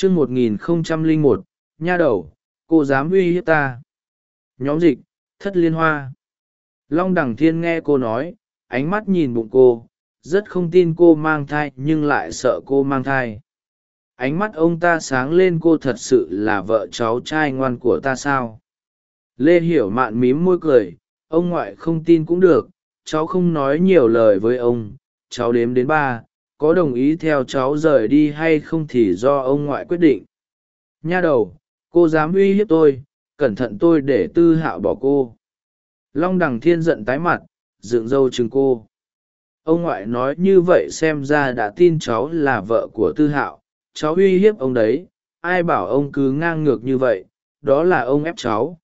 chương một nghìn không trăm lẻ một, nha đầu, cô dám uy hiếp ta. Nhóm dịch, thất liên hoa. Long đằng thiên nghe cô nói, ánh mắt nhìn bụng cô, rất không tin cô mang thai nhưng lại sợ cô mang thai. Ánh mắt ông ta sáng lên cô thật sự là vợ cháu trai ngoan của ta sao? Lê hiểu mạn mím môi cười, ông ngoại không tin cũng được, cháu không nói nhiều lời với ông, cháu đếm đến ba có đồng ý theo cháu rời đi hay không thì do ông ngoại quyết định. Nha đầu, cô dám uy hiếp tôi, cẩn thận tôi để tư hạo bỏ cô. Long đằng thiên giận tái mặt, dựng râu chừng cô. Ông ngoại nói như vậy xem ra đã tin cháu là vợ của tư hạo. Cháu uy hiếp ông đấy, ai bảo ông cứ ngang ngược như vậy, đó là ông ép cháu.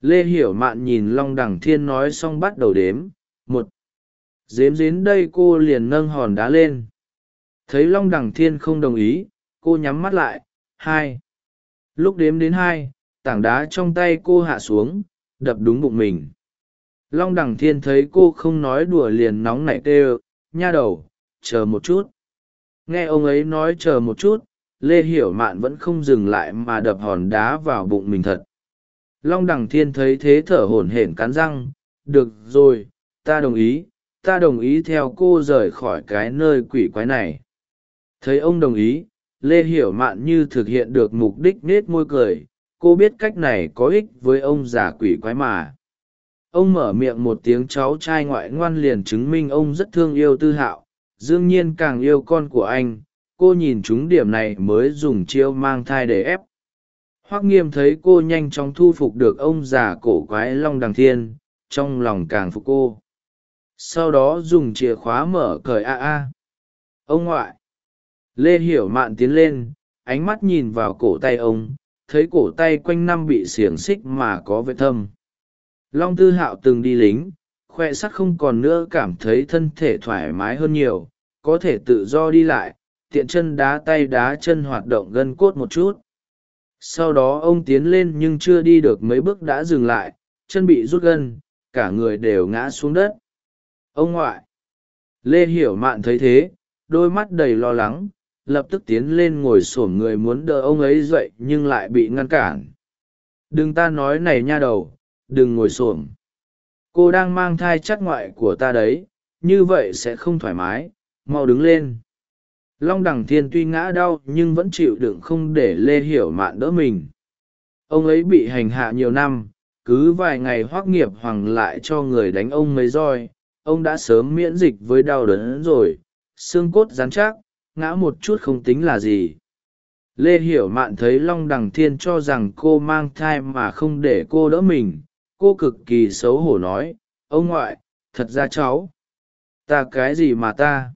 Lê hiểu mạn nhìn long đằng thiên nói xong bắt đầu đếm. Một. Dếm dến đây cô liền nâng hòn đá lên thấy long đằng thiên không đồng ý, cô nhắm mắt lại, hai. Lúc đếm đến hai, tảng đá trong tay cô hạ xuống, đập đúng bụng mình. Long đằng thiên thấy cô không nói đùa liền nóng nảy tê nha đầu, chờ một chút. Nghe ông ấy nói chờ một chút lê hiểu mạn vẫn không dừng lại mà đập hòn đá vào bụng mình thật. Long đằng thiên thấy thế thở hổn hển cắn răng, được rồi, ta đồng ý, ta đồng ý theo cô rời khỏi cái nơi quỷ quái này thấy ông đồng ý, lê hiểu mạn như thực hiện được mục đích nết môi cười, cô biết cách này có ích với ông già quỷ quái mà. Ông mở miệng một tiếng cháu trai ngoại ngoan liền chứng minh ông rất thương yêu tư hạo, đương nhiên càng yêu con của anh, cô nhìn chúng điểm này mới dùng chiêu mang thai để ép. Hoắc nghiêm thấy cô nhanh chóng thu phục được ông già cổ quái long đằng thiên, trong lòng càng phục cô. Sau đó dùng chìa khóa mở cởi a a. Ông ngoại lê hiểu mạn tiến lên, ánh mắt nhìn vào cổ tay ông, thấy cổ tay quanh năm bị xiềng xích mà có vết thâm. Long tư hạo từng đi lính, khoe sắt không còn nữa cảm thấy thân thể thoải mái hơn nhiều, có thể tự do đi lại, tiện chân đá tay đá chân hoạt động gân cốt một chút. Sau đó ông tiến lên nhưng chưa đi được mấy bước đã dừng lại, chân bị rút gân, cả người đều ngã xuống đất. Ông ngoại. Lê hiểu mạn thấy thế, đôi mắt đầy lo lắng lập tức tiến lên ngồi xổm người muốn đỡ ông ấy dậy nhưng lại bị ngăn cản. Đừng ta nói này nha đầu, đừng ngồi xổm. Cô đang mang thai chắc ngoại của ta đấy, như vậy sẽ không thoải mái, mau đứng lên. Long đằng thiên tuy ngã đau nhưng vẫn chịu đựng không để lê hiểu mạn đỡ mình. Ông ấy bị hành hạ nhiều năm, cứ vài ngày hoác nghiệp hoàng lại cho người đánh ông mấy roi, ông đã sớm miễn dịch với đau đớn rồi, xương cốt dán chắc ngã một chút không tính là gì. Lê hiểu mạn thấy long đằng thiên cho rằng cô mang thai mà không để cô đỡ mình, cô cực kỳ xấu hổ nói, ông ngoại, thật ra cháu, ta cái gì mà ta?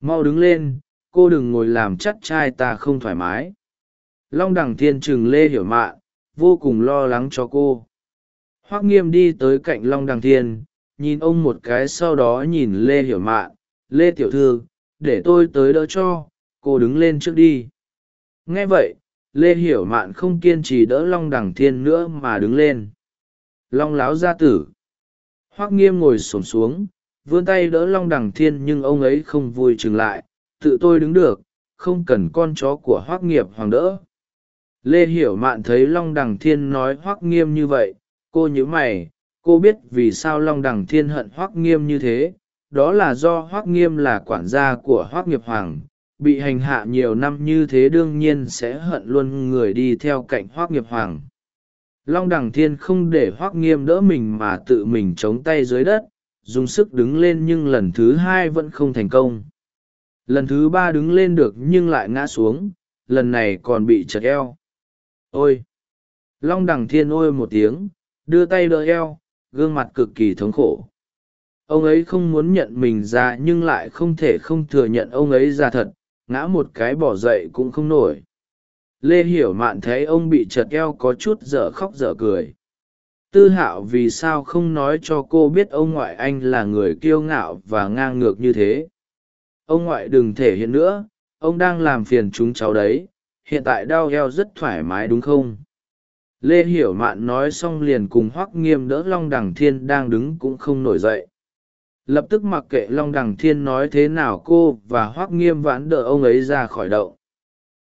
Mau đứng lên, cô đừng ngồi làm chắc trai ta không thoải mái. Long đằng thiên chừng lê hiểu mạn, vô cùng lo lắng cho cô. Hoác nghiêm đi tới cạnh long đằng thiên, nhìn ông một cái sau đó nhìn lê hiểu mạn, lê tiểu thư để tôi tới đỡ cho, cô đứng lên trước đi. Nghe vậy, lê hiểu mạn không kiên trì đỡ long đằng thiên nữa mà đứng lên. Long láo gia tử. Hoác nghiêm ngồi xổm xuống, vươn tay đỡ long đằng thiên nhưng ông ấy không vui chừng lại, tự tôi đứng được, không cần con chó của hoác nghiệp hoàng đỡ. Lê hiểu mạn thấy long đằng thiên nói hoác nghiêm như vậy, cô nhớ mày, cô biết vì sao long đằng thiên hận hoác nghiêm như thế? Đó là do hoác nghiêm là quản gia của hoác nghiệp hoàng, bị hành hạ nhiều năm như thế đương nhiên sẽ hận luôn người đi theo cạnh hoác nghiệp hoàng. Long đằng thiên không để hoác nghiêm đỡ mình mà tự mình chống tay dưới đất, dùng sức đứng lên nhưng lần thứ hai vẫn không thành công. Lần thứ ba đứng lên được nhưng lại ngã xuống, lần này còn bị chật eo. Ôi! Long đằng thiên ôi một tiếng, đưa tay đỡ eo, gương mặt cực kỳ thống khổ ông ấy không muốn nhận mình ra nhưng lại không thể không thừa nhận ông ấy ra thật, ngã một cái bỏ dậy cũng không nổi. Lê hiểu mạn thấy ông bị chật eo có chút dở khóc dở cười. Tư hạo vì sao không nói cho cô biết ông ngoại anh là người kiêu ngạo và ngang ngược như thế? Ông ngoại đừng thể hiện nữa, ông đang làm phiền chúng cháu đấy, hiện tại đau eo rất thoải mái đúng không? Lê hiểu mạn nói xong liền cùng hoắc nghiêm đỡ long đằng thiên đang đứng cũng không nổi dậy lập tức mặc kệ long đằng thiên nói thế nào cô và hoắc nghiêm vãn đỡ ông ấy ra khỏi động.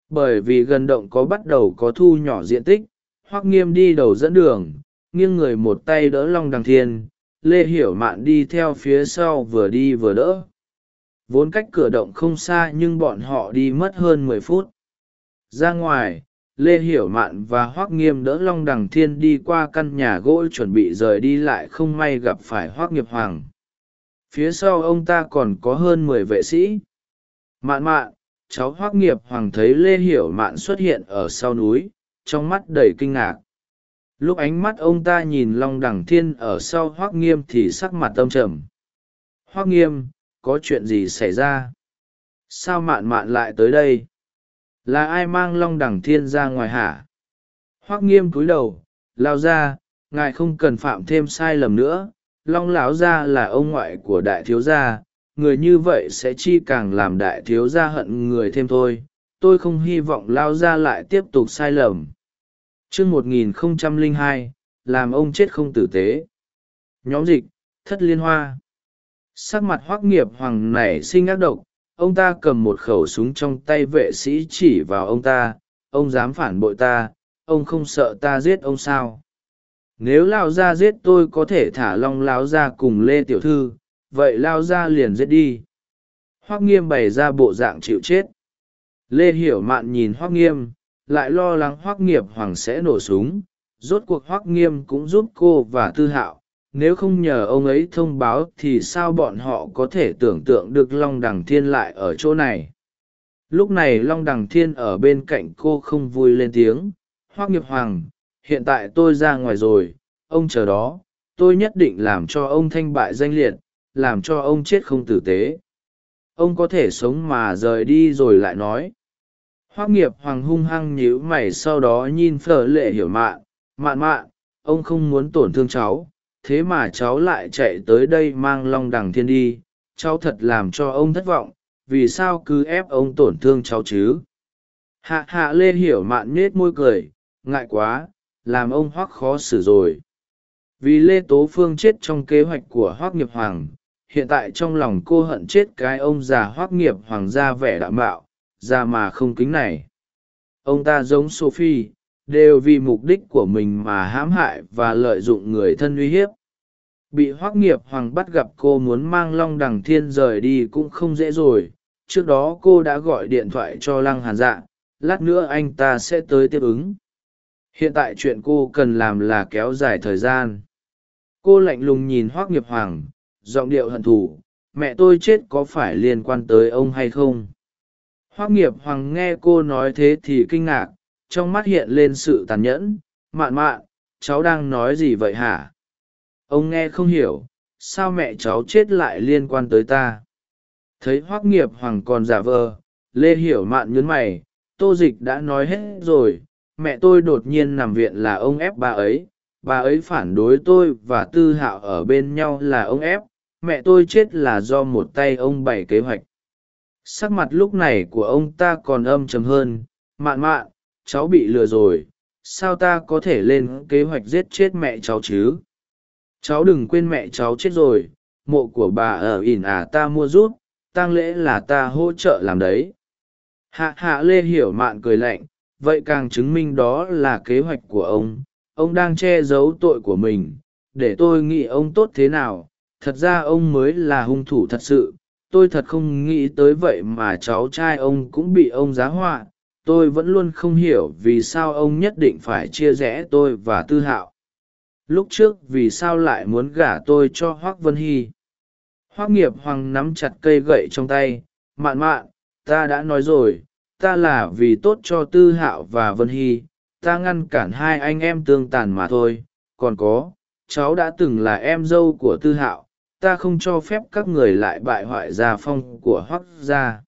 Bởi vì gần động có bắt đầu có thu nhỏ diện tích, hoắc nghiêm đi đầu dẫn đường, nghiêng người một tay đỡ long đằng thiên, lê hiểu mạn đi theo phía sau vừa đi vừa đỡ. Vốn cách cửa động không xa nhưng bọn họ đi mất hơn mười phút. Ra ngoài, lê hiểu mạn và hoác nghiêm đỡ long đằng thiên đi qua căn nhà gỗ chuẩn bị rời đi lại không may gặp phải hoác nghiệp hoàng phía sau ông ta còn có hơn mười vệ sĩ. Mạn mạn, cháu hoác nghiệp hoàng thấy lê hiểu mạn xuất hiện ở sau núi, trong mắt đầy kinh ngạc. Lúc ánh mắt ông ta nhìn long đằng thiên ở sau hoác nghiêm thì sắc mặt tâm trầm. Hoác nghiêm, có chuyện gì xảy ra? Sao mạn mạn lại tới đây? Là ai mang long đằng thiên ra ngoài hả? Hoác nghiêm cúi đầu, lao ra, ngài không cần phạm thêm sai lầm nữa long lão gia là ông ngoại của đại thiếu gia, người như vậy sẽ chi càng làm đại thiếu gia hận người thêm thôi. Tôi không hy vọng lao gia lại tiếp tục sai lầm. Chương một nghìn không trăm lẻ hai, làm ông chết không tử tế. Nhóm dịch, thất liên hoa. Sắc mặt hoắc nghiệp hoàng nảy sinh ác độc, ông ta cầm một khẩu súng trong tay vệ sĩ chỉ vào ông ta, ông dám phản bội ta, ông không sợ ta giết ông sao? Nếu lao ra giết tôi có thể thả long lao ra cùng lê tiểu thư, vậy lao ra liền giết đi. Hoác nghiêm bày ra bộ dạng chịu chết. Lê hiểu mạn nhìn hoác nghiêm, lại lo lắng hoác nghiệp hoàng sẽ nổ súng, rốt cuộc hoác nghiêm cũng giúp cô và tư hạo, nếu không nhờ ông ấy thông báo thì sao bọn họ có thể tưởng tượng được long đằng thiên lại ở chỗ này? Lúc này long đằng thiên ở bên cạnh cô không vui lên tiếng. Hoác nghiệp hoàng hiện tại tôi ra ngoài rồi, ông chờ đó, tôi nhất định làm cho ông thanh bại danh liệt, làm cho ông chết không tử tế. Ông có thể sống mà rời đi rồi lại nói. Hoác nghiệp hoàng hung hăng nhíu mày sau đó nhìn phở lệ hiểu mạn mạn mạn, ông không muốn tổn thương cháu, thế mà cháu lại chạy tới đây mang long đằng thiên đi, cháu thật làm cho ông thất vọng, vì sao cứ ép ông tổn thương cháu chứ? Hạ hạ lê hiểu mạn nết môi cười, ngại quá làm ông hoác khó xử rồi. Vì lê tố phương chết trong kế hoạch của hoác nghiệp hoàng, hiện tại trong lòng cô hận chết cái ông già hoác nghiệp hoàng ra vẻ đạm bạo, ra mà không kính này. Ông ta giống sophie, đều vì mục đích của mình mà hãm hại và lợi dụng người thân uy hiếp. Bị hoác nghiệp hoàng bắt gặp cô muốn mang long đằng thiên rời đi cũng không dễ rồi. Trước đó cô đã gọi điện thoại cho lăng hàn dạ lát nữa anh ta sẽ tới tiếp ứng hiện tại chuyện cô cần làm là kéo dài thời gian. Cô lạnh lùng nhìn hoác nghiệp hoàng, giọng điệu hận thù, mẹ tôi chết có phải liên quan tới ông hay không? Hoác nghiệp hoàng nghe cô nói thế thì kinh ngạc, trong mắt hiện lên sự tàn nhẫn, mạn mạn, cháu đang nói gì vậy hả? Ông nghe không hiểu, sao mẹ cháu chết lại liên quan tới ta? Thấy hoác nghiệp hoàng còn giả vờ, lê hiểu mạn nhấn mày, tô dịch đã nói hết rồi mẹ tôi đột nhiên nằm viện là ông ép bà ấy bà ấy phản đối tôi và tư hạo ở bên nhau là ông ép, mẹ tôi chết là do một tay ông bày kế hoạch. Sắc mặt lúc này của ông ta còn âm chầm hơn, mạn mạn, cháu bị lừa rồi, sao ta có thể lên kế hoạch giết chết mẹ cháu chứ? Cháu đừng quên mẹ cháu chết rồi, mộ của bà ở ỉn à ta mua rút tang lễ là ta hỗ trợ làm đấy. Hạ hạ lê hiểu mạn cười lạnh vậy càng chứng minh đó là kế hoạch của ông. Ông đang che giấu tội của mình. Để tôi nghĩ ông tốt thế nào? Thật ra ông mới là hung thủ thật sự. Tôi thật không nghĩ tới vậy mà cháu trai ông cũng bị ông giá họa. Tôi vẫn luôn không hiểu vì sao ông nhất định phải chia rẽ tôi và tư hạo. Lúc trước vì sao lại muốn gả tôi cho hoác vân hy? Hoác nghiệp hoàng nắm chặt cây gậy trong tay. Mạn mạn, ta đã nói rồi ta là vì tốt cho tư hạo và vân hy, ta ngăn cản hai anh em tương tàn mà thôi. Còn có, cháu đã từng là em dâu của tư hạo, ta không cho phép các người lại bại hoại gia phong của Hoắc gia.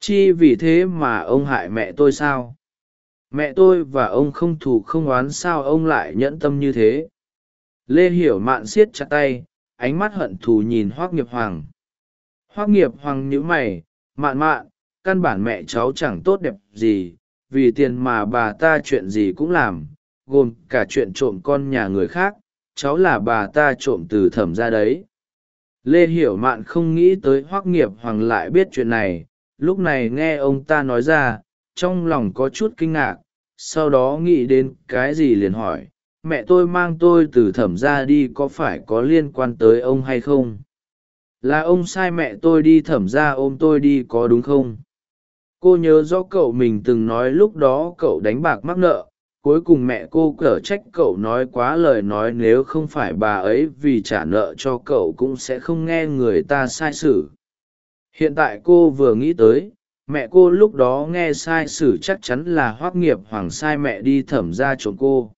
Chi vì thế mà ông hại mẹ tôi sao? Mẹ tôi và ông không thù không oán sao ông lại nhẫn tâm như thế? Lê hiểu mạn siết chặt tay, ánh mắt hận thù nhìn hoác nghiệp hoàng. Hoác nghiệp hoàng nhíu mày, mạn mạn căn bản mẹ cháu chẳng tốt đẹp gì, vì tiền mà bà ta chuyện gì cũng làm, gồm cả chuyện trộm con nhà người khác, cháu là bà ta trộm từ thẩm ra đấy. Lê hiểu mạn không nghĩ tới hoác nghiệp hoàng lại biết chuyện này, lúc này nghe ông ta nói ra, trong lòng có chút kinh ngạc, sau đó nghĩ đến cái gì liền hỏi, mẹ tôi mang tôi từ thẩm ra đi có phải có liên quan tới ông hay không? Là ông sai mẹ tôi đi thẩm ra ôm tôi đi có đúng không? Cô nhớ rõ cậu mình từng nói lúc đó cậu đánh bạc mắc nợ. Cuối cùng mẹ cô cở trách cậu nói quá lời nói nếu không phải bà ấy vì trả nợ cho cậu cũng sẽ không nghe người ta sai sử hiện tại cô vừa nghĩ tới, mẹ cô lúc đó nghe sai sử chắc chắn là hoác nghiệp hoàng sai mẹ đi thẩm ra trộm cô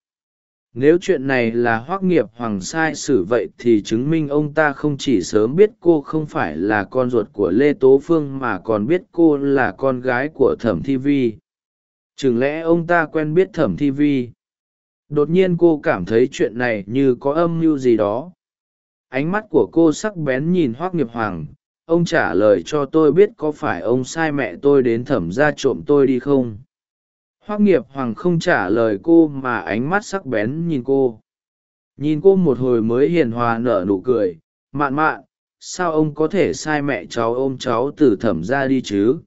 nếu chuyện này là hoác nghiệp hoàng sai sử vậy thì chứng minh ông ta không chỉ sớm biết cô không phải là con ruột của lê tố phương mà còn biết cô là con gái của thẩm thi vi. Chừng lẽ ông ta quen biết thẩm thi vi? Đột nhiên cô cảm thấy chuyện này như có âm mưu gì đó. Ánh mắt của cô sắc bén nhìn hoác nghiệp hoàng. Ông trả lời cho tôi biết có phải ông sai mẹ tôi đến thẩm ra trộm tôi đi không? Hoác nghiệp hoàng không trả lời cô mà ánh mắt sắc bén nhìn cô. Nhìn cô một hồi mới hiền hòa nở nụ cười. Mạn mạn, sao ông có thể sai mẹ cháu ôm cháu từ thẩm ra đi chứ?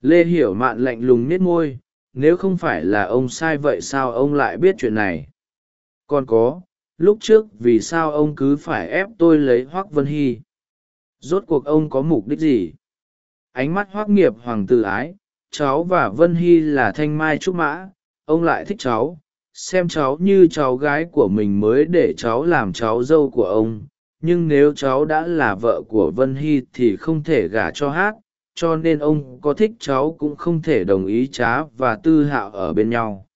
Lê hiểu mạn lạnh lùng nết môi. Nếu không phải là ông sai vậy sao ông lại biết chuyện này? Còn có, lúc trước vì sao ông cứ phải ép tôi lấy hoác vân hy? Rốt cuộc ông có mục đích gì? Ánh mắt hoác nghiệp hoàng tử ái cháu và vân hy là thanh mai trúc mã, ông lại thích cháu, xem cháu như cháu gái của mình mới để cháu làm cháu dâu của ông, nhưng nếu cháu đã là vợ của vân hy thì không thể gả cho hát, cho nên ông có thích cháu cũng không thể đồng ý trá và tư hạo ở bên nhau.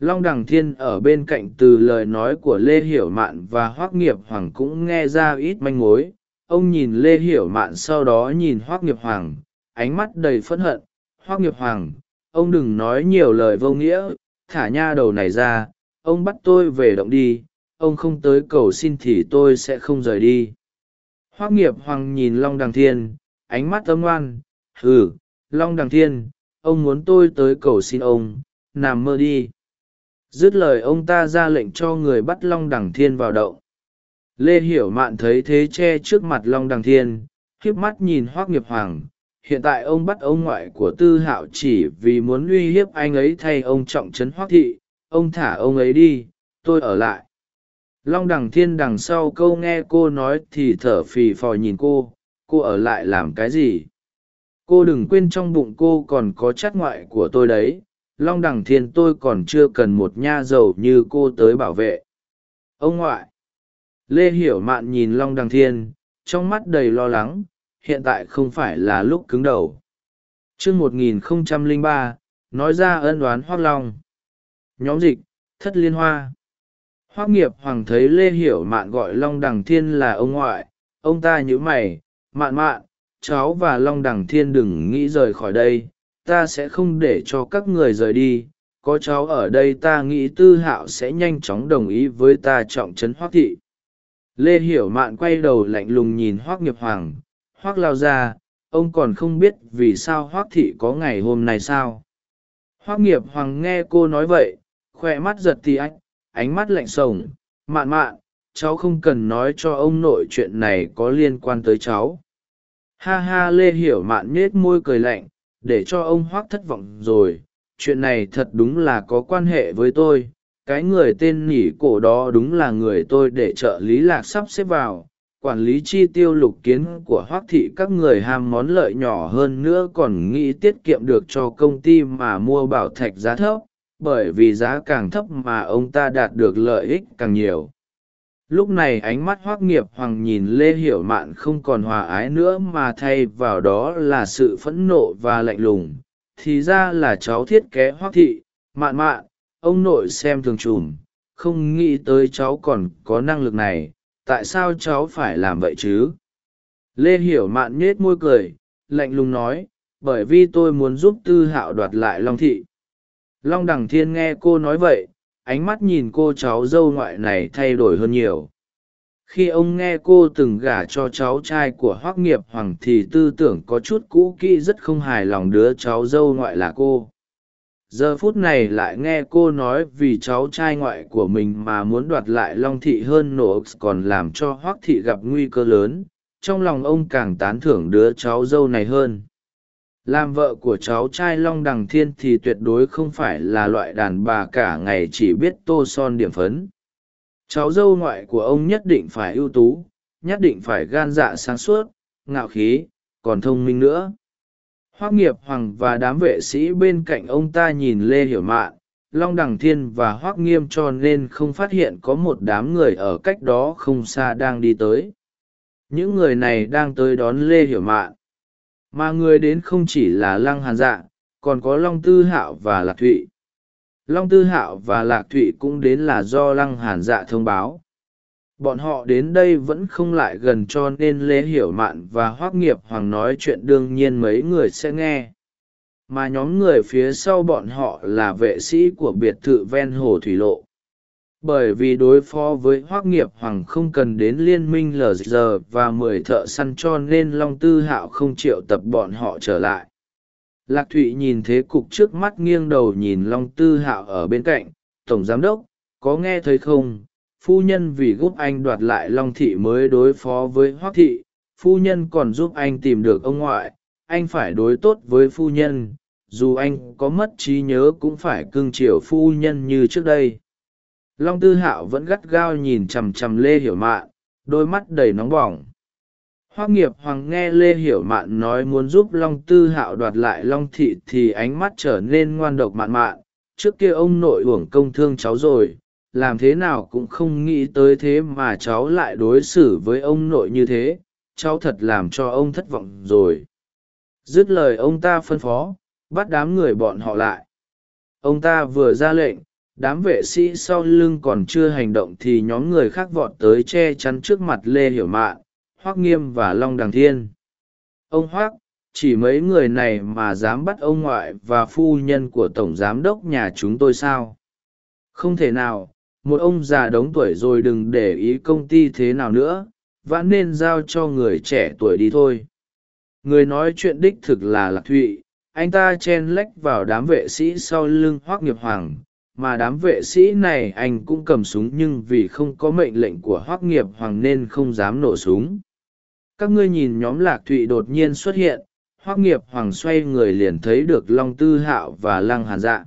Long đằng thiên ở bên cạnh từ lời nói của lê hiểu mạn và hoác nghiệp hoàng cũng nghe ra ít manh mối. Ông nhìn lê hiểu mạn sau đó nhìn hoác nghiệp hoàng, ánh mắt đầy phẫn hận hoác nghiệp hoàng ông đừng nói nhiều lời vô nghĩa thả nha đầu này ra ông bắt tôi về động đi ông không tới cầu xin thì tôi sẽ không rời đi hoác nghiệp hoàng nhìn long đằng thiên ánh mắt âm ngoan. Ừ, long đằng thiên ông muốn tôi tới cầu xin ông nằm mơ đi dứt lời ông ta ra lệnh cho người bắt long đằng thiên vào động. lê hiểu mạn thấy thế che trước mặt long đằng thiên khiếp mắt nhìn hoác nghiệp hoàng hiện tại ông bắt ông ngoại của tư hạo chỉ vì muốn uy hiếp anh ấy thay ông trọng trấn hoác thị. Ông thả ông ấy đi, tôi ở lại. Long đằng thiên đằng sau câu nghe cô nói thì thở phì phò nhìn cô. Cô ở lại làm cái gì? Cô đừng quên trong bụng cô còn có chát ngoại của tôi đấy. Long đằng thiên, tôi còn chưa cần một nha giàu như cô tới bảo vệ. Ông ngoại. Lê hiểu mạn nhìn long đằng thiên, trong mắt đầy lo lắng hiện tại không phải là lúc cứng đầu. Chương một nghìn không trăm lẻ ba, nói ra ân đoán hoác long. Nhóm dịch, thất liên hoa. Hoác nghiệp hoàng thấy lê hiểu mạn gọi long đằng thiên là ông ngoại, ông ta nhíu mày, mạn mạn, cháu và long đằng thiên đừng nghĩ rời khỏi đây, ta sẽ không để cho các người rời đi, có cháu ở đây ta nghĩ tư hạo sẽ nhanh chóng đồng ý với ta trọng trấn hoác thị. Lê hiểu mạn quay đầu lạnh lùng nhìn hoác nghiệp hoàng hoác lao ra, ông còn không biết vì sao hoác thị có ngày hôm nay sao. Hoác nghiệp hoàng nghe cô nói vậy khoe mắt giật thì anh, ánh mắt lạnh sồng mạn mạn, cháu không cần nói cho ông nội chuyện này có liên quan tới cháu. Ha ha, lê hiểu mạn nết môi cười lạnh, để cho ông hoác thất vọng rồi, chuyện này thật đúng là có quan hệ với tôi. Cái người tên nỉ cổ đó đúng là người tôi để trợ lý lạc sắp xếp vào quản lý chi tiêu lục kiến của hoác thị các người ham món lợi nhỏ hơn nữa còn nghĩ tiết kiệm được cho công ty mà mua bảo thạch giá thấp, bởi vì giá càng thấp mà ông ta đạt được lợi ích càng nhiều. Lúc này ánh mắt hoác nghiệp hoàng nhìn lê hiểu mạn không còn hòa ái nữa mà thay vào đó là sự phẫn nộ và lạnh lùng. Thì ra là cháu thiết kế hoác thị, mạn mạn, ông nội xem thường trùm không nghĩ tới cháu còn có năng lực này tại sao cháu phải làm vậy chứ? Lê hiểu mạn nhết môi cười, lạnh lùng nói, bởi vì tôi muốn giúp tư hạo đoạt lại long thị. Long đằng thiên nghe cô nói vậy, ánh mắt nhìn cô cháu dâu ngoại này thay đổi hơn nhiều. Khi ông nghe cô từng gả cho cháu trai của hoác nghiệp hoàng thì tư tưởng có chút cũ kỹ rất không hài lòng đứa cháu dâu ngoại là cô giờ phút này lại nghe cô nói vì cháu trai ngoại của mình mà muốn đoạt lại long thị hơn nổ còn làm cho hoác thị gặp nguy cơ lớn. Trong lòng ông càng tán thưởng đứa cháu dâu này hơn. Làm vợ của cháu trai long đằng thiên thì tuyệt đối không phải là loại đàn bà cả ngày chỉ biết tô son điểm phấn. Cháu dâu ngoại của ông nhất định phải ưu tú, nhất định phải gan dạ sáng suốt, ngạo khí, còn thông minh nữa hoác nghiệp hoàng và đám vệ sĩ bên cạnh ông ta nhìn lê hiểu mạn, long đằng thiên và hoác nghiêm cho nên không phát hiện có một đám người ở cách đó không xa đang đi tới. Những người này đang tới đón lê hiểu mạn. Mà người đến không chỉ là lăng hàn dạ còn có long tư hạo và lạc thụy. Long tư hạo và lạc thụy cũng đến là do lăng hàn dạ thông báo bọn họ đến đây vẫn không lại gần cho nên lê hiểu mạn và hoác nghiệp hoàng nói chuyện đương nhiên mấy người sẽ nghe. Mà nhóm người phía sau bọn họ là vệ sĩ của biệt thự ven hồ thủy lộ. Bởi vì đối phó với hoác nghiệp hoàng không cần đến liên minh lg và mười thợ săn cho nên long tư hạo không triệu tập bọn họ trở lại. Lạc thụy nhìn thế cục trước mắt nghiêng đầu nhìn long tư hạo ở bên cạnh, tổng giám đốc, có nghe thấy không? Phu nhân vì giúp anh đoạt lại long thị mới đối phó với hoác thị, phu nhân còn giúp anh tìm được ông ngoại, anh phải đối tốt với phu nhân, dù anh có mất trí nhớ cũng phải cưng chiều phu nhân như trước đây. Long tư hạo vẫn gắt gao nhìn chằm chằm lê hiểu mạn, đôi mắt đầy nóng bỏng. Hoác nghiệp hoàng nghe lê hiểu mạn nói muốn giúp long tư hạo đoạt lại long thị thì ánh mắt trở nên ngoan độc mạn mạn, trước kia ông nội uổng công thương cháu rồi làm thế nào cũng không nghĩ tới thế mà cháu lại đối xử với ông nội như thế, cháu thật làm cho ông thất vọng rồi. Dứt lời ông ta phân phó, bắt đám người bọn họ lại. Ông ta vừa ra lệnh, đám vệ sĩ sau lưng còn chưa hành động thì nhóm người khác vọt tới che chắn trước mặt lê hiểu mạn hoác nghiêm và long đằng thiên. Ông hoác chỉ mấy người này mà dám bắt ông ngoại và phu nhân của tổng giám đốc nhà chúng tôi sao? Không thể nào một ông già đống tuổi rồi đừng để ý công ty thế nào nữa vẫn nên giao cho người trẻ tuổi đi thôi. Người nói chuyện đích thực là lạc thụy, anh ta chen lách vào đám vệ sĩ sau lưng hoác nghiệp hoàng, mà đám vệ sĩ này anh cũng cầm súng nhưng vì không có mệnh lệnh của hoác nghiệp hoàng nên không dám nổ súng. Các ngươi nhìn nhóm lạc thụy đột nhiên xuất hiện hoác nghiệp hoàng xoay người liền thấy được long tư hạo và lăng hàn dạ.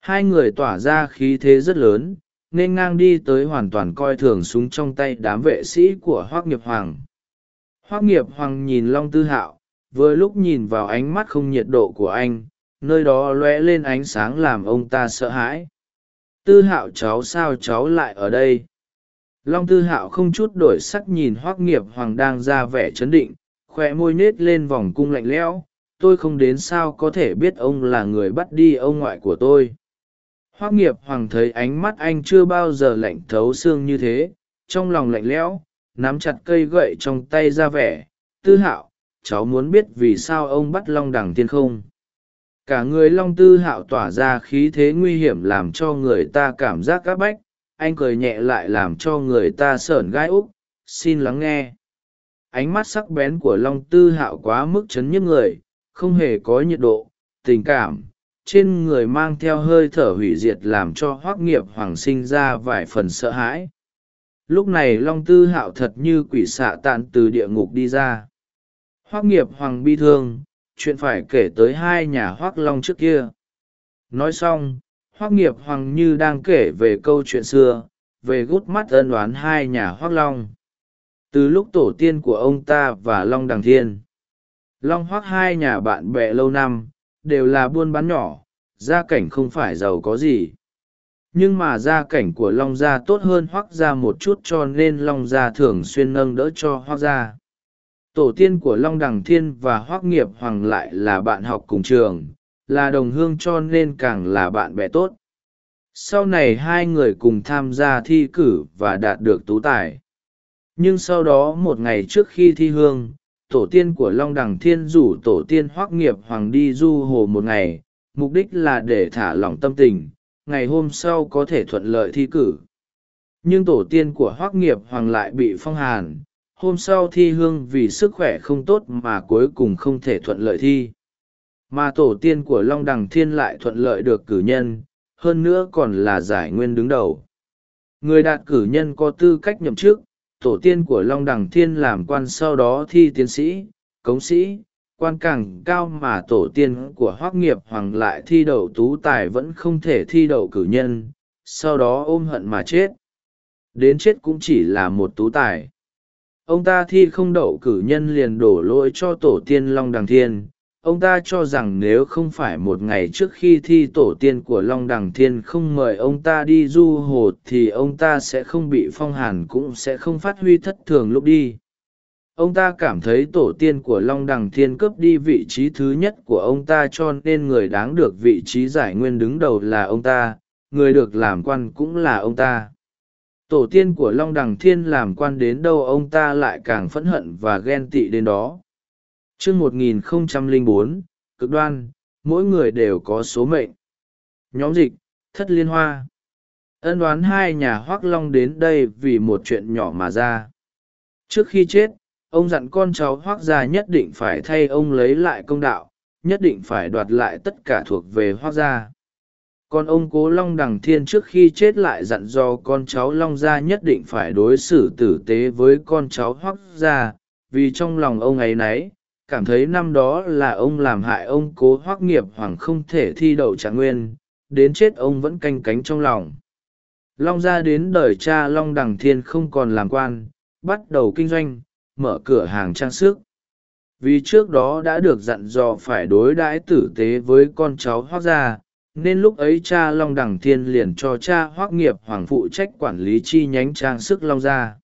Hai người tỏa ra khí thế rất lớn nên ngang đi tới hoàn toàn coi thường súng trong tay đám vệ sĩ của hoác nghiệp hoàng. Hoác nghiệp hoàng nhìn long tư hạo, vừa lúc nhìn vào ánh mắt không nhiệt độ của anh, nơi đó lóe lên ánh sáng làm ông ta sợ hãi. Tư hạo, cháu sao cháu lại ở đây? Long tư hạo không chút đổi sắc nhìn hoác nghiệp hoàng đang ra vẻ chấn định khoe môi nết lên vòng cung lạnh lẽo. Tôi không đến sao có thể biết ông là người bắt đi ông ngoại của tôi? Hoác nghiệp hoàng thấy ánh mắt anh chưa bao giờ lạnh thấu xương như thế, trong lòng lạnh lẽo, nắm chặt cây gậy trong tay ra vẻ, tư hạo, cháu muốn biết vì sao ông bắt long đằng tiên không? Cả người long tư hạo tỏa ra khí thế nguy hiểm làm cho người ta cảm giác áp bách, anh cười nhẹ lại làm cho người ta sởn gai úc, xin lắng nghe. Ánh mắt sắc bén của long tư hạo quá mức chấn nhức người, không hề có nhiệt độ, tình cảm trên người mang theo hơi thở hủy diệt làm cho hoác nghiệp hoàng sinh ra vài phần sợ hãi. Lúc này long tư hạo thật như quỷ xạ tàn từ địa ngục đi ra. Hoác nghiệp hoàng bi thương, chuyện phải kể tới hai nhà hoác long trước kia. Nói xong hoác nghiệp hoàng như đang kể về câu chuyện xưa, về gút mắt ân đoán hai nhà hoác long. Từ lúc tổ tiên của ông ta và long đằng thiên, long hoác hai nhà bạn bè lâu năm đều là buôn bán nhỏ, gia cảnh không phải giàu có gì. Nhưng mà gia cảnh của long gia tốt hơn hoác gia một chút cho nên long gia thường xuyên nâng đỡ cho hoác gia. Tổ tiên của long đằng thiên và hoác nghiệp hoàng lại là bạn học cùng trường, là đồng hương cho nên càng là bạn bè tốt. Sau này hai người cùng tham gia thi cử và đạt được tú tài. Nhưng sau đó một ngày trước khi thi hương tổ tiên của long đằng thiên rủ tổ tiên hoác nghiệp hoàng đi du hồ một ngày, mục đích là để thả lỏng tâm tình, ngày hôm sau có thể thuận lợi thi cử. Nhưng tổ tiên của hoác nghiệp hoàng lại bị phong hàn, hôm sau thi hương vì sức khỏe không tốt mà cuối cùng không thể thuận lợi thi. Mà tổ tiên của long đằng thiên lại thuận lợi được cử nhân, hơn nữa còn là giải nguyên đứng đầu. Người đạt cử nhân có tư cách nhậm chức tổ tiên của long đằng thiên làm quan sau đó thi tiến sĩ, cống sĩ, quan càng cao mà tổ tiên của hoác nghiệp hoàng lại thi đậu tú tài vẫn không thể thi đậu cử nhân, sau đó ôm hận mà chết. Đến chết cũng chỉ là một tú tài. Ông ta thi không đậu cử nhân liền đổ lỗi cho tổ tiên long đằng thiên ông ta cho rằng nếu không phải một ngày trước khi thi tổ tiên của long đằng thiên không mời ông ta đi du hồ thì ông ta sẽ không bị phong hàn cũng sẽ không phát huy thất thường lúc đi. Ông ta cảm thấy tổ tiên của long đằng thiên cướp đi vị trí thứ nhất của ông ta cho nên người đáng được vị trí giải nguyên đứng đầu là ông ta, người được làm quan cũng là ông ta. Tổ tiên của long đằng thiên làm quan đến đâu ông ta lại càng phẫn hận và ghen tị đến đó chương một nghìn bốn, cực đoan, mỗi người đều có số mệnh. Nhóm dịch, thất liên hoa. Ân đoán hai nhà hoác long đến đây vì một chuyện nhỏ mà ra. Trước khi chết, ông dặn con cháu hoác gia nhất định phải thay ông lấy lại công đạo, nhất định phải đoạt lại tất cả thuộc về hoác gia. Còn ông cố long đằng thiên trước khi chết lại dặn dò con cháu long gia nhất định phải đối xử tử tế với con cháu hoác gia, vì trong lòng ông ấy nấy cảm thấy năm đó là ông làm hại ông cố hoác nghiệp hoàng không thể thi đậu trạng nguyên, đến chết ông vẫn canh cánh trong lòng. Long gia đến đời cha long đằng thiên không còn làm quan, bắt đầu kinh doanh, mở cửa hàng trang sức. Vì trước đó đã được dặn dò phải đối đãi tử tế với con cháu hoác gia, nên lúc ấy cha long đằng thiên liền cho cha hoác nghiệp hoàng phụ trách quản lý chi nhánh trang sức long gia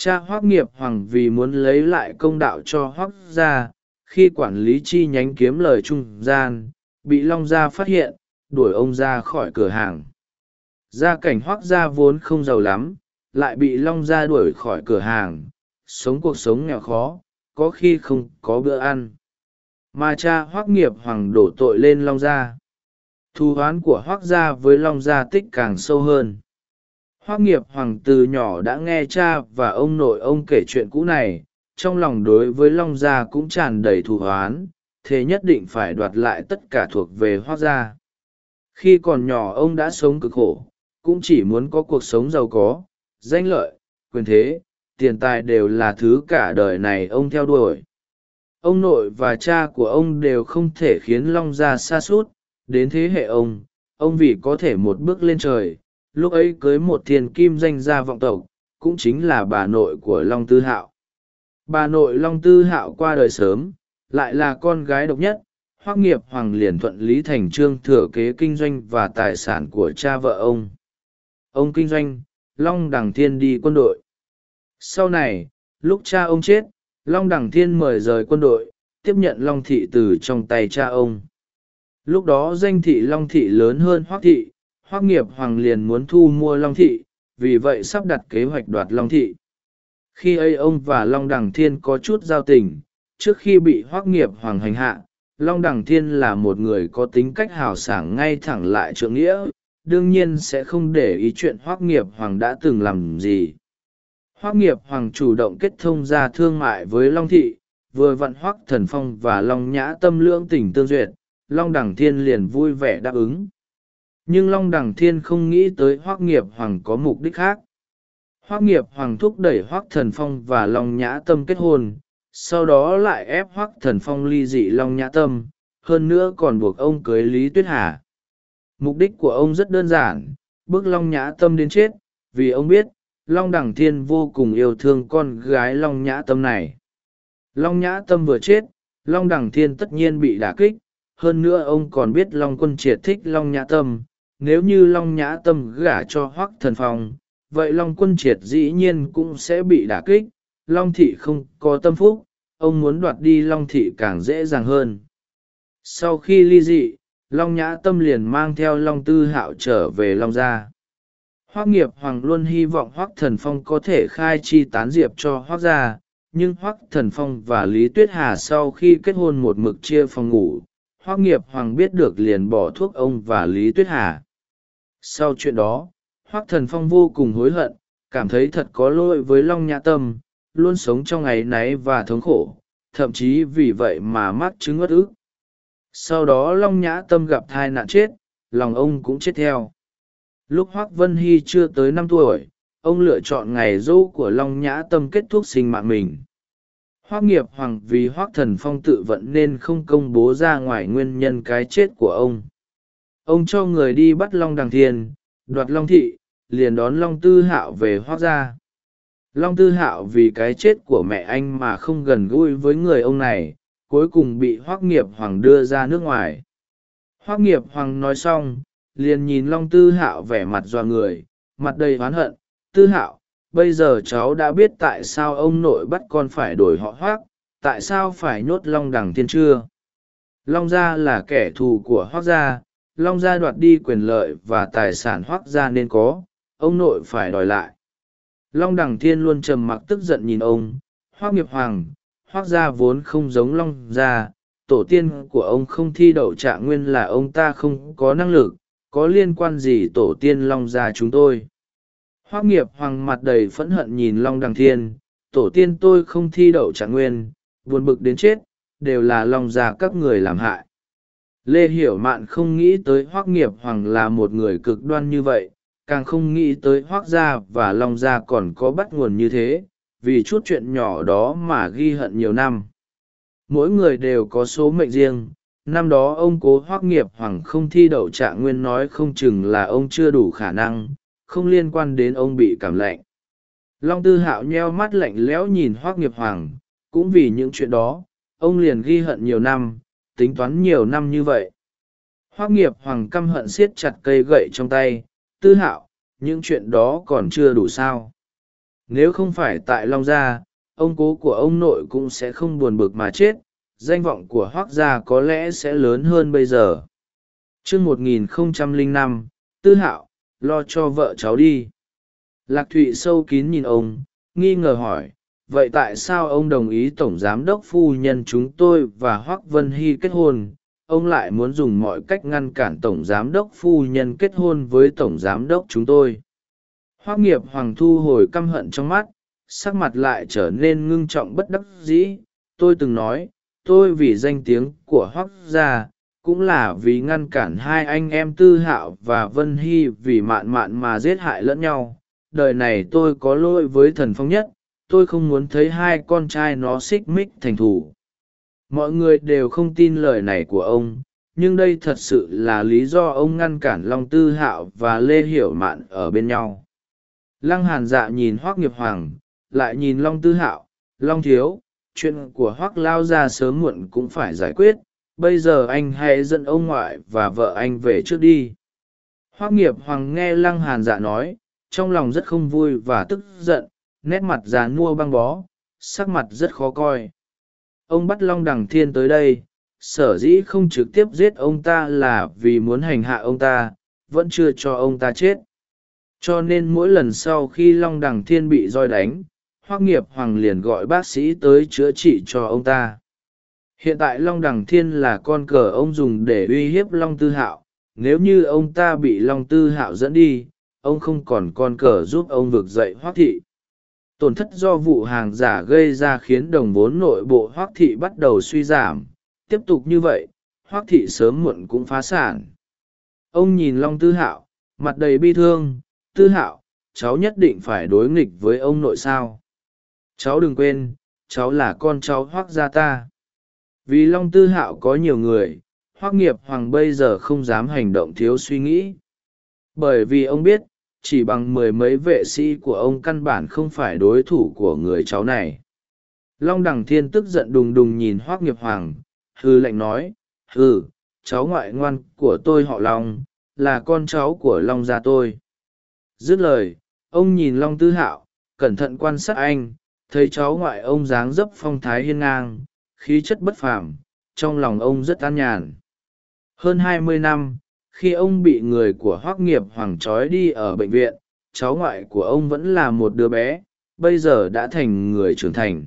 cha hoác nghiệp hoàng vì muốn lấy lại công đạo cho hoác gia, khi quản lý chi nhánh kiếm lời trung gian, bị long gia phát hiện, đuổi ông ra khỏi cửa hàng. Gia cảnh hoác gia vốn không giàu lắm, lại bị long gia đuổi khỏi cửa hàng, sống cuộc sống nghèo khó, có khi không có bữa ăn. Mà cha hoác nghiệp hoàng đổ tội lên long gia. Thù hoán của hoác gia với long gia tích càng sâu hơn hoác nghiệp hoàng từ nhỏ đã nghe cha và ông nội ông kể chuyện cũ này, trong lòng đối với long gia cũng tràn đầy thù hoán thế nhất định phải đoạt lại tất cả thuộc về hoác gia. Khi còn nhỏ ông đã sống cực khổ, cũng chỉ muốn có cuộc sống giàu có, danh lợi, quyền thế, tiền tài đều là thứ cả đời này ông theo đuổi. Ông nội và cha của ông đều không thể khiến long gia xa suốt đến thế hệ ông ông vì có thể một bước lên trời lúc ấy cưới một thiên kim danh gia vọng tộc, cũng chính là bà nội của long tư hạo. Bà nội long tư hạo qua đời sớm, lại là con gái độc nhất hoác nghiệp hoàng liền thuận lý thành trương thừa kế kinh doanh và tài sản của cha vợ ông. Ông kinh doanh, long đằng thiên đi quân đội. Sau này, lúc cha ông chết, long đằng thiên mời rời quân đội, tiếp nhận long thị từ trong tay cha ông. Lúc đó danh thị long thị lớn hơn hoác thị hoác nghiệp hoàng liền muốn thu mua long thị, vì vậy sắp đặt kế hoạch đoạt long thị. Khi ấy ông và long đằng thiên có chút giao tình, trước khi bị hoác nghiệp hoàng hành hạ, long đằng thiên là một người có tính cách hào sảng ngay thẳng lại trượng nghĩa, đương nhiên sẽ không để ý chuyện hoác nghiệp hoàng đã từng làm gì. Hoác nghiệp hoàng chủ động kết thông ra thương mại với long thị, vừa vặn hoác thần phong và long nhã tâm lưỡng tình tương duyệt, long đằng thiên liền vui vẻ đáp ứng nhưng long đằng thiên không nghĩ tới hoác nghiệp hoàng có mục đích khác. Hoác nghiệp hoàng thúc đẩy hoác thần phong và long nhã tâm kết hôn, sau đó lại ép hoác thần phong ly dị long nhã tâm, hơn nữa còn buộc ông cưới lý tuyết hà. Mục đích của ông rất đơn giản, bước long nhã tâm đến chết, vì ông biết, long đằng thiên vô cùng yêu thương con gái long nhã tâm này. Long nhã tâm vừa chết, long đằng thiên tất nhiên bị đả kích, hơn nữa ông còn biết long quân triệt thích long nhã tâm nếu như long nhã tâm gả cho Hoắc thần phong, vậy long quân triệt dĩ nhiên cũng sẽ bị đả kích, long thị không có tâm phúc, ông muốn đoạt đi long thị càng dễ dàng hơn. Sau khi ly dị, long nhã tâm liền mang theo long tư hạo trở về long gia. Hoác nghiệp hoàng luôn hy vọng hoác thần phong có thể khai chi tán diệp cho hoác gia, nhưng hoác thần phong và lý tuyết hà sau khi kết hôn một mực chia phòng ngủ hoác nghiệp hoàng biết được liền bỏ thuốc ông và lý tuyết hà sau chuyện đó, hoác thần phong vô cùng hối hận, cảm thấy thật có lỗi với long nhã tâm, luôn sống trong ngày náy và thống khổ, thậm chí vì vậy mà mắc chứng ất ức. Sau đó long nhã tâm gặp thai nạn chết, lòng ông cũng chết theo. Lúc hoác vân hy chưa tới năm tuổi, ông lựa chọn ngày dỗ của long nhã tâm kết thúc sinh mạng mình. Hoác nghiệp hoàng vì hoác thần phong tự vận nên không công bố ra ngoài nguyên nhân cái chết của ông ông cho người đi bắt long đằng thiên, đoạt long thị, liền đón long tư hạo về hoác gia. Long tư hạo vì cái chết của mẹ anh mà không gần gũi với người ông này, cuối cùng bị hoác nghiệp hoàng đưa ra nước ngoài. Hoác nghiệp hoàng nói xong, liền nhìn long tư hạo vẻ mặt dọa người, mặt đầy oán hận. Tư hạo, bây giờ cháu đã biết tại sao ông nội bắt con phải đổi họ hoác, tại sao phải nhốt long đằng thiên chưa? Long gia là kẻ thù của hoác gia long gia đoạt đi quyền lợi và tài sản hoác gia nên có, ông nội phải đòi lại. Long đằng thiên luôn trầm mặc tức giận nhìn ông hoác nghiệp hoàng hoác gia vốn không giống long gia, tổ tiên của ông không thi đậu trạng nguyên là ông ta không có năng lực, có liên quan gì tổ tiên long gia chúng tôi? Hoác nghiệp hoàng mặt đầy phẫn hận nhìn long đằng thiên, tổ tiên tôi không thi đậu trạng nguyên, buồn bực đến chết, đều là long gia các người làm hại lê hiểu mạn không nghĩ tới hoác nghiệp hoàng là một người cực đoan như vậy, càng không nghĩ tới hoác gia và long gia còn có bắt nguồn như thế, vì chút chuyện nhỏ đó mà ghi hận nhiều năm. Mỗi người đều có số mệnh riêng, năm đó ông cố hoác nghiệp hoàng không thi đậu trạng nguyên nói không chừng là ông chưa đủ khả năng, không liên quan đến ông bị cảm lạnh. Long tư hạo nheo mắt lạnh lẽo nhìn hoác nghiệp hoàng, cũng vì những chuyện đó, ông liền ghi hận nhiều năm tính toán nhiều năm như vậy. Hoác nghiệp hoàng căm hận siết chặt cây gậy trong tay, tư hạo, những chuyện đó còn chưa đủ sao? Nếu không phải tại long gia, ông cố của ông nội cũng sẽ không buồn bực mà chết, danh vọng của hoác gia có lẽ sẽ lớn hơn bây giờ. Chương một nghìn năm, tư hạo, lo cho vợ cháu đi. Lạc thụy sâu kín nhìn ông, nghi ngờ hỏi vậy tại sao ông đồng ý tổng giám đốc phu nhân chúng tôi và hoác vân hy kết hôn? Ông lại muốn dùng mọi cách ngăn cản tổng giám đốc phu nhân kết hôn với tổng giám đốc chúng tôi. Hoác nghiệp hoàng thu hồi căm hận trong mắt, sắc mặt lại trở nên ngưng trọng bất đắc dĩ. Tôi từng nói, tôi vì danh tiếng của hoác gia, cũng là vì ngăn cản hai anh em tư hạo và vân hy vì mạn mạn mà giết hại lẫn nhau. Đời này tôi có lỗi với thần phong nhất tôi không muốn thấy hai con trai nó xích mích thành thù. Mọi người đều không tin lời này của ông, nhưng đây thật sự là lý do ông ngăn cản long tư hạo và lê hiểu mạn ở bên nhau. Lăng hàn dạ nhìn hoác nghiệp hoàng, lại nhìn long tư hạo. Long thiếu, chuyện của hoác lao ra sớm muộn cũng phải giải quyết, bây giờ anh hãy dẫn ông ngoại và vợ anh về trước đi. Hoác nghiệp hoàng nghe lăng hàn dạ nói, trong lòng rất không vui và tức giận nét mặt già nua băng bó, sắc mặt rất khó coi. Ông bắt long đằng thiên tới đây, sở dĩ không trực tiếp giết ông ta là vì muốn hành hạ ông ta, vẫn chưa cho ông ta chết. Cho nên mỗi lần sau khi long đằng thiên bị roi đánh hoác nghiệp hoàng liền gọi bác sĩ tới chữa trị cho ông ta. Hiện tại long đằng thiên là con cờ ông dùng để uy hiếp long tư hạo. Nếu như ông ta bị long tư hạo dẫn đi, ông không còn con cờ giúp ông vực dậy hoác thị tổn thất do vụ hàng giả gây ra khiến đồng vốn nội bộ hoác thị bắt đầu suy giảm. Tiếp tục như vậy hoác thị sớm muộn cũng phá sản. Ông nhìn long tư hạo, mặt đầy bi thương. Tư hạo, cháu nhất định phải đối nghịch với ông nội sao? Cháu đừng quên, cháu là con cháu hoác gia ta. Vì long tư hạo có nhiều người hoác nghiệp hoàng bây giờ không dám hành động thiếu suy nghĩ. Bởi vì ông biết chỉ bằng mười mấy vệ sĩ của ông căn bản không phải đối thủ của người cháu này. Long đằng thiên tức giận đùng đùng nhìn hoác nghiệp hoàng, hư lệnh nói, hừ, cháu ngoại ngoan của tôi họ long, là con cháu của long gia tôi. Dứt lời, ông nhìn long tư hạo, cẩn thận quan sát anh, thấy cháu ngoại ông dáng dấp phong thái hiên ngang, khí chất bất phàm, trong lòng ông rất an nhàn. Hơn hai mươi năm khi ông bị người của hoác nghiệp hoàng trói đi ở bệnh viện, cháu ngoại của ông vẫn là một đứa bé, bây giờ đã thành người trưởng thành.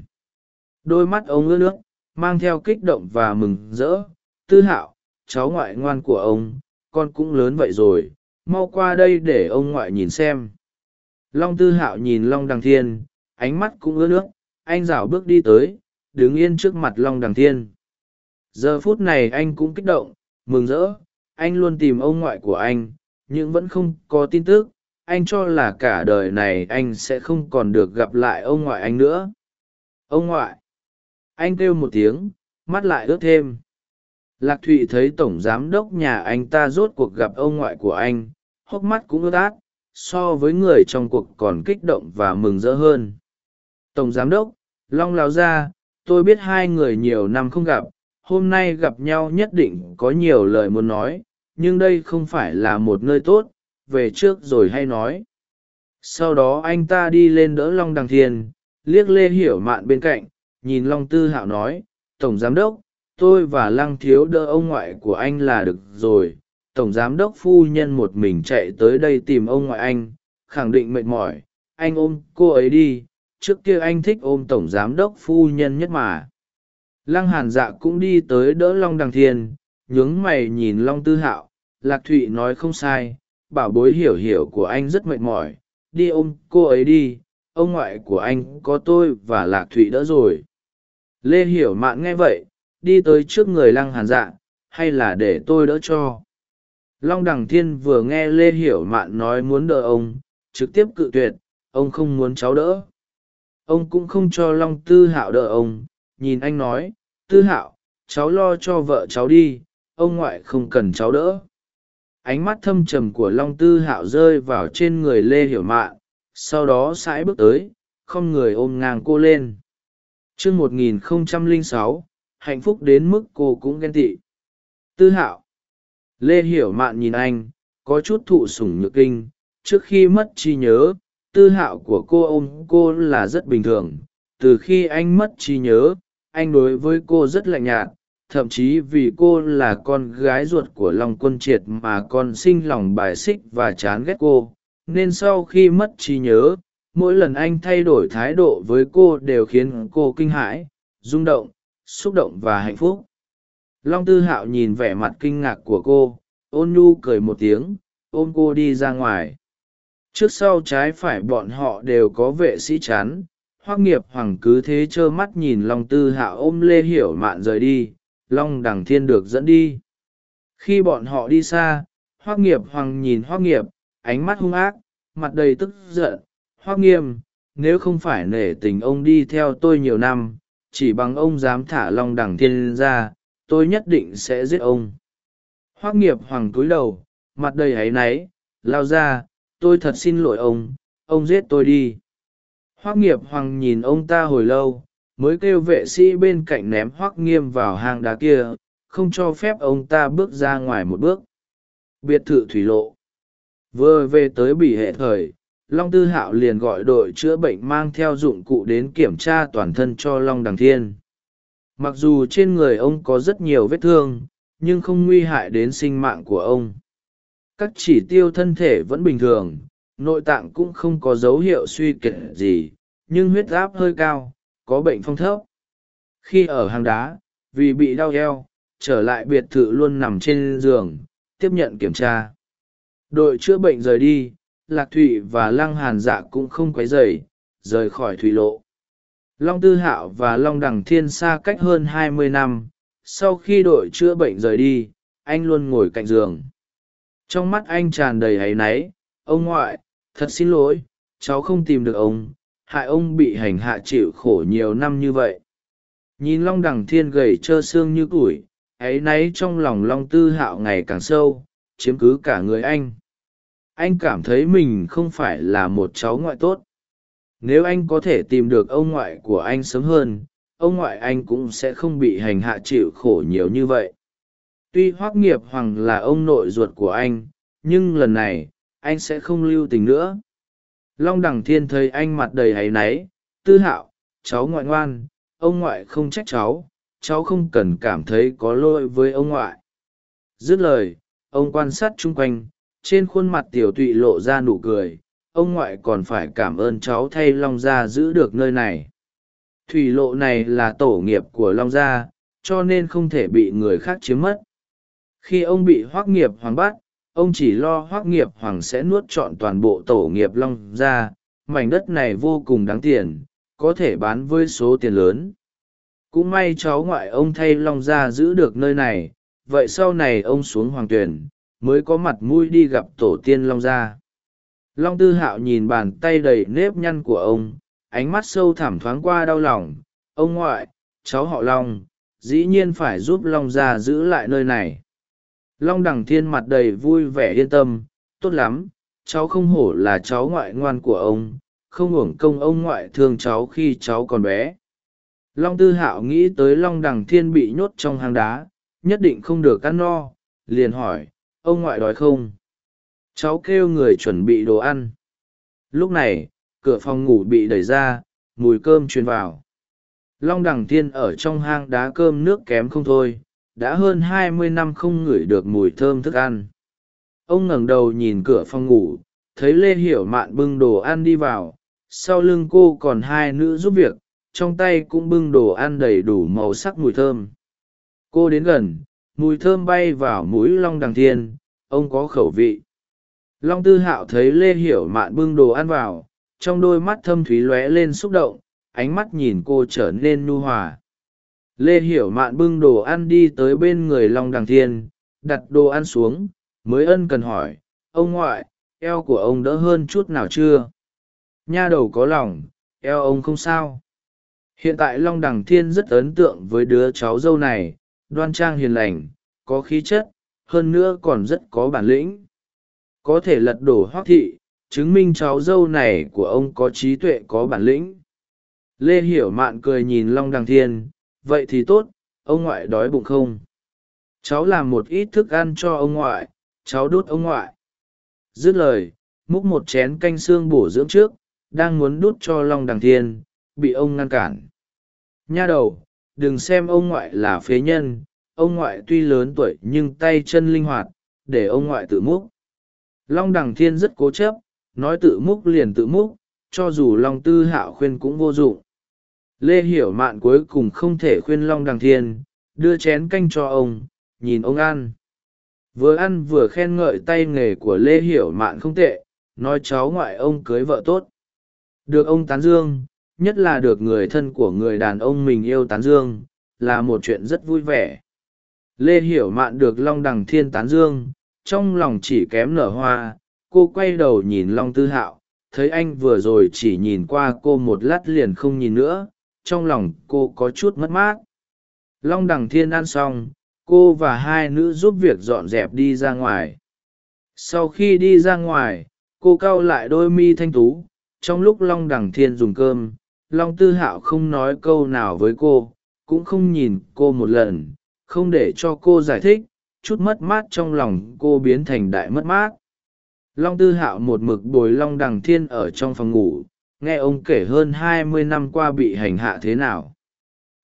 Đôi mắt ông ướt nước, mang theo kích động và mừng rỡ. Tư hạo, cháu ngoại ngoan của ông, con cũng lớn vậy rồi, mau qua đây để ông ngoại nhìn xem. Long tư hạo nhìn long đằng thiên, ánh mắt cũng ướt nước, anh rảo bước đi tới, đứng yên trước mặt long đằng thiên. Giờ phút này anh cũng kích động, mừng rỡ anh luôn tìm ông ngoại của anh, nhưng vẫn không có tin tức. Anh cho là cả đời này anh sẽ không còn được gặp lại ông ngoại anh nữa. Ông ngoại. Anh kêu một tiếng, mắt lại ướt thêm. Lạc thụy thấy tổng giám đốc nhà anh ta rốt cuộc gặp ông ngoại của anh, hốc mắt cũng ướt át, so với người trong cuộc còn kích động và mừng rỡ hơn. Tổng giám đốc, long lao ra, tôi biết hai người nhiều năm không gặp hôm nay gặp nhau nhất định có nhiều lời muốn nói, nhưng đây không phải là một nơi tốt, về trước rồi hay nói. Sau đó anh ta đi lên đỡ long đằng thiên liếc lê hiểu mạn bên cạnh, nhìn long tư hạo nói, tổng giám đốc, tôi và lăng thiếu đỡ ông ngoại của anh là được rồi. Tổng giám đốc phu nhân một mình chạy tới đây tìm ông ngoại anh, khẳng định mệt mỏi. Anh ôm cô ấy đi, trước kia anh thích ôm tổng giám đốc phu nhân nhất mà lăng hàn dạ cũng đi tới đỡ long đằng thiên, nhướng mày nhìn long tư hạo. Lạc thụy nói không sai, bảo bối hiểu hiểu của anh rất mệt mỏi. Đi ôm cô ấy đi, ông ngoại của anh có tôi và lạc thụy đỡ rồi. Lê hiểu mạn nghe vậy, đi tới trước người lăng hàn dạ hay là để tôi đỡ cho? Long đằng thiên vừa nghe lê hiểu mạn nói muốn đỡ ông, trực tiếp cự tuyệt, ông không muốn cháu đỡ. Ông cũng không cho long tư hạo đỡ ông nhìn anh nói, tư hạo, cháu lo cho vợ cháu đi, ông ngoại không cần cháu đỡ. Ánh mắt thâm trầm của long tư hạo rơi vào trên người lê hiểu mạn, sau đó sãi bước tới, không người ôm ngang cô lên. T r ư ơ n g một nghìn không trăm lẻ sáu, hạnh phúc đến mức cô cũng ghen tị. Tư hạo. Lê hiểu mạn nhìn anh, có chút thụ sủng nhược kinh, trước khi mất trí nhớ, tư hạo của cô ôm cô là rất bình thường, từ khi anh mất trí nhớ anh đối với cô rất lạnh nhạt, thậm chí vì cô là con gái ruột của long quân triệt mà con sinh lòng bài xích và chán ghét cô. Nên sau khi mất trí nhớ, mỗi lần anh thay đổi thái độ với cô đều khiến cô kinh hãi, rung động, xúc động và hạnh phúc. Long tư hạo nhìn vẻ mặt kinh ngạc của cô, ôn nhu cười một tiếng, ôm cô đi ra ngoài. Trước sau trái phải bọn họ đều có vệ sĩ chắn hoác nghiệp hoàng cứ thế trơ mắt nhìn long tư Hạ ôm lê hiểu mạn rời đi, long đằng thiên được dẫn đi. Khi bọn họ đi xa, hoác nghiệp hoàng nhìn hoác nghiệp, ánh mắt hung ác, mặt đầy tức giận. Hoác nghiêm, nếu không phải nể tình ông đi theo tôi nhiều năm, chỉ bằng ông dám thả long đằng thiên ra, tôi nhất định sẽ giết ông. Hoác nghiệp hoàng cúi đầu, mặt đầy áy náy, lao ra, tôi thật xin lỗi ông ông giết tôi đi hoác nghiệp hoàng nhìn ông ta hồi lâu, mới kêu vệ sĩ bên cạnh ném hoắc nghiêm vào hang đá kia, không cho phép ông ta bước ra ngoài một bước. Biệt thự thủy lộ. Vừa về tới bỉ hệ thời, long tư hạo liền gọi đội chữa bệnh mang theo dụng cụ đến kiểm tra toàn thân cho long đằng thiên. Mặc dù trên người ông có rất nhiều vết thương, nhưng không nguy hại đến sinh mạng của ông. Các chỉ tiêu thân thể vẫn bình thường nội tạng cũng không có dấu hiệu suy kiệt gì, nhưng huyết áp hơi cao, có bệnh phong thấp. Khi ở hang đá, vì bị đau eo, trở lại biệt thự luôn nằm trên giường, tiếp nhận kiểm tra. Đội chữa bệnh rời đi, lạc thụy và lăng hàn dạ cũng không quấy dày rời khỏi thủy lộ. Long tư hạo và long đằng thiên xa cách hơn hai mươi năm, sau khi đội chữa bệnh rời đi, anh luôn ngồi cạnh giường. Trong mắt anh tràn đầy áy náy, ông ngoại thật xin lỗi, cháu không tìm được ông, hại ông bị hành hạ chịu khổ nhiều năm như vậy. Nhìn long đằng thiên gầy trơ xương như củi áy náy trong lòng long tư hạo ngày càng sâu, chiếm cứ cả người anh. Anh cảm thấy mình không phải là một cháu ngoại tốt. Nếu anh có thể tìm được ông ngoại của anh sớm hơn, ông ngoại anh cũng sẽ không bị hành hạ chịu khổ nhiều như vậy. Tuy hoác nghiệp hoàng là ông nội ruột của anh, nhưng lần này anh sẽ không lưu tình nữa. Long đằng thiên thấy anh mặt đầy áy náy, tư hạo, cháu ngoại ngoan, ông ngoại không trách cháu cháu không cần cảm thấy có lỗi với ông ngoại. Dứt lời, ông quan sát chung quanh, trên khuôn mặt tiểu tụy lộ ra nụ cười, ông ngoại còn phải cảm ơn cháu thay long gia giữ được nơi này. Thủy lộ này là tổ nghiệp của long gia, cho nên không thể bị người khác chiếm mất. Khi ông bị hoác nghiệp hoàng bắt ông chỉ lo hoác nghiệp hoàng sẽ nuốt trọn toàn bộ tổ nghiệp long ra, mảnh đất này vô cùng đáng tiền, có thể bán với số tiền lớn. Cũng may cháu ngoại ông thay long ra giữ được nơi này, vậy sau này ông xuống hoàng tuyển, mới có mặt mũi đi gặp tổ tiên long gia long tư hạo nhìn bàn tay đầy nếp nhăn của ông, ánh mắt sâu thẳm thoáng qua đau lòng. Ông ngoại, cháu họ long, dĩ nhiên phải giúp long gia giữ lại nơi này long đằng thiên mặt đầy vui vẻ yên tâm, tốt lắm, cháu không hổ là cháu ngoại ngoan của ông, không hưởng công ông ngoại thương cháu khi cháu còn bé. Long tư hạo nghĩ tới long đằng thiên bị nhốt trong hang đá, nhất định không được ăn no, liền hỏi, ông ngoại đói không? Cháu kêu người chuẩn bị đồ ăn. Lúc này, cửa phòng ngủ bị đẩy ra, mùi cơm truyền vào. Long đằng thiên ở trong hang đá cơm nước kém không thôi đã hơn hai mươi năm không ngửi được mùi thơm thức ăn. Ông ngẩng đầu nhìn cửa phòng ngủ, thấy lê hiểu mạn bưng đồ ăn đi vào. Sau lưng cô còn hai nữ giúp việc, trong tay cũng bưng đồ ăn đầy đủ màu sắc mùi thơm. Cô đến gần, mùi thơm bay vào mũi long đằng thiên, ông có khẩu vị. Long tư hạo thấy lê hiểu mạn bưng đồ ăn vào, trong đôi mắt thâm thúy lóe lên xúc động, ánh mắt nhìn cô trở nên nhu hòa lê hiểu mạn bưng đồ ăn đi tới bên người long đằng thiên, đặt đồ ăn xuống, mới ân cần hỏi, ông ngoại, eo của ông đỡ hơn chút nào chưa? Nha đầu có lòng, eo ông không sao. Hiện tại long đằng thiên rất ấn tượng với đứa cháu dâu này, đoan trang hiền lành, có khí chất, hơn nữa còn rất có bản lĩnh. Có thể lật đổ hoác thị, chứng minh cháu dâu này của ông có trí tuệ, có bản lĩnh. Lê hiểu mạn cười nhìn long đằng thiên vậy thì tốt, ông ngoại đói bụng không? Cháu làm một ít thức ăn cho ông ngoại, cháu đút ông ngoại. Dứt lời, múc một chén canh xương bổ dưỡng trước, đang muốn đút cho long đằng thiên, bị ông ngăn cản. Nha đầu, đừng xem ông ngoại là phế nhân, ông ngoại tuy lớn tuổi nhưng tay chân linh hoạt, để ông ngoại tự múc. Long đằng thiên rất cố chấp, nói tự múc liền tự múc, cho dù long tư hạo khuyên cũng vô dụng lê hiểu mạn cuối cùng không thể khuyên long đằng thiên, đưa chén canh cho ông, nhìn ông ăn. Vừa ăn vừa khen ngợi tay nghề của lê hiểu mạn không tệ, nói cháu ngoại ông cưới vợ tốt. Được ông tán dương, nhất là được người thân của người đàn ông mình yêu tán dương, là một chuyện rất vui vẻ. Lê hiểu mạn được long đằng thiên tán dương, trong lòng chỉ kém nở hoa, cô quay đầu nhìn long tư hạo, thấy anh vừa rồi chỉ nhìn qua cô một lát liền không nhìn nữa trong lòng cô có chút mất mát. Long đằng thiên ăn xong, cô và hai nữ giúp việc dọn dẹp đi ra ngoài. Sau khi đi ra ngoài, cô cau lại đôi mi thanh tú. Trong lúc long đằng thiên dùng cơm, long tư hạo không nói câu nào với cô, cũng không nhìn cô một lần, không để cho cô giải thích, chút mất mát trong lòng cô biến thành đại mất mát. Long tư hạo một mực bồi long đằng thiên ở trong phòng ngủ nghe ông kể hơn hai mươi năm qua bị hành hạ thế nào.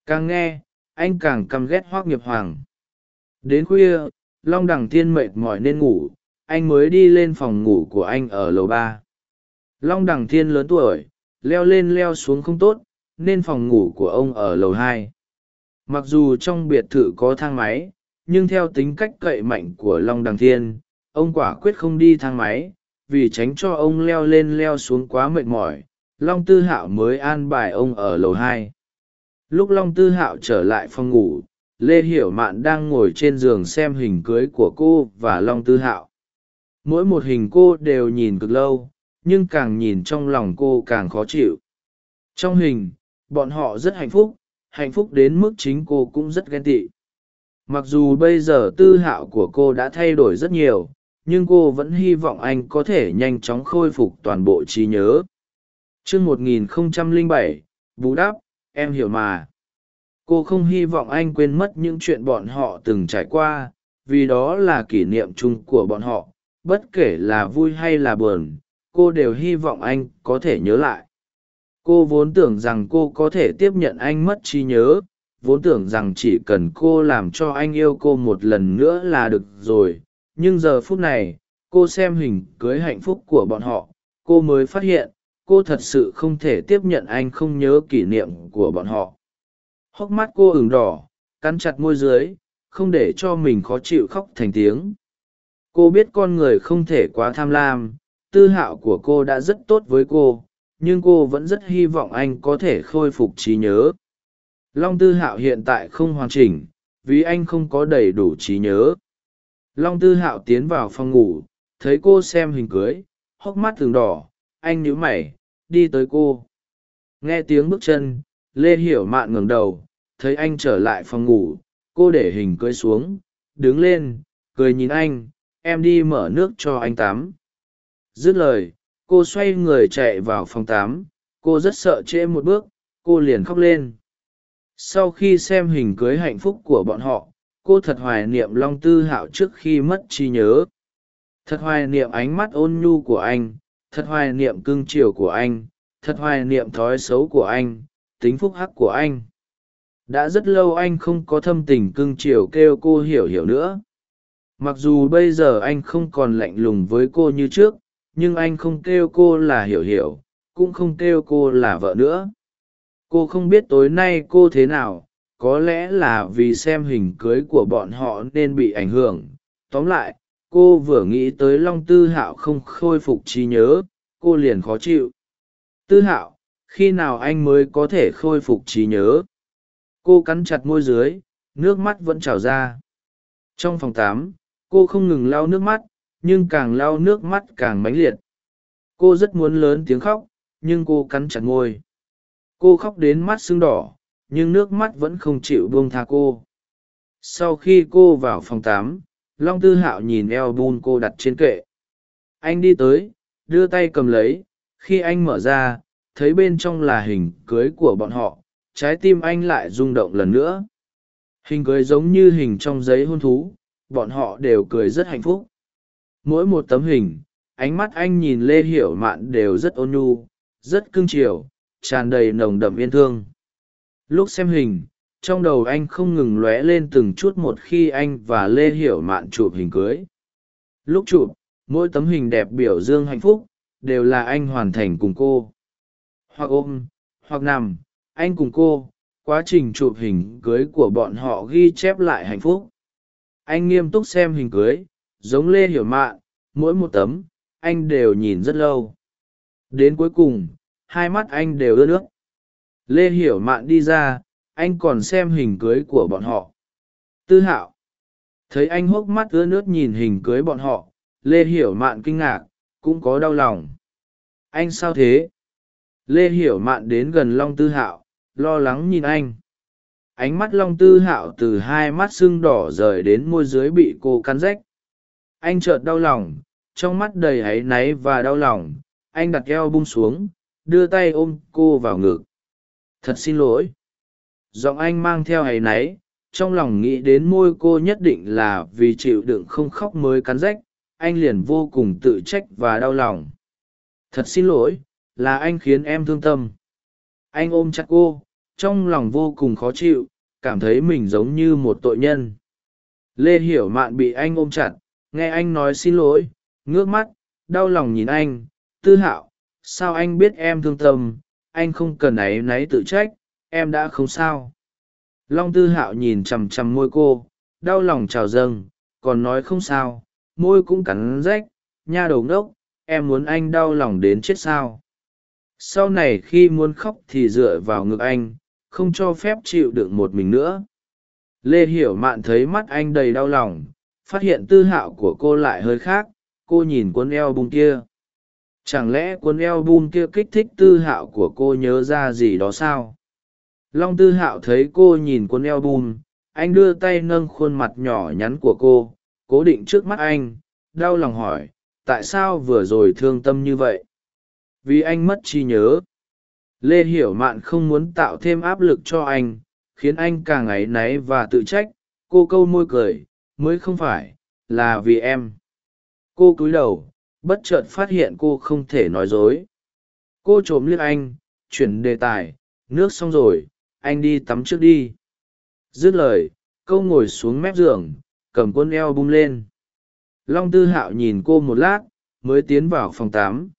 Càng nghe, anh càng căm ghét hoác nghiệp hoàng. Đến khuya, long đằng thiên mệt mỏi nên ngủ, anh mới đi lên phòng ngủ của anh ở lầu ba. Long đằng thiên lớn tuổi, leo lên leo xuống không tốt, nên phòng ngủ của ông ở lầu hai. Mặc dù trong biệt thự có thang máy, nhưng theo tính cách cậy mạnh của long đằng thiên, ông quả quyết không đi thang máy, vì tránh cho ông leo lên leo xuống quá mệt mỏi long tư hạo mới an bài ông ở lầu hai. Lúc long tư hạo trở lại phòng ngủ, lê hiểu mạn đang ngồi trên giường xem hình cưới của cô và long tư hạo. Mỗi một hình cô đều nhìn cực lâu, nhưng càng nhìn trong lòng cô càng khó chịu. Trong hình, bọn họ rất hạnh phúc hạnh phúc đến mức chính cô cũng rất ghen tị. Mặc dù bây giờ tư hạo của cô đã thay đổi rất nhiều, nhưng cô vẫn hy vọng anh có thể nhanh chóng khôi phục toàn bộ trí nhớ chương một nghìn không trăm lẻ bảy, bù đắp, em hiểu mà. Cô không hy vọng anh quên mất những chuyện bọn họ từng trải qua, vì đó là kỷ niệm chung của bọn họ. Bất kể là vui hay là buồn, cô đều hy vọng anh có thể nhớ lại. Cô vốn tưởng rằng cô có thể tiếp nhận anh mất trí nhớ, vốn tưởng rằng chỉ cần cô làm cho anh yêu cô một lần nữa là được rồi. Nhưng giờ phút này, cô xem hình cưới hạnh phúc của bọn họ, cô mới phát hiện cô thật sự không thể tiếp nhận anh không nhớ kỷ niệm của bọn họ. Hốc mắt cô ửng đỏ, cắn chặt môi dưới, không để cho mình khó chịu khóc thành tiếng. Cô biết con người không thể quá tham lam, tư hạo của cô đã rất tốt với cô, nhưng cô vẫn rất hy vọng anh có thể khôi phục trí nhớ. Long tư hạo hiện tại không hoàn chỉnh, vì anh không có đầy đủ trí nhớ. Long tư hạo tiến vào phòng ngủ, thấy cô xem hình cưới, hốc mắt thường đỏ, anh nhíu mày đi tới cô. Nghe tiếng bước chân, lê hiểu mạn ngẩng đầu, thấy anh trở lại phòng ngủ, cô để hình cưới xuống, đứng lên, cười nhìn anh, em đi mở nước cho anh tắm. Dứt lời, cô xoay người chạy vào phòng tắm, cô rất sợ trễ một bước, cô liền khóc lên. Sau khi xem hình cưới hạnh phúc của bọn họ, cô thật hoài niệm long tư hạo trước khi mất trí nhớ. Thật hoài niệm ánh mắt ôn nhu của anh thật hoài niệm cưng chiều của anh, thật hoài niệm thói xấu của anh, tính phúc hắc của anh. Đã rất lâu anh không có thâm tình cưng chiều kêu cô hiểu hiểu nữa. Mặc dù bây giờ anh không còn lạnh lùng với cô như trước, nhưng anh không kêu cô là hiểu hiểu, cũng không kêu cô là vợ nữa. Cô không biết tối nay cô thế nào, có lẽ là vì xem hình cưới của bọn họ nên bị ảnh hưởng. Tóm lại cô vừa nghĩ tới long tư hạo không khôi phục trí nhớ, cô liền khó chịu. Tư hạo, khi nào anh mới có thể khôi phục trí nhớ? Cô cắn chặt môi dưới, nước mắt vẫn trào ra. Trong phòng tám, cô không ngừng lau nước mắt, nhưng càng lau nước mắt càng mãnh liệt. Cô rất muốn lớn tiếng khóc, nhưng cô cắn chặt môi. Cô khóc đến mắt sưng đỏ, nhưng nước mắt vẫn không chịu buông tha cô. Sau khi cô vào phòng tám long tư hạo nhìn eo bun cô đặt trên kệ. Anh đi tới, đưa tay cầm lấy, khi anh mở ra, thấy bên trong là hình cưới của bọn họ, trái tim anh lại rung động lần nữa. Hình cưới giống như hình trong giấy hôn thú, bọn họ đều cười rất hạnh phúc. Mỗi một tấm hình, ánh mắt anh nhìn lê hiểu mạn đều rất ôn nhu, rất cưng chiều, tràn đầy nồng đậm yên thương. Lúc xem hình trong đầu anh không ngừng lóe lên từng chút một khi anh và lê hiểu mạn chụp hình cưới. Lúc chụp, mỗi tấm hình đẹp biểu dương hạnh phúc, đều là anh hoàn thành cùng cô. Hoặc ôm, hoặc nằm, anh cùng cô, quá trình chụp hình cưới của bọn họ ghi chép lại hạnh phúc. Anh nghiêm túc xem hình cưới, giống lê hiểu mạn, mỗi một tấm, anh đều nhìn rất lâu. Đến cuối cùng, hai mắt anh đều ướt nước. Lê hiểu mạn đi ra anh còn xem hình cưới của bọn họ. Tư hạo. Thấy anh hốc mắt ướt nước nhìn hình cưới bọn họ, lê hiểu mạn kinh ngạc, cũng có đau lòng. Anh sao thế? Lê hiểu mạn đến gần long tư hạo, lo lắng nhìn anh. Ánh mắt long tư hạo từ hai mắt sưng đỏ rời đến môi dưới bị cô cắn rách. Anh chợt đau lòng, trong mắt đầy áy náy và đau lòng, anh đặt eo bung xuống, đưa tay ôm cô vào ngực. Thật xin lỗi giọng anh mang theo áy náy, trong lòng nghĩ đến môi cô nhất định là vì chịu đựng không khóc mới cắn rách, anh liền vô cùng tự trách và đau lòng. Thật xin lỗi, là anh khiến em thương tâm. Anh ôm chặt cô, trong lòng vô cùng khó chịu, cảm thấy mình giống như một tội nhân. Lê hiểu mạn bị anh ôm chặt, nghe anh nói xin lỗi, ngước mắt, đau lòng nhìn anh, tư hạo, sao anh biết em thương tâm? Anh không cần áy náy tự trách em đã không sao. Long tư hạo nhìn chằm chằm môi cô, đau lòng trào dâng, còn nói không sao, môi cũng cắn rách, nha đầu ngốc, em muốn anh đau lòng đến chết sao. Sau này khi muốn khóc thì dựa vào ngực anh, không cho phép chịu đựng một mình nữa. Lê hiểu mạn thấy mắt anh đầy đau lòng, phát hiện tư hạo của cô lại hơi khác, cô nhìn cuốn eo bung kia. Chẳng lẽ cuốn eo bung kia kích thích tư hạo của cô nhớ ra gì đó sao? Long tư hạo thấy cô nhìn cuốn eo bùn, anh đưa tay nâng khuôn mặt nhỏ nhắn của cô cố định trước mắt anh đau lòng hỏi tại sao vừa rồi thương tâm như vậy? Vì anh mất trí nhớ. Lê hiểu mạn không muốn tạo thêm áp lực cho anh khiến anh càng áy náy và tự trách. Cô câu môi cười mới không phải là vì em. Cô cúi đầu bất chợt phát hiện cô không thể nói dối. Cô trộm liếc anh chuyển đề tài nước xong rồi anh đi tắm trước đi. Dứt lời, câu ngồi xuống mép giường, cầm quân eo bung lên. Long tư hạo nhìn cô một lát, mới tiến vào phòng tám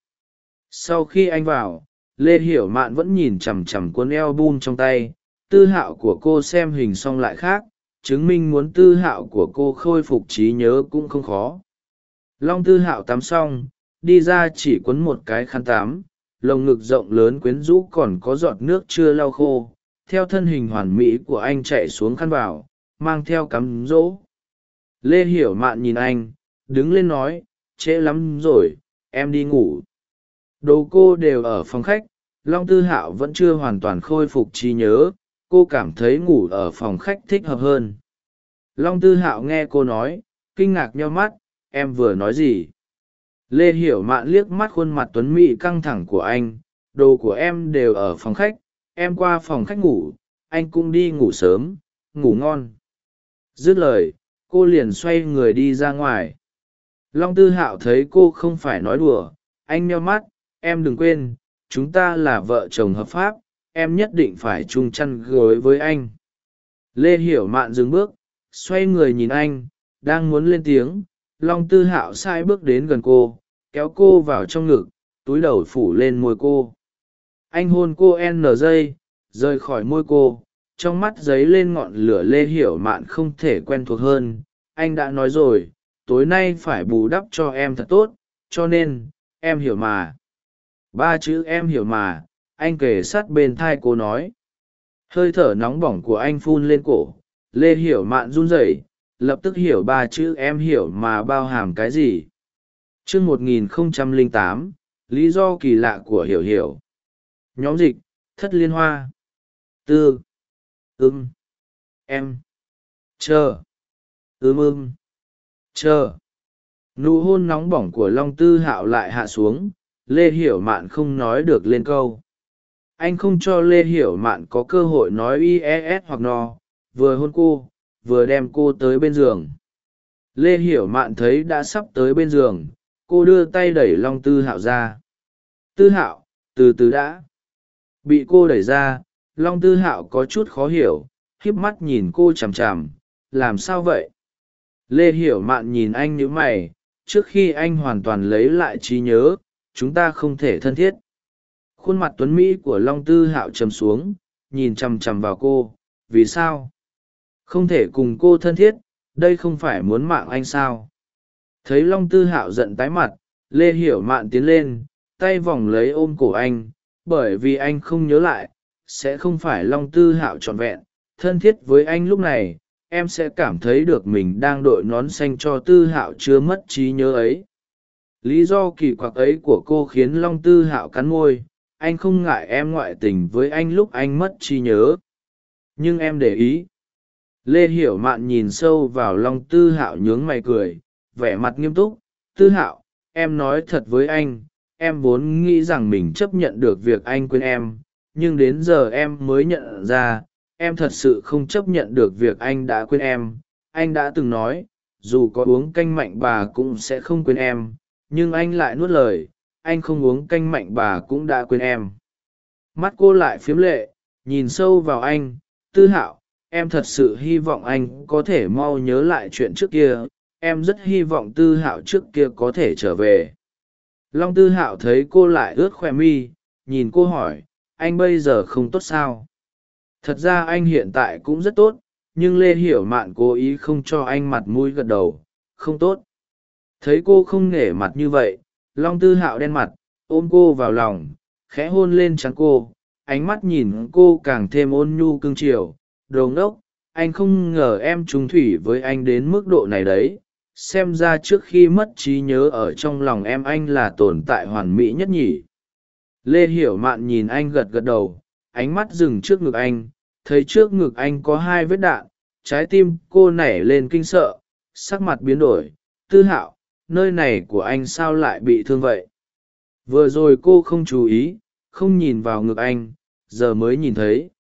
sau khi anh vào, lê hiểu mạn vẫn nhìn chằm chằm quân eo bung trong tay. Tư hạo của cô xem hình xong lại khác, chứng minh muốn tư hạo của cô khôi phục trí nhớ cũng không khó. Long tư hạo tắm xong, đi ra chỉ quấn một cái khăn tắm. Lồng ngực rộng lớn quyến rũ còn có giọt nước chưa lau khô theo thân hình hoàn mỹ của anh chạy xuống khăn vào, mang theo cắm rỗ. Lê hiểu mạn nhìn anh, đứng lên nói, trễ lắm rồi, em đi ngủ. Đồ cô đều ở phòng khách, long tư hạo vẫn chưa hoàn toàn khôi phục trí nhớ, cô cảm thấy ngủ ở phòng khách thích hợp hơn. Long tư hạo nghe cô nói, kinh ngạc nheo mắt, em vừa nói gì? Lê hiểu mạn liếc mắt khuôn mặt tuấn mị căng thẳng của anh, đồ của em đều ở phòng khách em qua phòng khách ngủ, anh cũng đi ngủ sớm, ngủ ngon. Dứt lời, cô liền xoay người đi ra ngoài. Long tư hạo thấy cô không phải nói đùa, anh meo mắt, em đừng quên, chúng ta là vợ chồng hợp pháp, em nhất định phải chung chăn gối với anh. Lê hiểu mạn dừng bước, xoay người nhìn anh, đang muốn lên tiếng, long tư hạo sai bước đến gần cô, kéo cô vào trong ngực, túi đầu phủ lên môi cô anh hôn cô n giây rời khỏi môi cô, trong mắt giấy lên ngọn lửa lê hiểu mạn không thể quen thuộc hơn. Anh đã nói rồi, tối nay phải bù đắp cho em thật tốt, cho nên, em hiểu mà. Ba chữ em hiểu mà, anh kể sát bên thai cô nói. Hơi thở nóng bỏng của anh phun lên cổ, lê hiểu mạn run rẩy, lập tức hiểu ba chữ em hiểu mà bao hàm cái gì. Chương một nghìn không trăm lẻ tám, lý do kỳ lạ của hiểu hiểu nhóm dịch, thất liên hoa. Tư. Ưng. Em. Chờ. Ưm ưm. Chờ. Nụ hôn nóng bỏng của long tư hạo lại hạ xuống. Lê hiểu mạn không nói được lên câu. Anh không cho lê hiểu mạn có cơ hội nói ies hoặc no. Vừa hôn cô, vừa đem cô tới bên giường. Lê hiểu mạn thấy đã sắp tới bên giường, cô đưa tay đẩy long tư hạo ra. Tư hạo, từ từ đã bị cô đẩy ra, long tư hạo có chút khó hiểu, híp mắt nhìn cô chằm chằm, làm sao vậy? Lê hiểu mạn nhìn anh nhíu mày, trước khi anh hoàn toàn lấy lại trí nhớ, chúng ta không thể thân thiết. Khuôn mặt tuấn mỹ của long tư hạo trầm xuống, nhìn chằm chằm vào cô, vì sao? Không thể cùng cô thân thiết, đây không phải muốn mạng anh sao? Thấy long tư hạo giận tái mặt, lê hiểu mạn tiến lên, tay vòng lấy ôm cổ anh bởi vì anh không nhớ lại, sẽ không phải long tư hạo trọn vẹn. Thân thiết với anh lúc này, em sẽ cảm thấy được mình đang đội nón xanh cho tư hạo chưa mất trí nhớ ấy. Lý do kỳ quặc ấy của cô khiến long tư hạo cắn môi. Anh không ngại em ngoại tình với anh lúc anh mất trí nhớ. Nhưng em để ý. Lê hiểu mạn nhìn sâu vào long tư hạo nhướng mày cười, vẻ mặt nghiêm túc. Tư hạo, em nói thật với anh em vốn nghĩ rằng mình chấp nhận được việc anh quên em, nhưng đến giờ em mới nhận ra, em thật sự không chấp nhận được việc anh đã quên em. Anh đã từng nói, dù có uống canh mạnh bà cũng sẽ không quên em, nhưng anh lại nuốt lời, anh không uống canh mạnh bà cũng đã quên em. Mắt cô lại phiếm lệ, nhìn sâu vào anh, tư hạo, em thật sự hy vọng anh có thể mau nhớ lại chuyện trước kia, em rất hy vọng tư hạo trước kia có thể trở về long tư hạo thấy cô lại ướt khoe mi, nhìn cô hỏi, anh bây giờ không tốt sao? Thật ra anh hiện tại cũng rất tốt, nhưng lê hiểu mạn cố ý không cho anh mặt mũi gật đầu, không tốt. Thấy cô không nể mặt như vậy, long tư hạo đen mặt, ôm cô vào lòng, khẽ hôn lên trắng cô, ánh mắt nhìn cô càng thêm ôn nhu cưng chiều, đồ ngốc, anh không ngờ em trúng thủy với anh đến mức độ này đấy xem ra trước khi mất trí nhớ ở trong lòng em anh là tồn tại hoàn mỹ nhất nhỉ. Lê hiểu mạn nhìn anh gật gật đầu, ánh mắt dừng trước ngực anh, thấy trước ngực anh có hai vết đạn, trái tim cô nảy lên kinh sợ, sắc mặt biến đổi, tư hạo, nơi này của anh sao lại bị thương vậy? Vừa rồi cô không chú ý, không nhìn vào ngực anh, giờ mới nhìn thấy.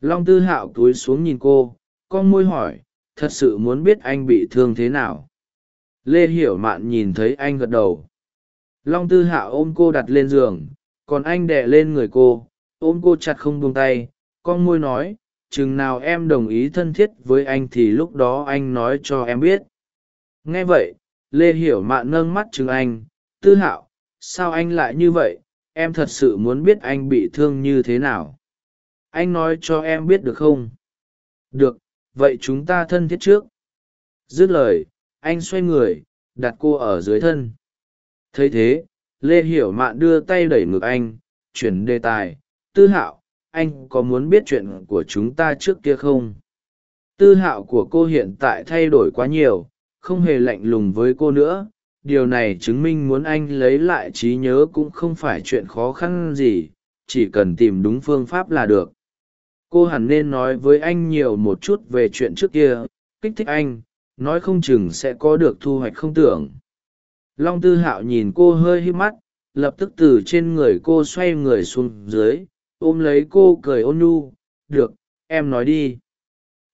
Long tư hạo túi xuống nhìn cô, con môi hỏi, thật sự muốn biết anh bị thương thế nào? Lê hiểu mạn nhìn thấy anh gật đầu. Long tư hạo ôm cô đặt lên giường, còn anh đè lên người cô, ôm cô chặt không buông tay, con môi nói, chừng nào em đồng ý thân thiết với anh thì lúc đó anh nói cho em biết. Nghe vậy, lê hiểu mạn nâng mắt chừng anh, tư hạo sao anh lại như vậy? Em thật sự muốn biết anh bị thương như thế nào. Anh nói cho em biết được không? Được, vậy chúng ta thân thiết trước. Dứt lời anh xoay người, đặt cô ở dưới thân. Thấy thế, lê hiểu mạn đưa tay đẩy ngực anh, chuyển đề tài. Tư hạo, anh có muốn biết chuyện của chúng ta trước kia không? Tư hạo của cô hiện tại thay đổi quá nhiều, không hề lạnh lùng với cô nữa. Điều này chứng minh muốn anh lấy lại trí nhớ cũng không phải chuyện khó khăn gì, chỉ cần tìm đúng phương pháp là được. Cô hẳn nên nói với anh nhiều một chút về chuyện trước kia, kích thích anh nói không chừng sẽ có được thu hoạch không tưởng. Long tư hạo nhìn cô hơi hít mắt, lập tức từ trên người cô xoay người xuống dưới, ôm lấy cô cười ôn nhu, được, em nói đi.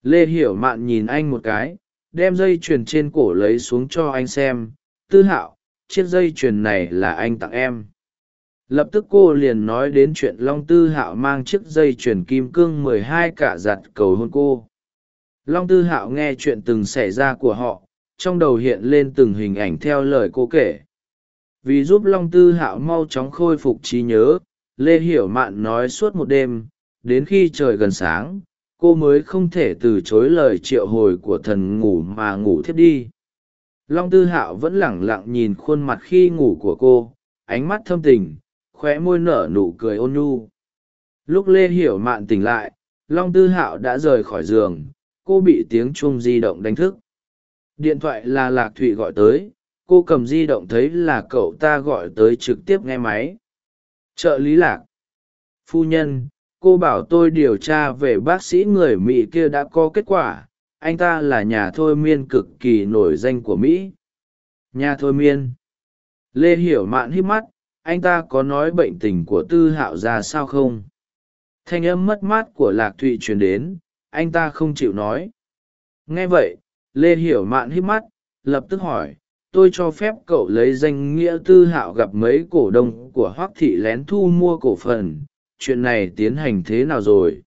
Lê hiểu mạn nhìn anh một cái, đem dây chuyền trên cổ lấy xuống cho anh xem, tư hạo, chiếc dây chuyền này là anh tặng em. Lập tức cô liền nói đến chuyện long tư hạo mang chiếc dây chuyền kim cương mười hai cả giặt cầu hôn cô long tư hạo nghe chuyện từng xảy ra của họ, trong đầu hiện lên từng hình ảnh theo lời cô kể. Vì giúp long tư hạo mau chóng khôi phục trí nhớ, lê hiểu mạn nói suốt một đêm, đến khi trời gần sáng, cô mới không thể từ chối lời triệu hồi của thần ngủ mà ngủ thiếp đi. Long tư hạo vẫn lẳng lặng nhìn khuôn mặt khi ngủ của cô, ánh mắt thâm tình, khóe môi nở nụ cười ôn nhu. Lúc lê hiểu mạn tỉnh lại, long tư hạo đã rời khỏi giường cô bị tiếng chuông di động đánh thức. Điện thoại là lạc thụy gọi tới, cô cầm di động thấy là cậu ta gọi tới trực tiếp nghe máy. Trợ lý lạc. Phu nhân, cô bảo tôi điều tra về bác sĩ người mỹ kia đã có kết quả. Anh ta là nhà thôi miên cực kỳ nổi danh của mỹ. Nhà thôi miên. Lê hiểu mạn hít mắt, anh ta có nói bệnh tình của tư hạo ra sao không? Thanh âm mất mát của lạc thụy truyền đến anh ta không chịu nói. Nghe vậy, lê hiểu mạn hít mắt, lập tức hỏi, tôi cho phép cậu lấy danh nghĩa tư hạo gặp mấy cổ đông của hoác thị lén thu mua cổ phần, chuyện này tiến hành thế nào rồi?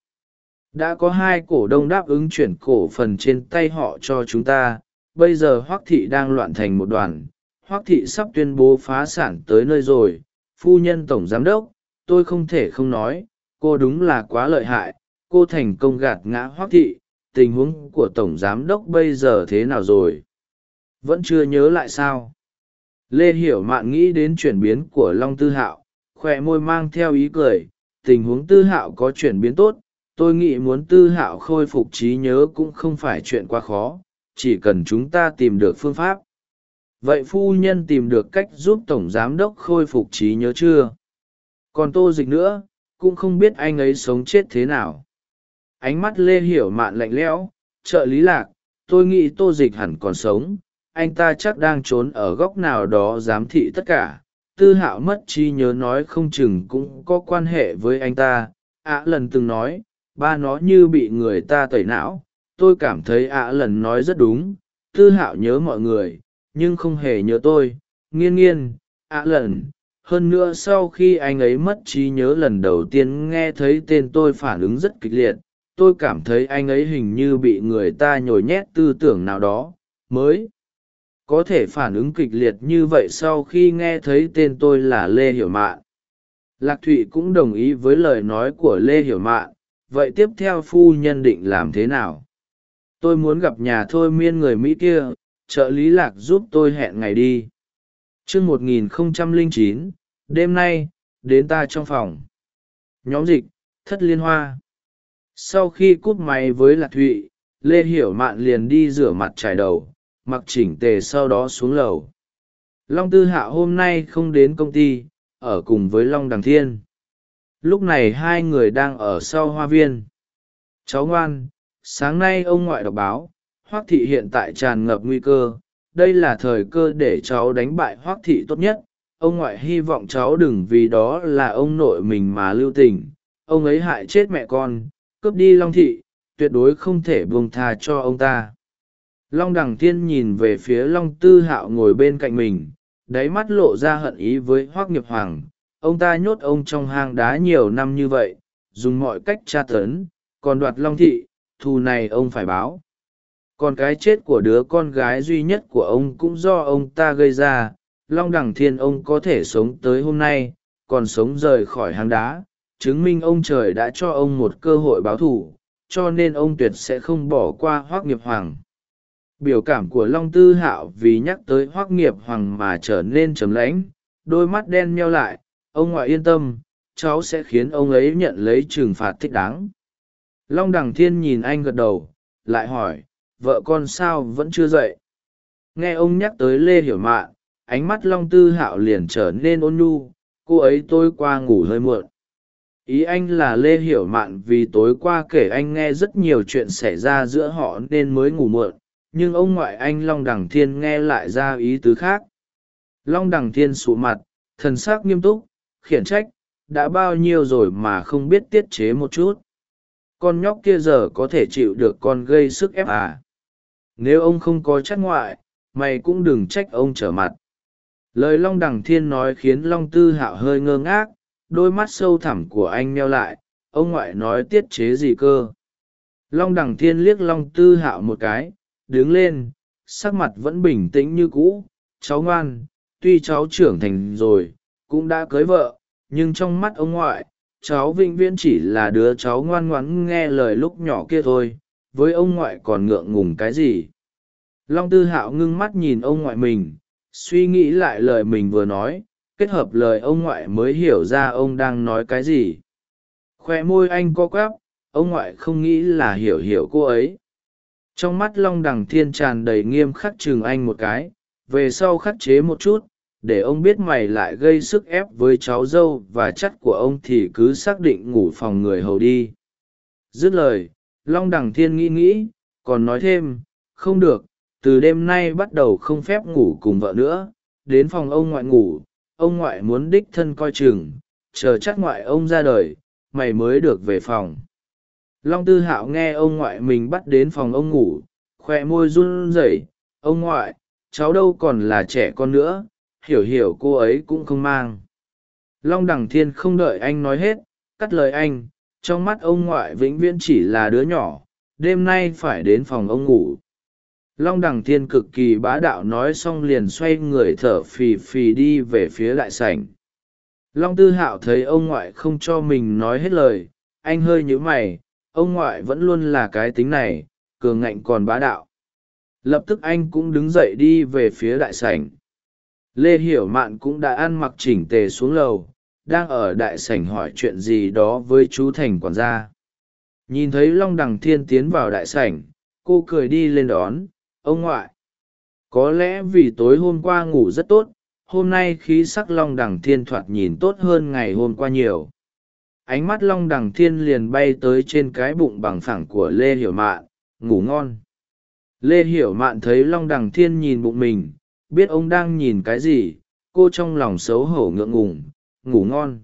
Đã có hai cổ đông đáp ứng chuyển cổ phần trên tay họ cho chúng ta, bây giờ hoác thị đang loạn thành một đoàn hoác thị sắp tuyên bố phá sản tới nơi rồi, phu nhân tổng giám đốc, tôi không thể không nói, cô đúng là quá lợi hại cô thành công gạt ngã hoác thị, tình huống của tổng giám đốc bây giờ thế nào rồi? Vẫn chưa nhớ lại sao? Lê hiểu mạn nghĩ đến chuyển biến của long tư hạo khoe môi mang theo ý cười, tình huống tư hạo có chuyển biến tốt, tôi nghĩ muốn tư hạo khôi phục trí nhớ cũng không phải chuyện quá khó, chỉ cần chúng ta tìm được phương pháp. Vậy phu nhân tìm được cách giúp tổng giám đốc khôi phục trí nhớ chưa? Còn tô dịch nữa, cũng không biết anh ấy sống chết thế nào ánh mắt lê hiểu mạn lạnh lẽo, trợ lý lạc, tôi nghĩ tô dịch hẳn còn sống, anh ta chắc đang trốn ở góc nào đó giám thị tất cả. Tư hạo mất trí nhớ nói không chừng cũng có quan hệ với anh ta. Ạ lần từng nói, ba nó như bị người ta tẩy não. Tôi cảm thấy ạ lần nói rất đúng. Tư hạo nhớ mọi người, nhưng không hề nhớ tôi. Nghiên nghiên, ạ lần, hơn nữa sau khi anh ấy mất trí nhớ lần đầu tiên nghe thấy tên tôi phản ứng rất kịch liệt tôi cảm thấy anh ấy hình như bị người ta nhồi nhét tư tưởng nào đó, mới có thể phản ứng kịch liệt như vậy sau khi nghe thấy tên tôi là lê hiểu mạn. Lạc thụy cũng đồng ý với lời nói của lê hiểu mạn, vậy tiếp theo phu nhân định làm thế nào? Tôi muốn gặp nhà thôi miên người mỹ kia, trợ lý lạc giúp tôi hẹn ngày đi. T r ư ơ n g một chín, đêm nay, đến ta trong phòng. Nhóm dịch, thất liên hoa sau khi cúp máy với lạc thụy, lê hiểu mạn liền đi rửa mặt trải đầu, mặc chỉnh tề sau đó xuống lầu. Long tư hạ hôm nay không đến công ty, ở cùng với long đằng thiên. Lúc này hai người đang ở sau hoa viên. Cháu ngoan, sáng nay ông ngoại đọc báo, hoác thị hiện tại tràn ngập nguy cơ. Đây là thời cơ để cháu đánh bại hoác thị tốt nhất. Ông ngoại hy vọng cháu đừng vì đó là ông nội mình mà lưu tình. Ông ấy hại chết mẹ con cướp đi long thị, tuyệt đối không thể buông tha cho ông ta. Long đằng thiên nhìn về phía long tư hạo ngồi bên cạnh mình, đáy mắt lộ ra hận ý với hoác nghiệp hoàng. Ông ta nhốt ông trong hang đá nhiều năm như vậy, dùng mọi cách tra tấn, còn đoạt long thị, thù này ông phải báo. Còn cái chết của đứa con gái duy nhất của ông cũng do ông ta gây ra. Long đằng thiên ông có thể sống tới hôm nay, còn sống rời khỏi hang đá chứng minh ông trời đã cho ông một cơ hội báo thù, cho nên ông tuyệt sẽ không bỏ qua hoác nghiệp hoàng. Biểu cảm của long tư hạo vì nhắc tới hoác nghiệp hoàng mà trở nên trầm lãnh, đôi mắt đen meo lại, ông ngoại yên tâm, cháu sẽ khiến ông ấy nhận lấy trừng phạt thích đáng. Long đằng thiên nhìn anh gật đầu, lại hỏi, vợ con sao vẫn chưa dậy? Nghe ông nhắc tới lê hiểu mạn, ánh mắt long tư hạo liền trở nên ôn nhu, cô ấy tôi qua ngủ hơi muộn ý anh là lê hiểu mạn vì tối qua kể anh nghe rất nhiều chuyện xảy ra giữa họ nên mới ngủ muộn, nhưng ông ngoại anh long đằng thiên nghe lại ra ý tứ khác. Long đằng thiên sụ mặt, thần s ắ c nghiêm túc, khiển trách, đã bao nhiêu rồi mà không biết tiết chế một chút. Con nhóc kia giờ có thể chịu được con gây sức ép à? Nếu ông không có chắc ngoại, mày cũng đừng trách ông trở mặt. Lời long đằng thiên nói khiến long tư hạo hơi ngơ ngác đôi mắt sâu thẳm của anh neo lại, ông ngoại nói tiết chế gì cơ? Long đằng thiên liếc long tư hạo một cái, đứng lên, sắc mặt vẫn bình tĩnh như cũ, cháu ngoan, tuy cháu trưởng thành rồi, cũng đã cưới vợ, nhưng trong mắt ông ngoại, cháu vĩnh viễn chỉ là đứa cháu ngoan ngoãn nghe lời lúc nhỏ kia thôi, với ông ngoại còn ngượng ngùng cái gì? Long tư hạo ngưng mắt nhìn ông ngoại mình, suy nghĩ lại lời mình vừa nói kết hợp lời ông ngoại mới hiểu ra ông đang nói cái gì. Khoe môi anh co quắp, ông ngoại không nghĩ là hiểu hiểu cô ấy. Trong mắt long đằng thiên tràn đầy nghiêm khắc chừng anh một cái, về sau khắc chế một chút, để ông biết mày lại gây sức ép với cháu dâu và chắt của ông thì cứ xác định ngủ phòng người hầu đi. Dứt lời, long đằng thiên nghĩ nghĩ, còn nói thêm, không được, từ đêm nay bắt đầu không phép ngủ cùng vợ nữa, đến phòng ông ngoại ngủ ông ngoại muốn đích thân coi chừng, chờ chắc ngoại ông ra đời, mày mới được về phòng. Long tư hạo nghe ông ngoại mình bắt đến phòng ông ngủ khoe môi run rẩy, ông ngoại, cháu đâu còn là trẻ con nữa, hiểu hiểu cô ấy cũng không mang. Long đằng thiên không đợi anh nói hết, cắt lời anh, trong mắt ông ngoại vĩnh viễn chỉ là đứa nhỏ, đêm nay phải đến phòng ông ngủ long đằng thiên cực kỳ bá đạo nói xong liền xoay người thở phì phì đi về phía đại sảnh. Long tư hạo thấy ông ngoại không cho mình nói hết lời, anh hơi nhíu mày, ông ngoại vẫn luôn là cái tính này, cường ngạnh còn bá đạo. Lập tức anh cũng đứng dậy đi về phía đại sảnh. Lê hiểu mạn cũng đã ăn mặc chỉnh tề xuống lầu, đang ở đại sảnh hỏi chuyện gì đó với chú thành quản gia. Nhìn thấy long đằng thiên tiến vào đại sảnh, cô cười đi lên đón ông ngoại. Có lẽ vì tối hôm qua ngủ rất tốt, hôm nay khí sắc long đằng thiên thoạt nhìn tốt hơn ngày hôm qua nhiều. Ánh mắt long đằng thiên liền bay tới trên cái bụng bằng phẳng của lê hiểu mạn, ngủ ngon. Lê hiểu mạn thấy long đằng thiên nhìn bụng mình, biết ông đang nhìn cái gì, cô trong lòng xấu hổ ngượng ngùng, ngủ ngon.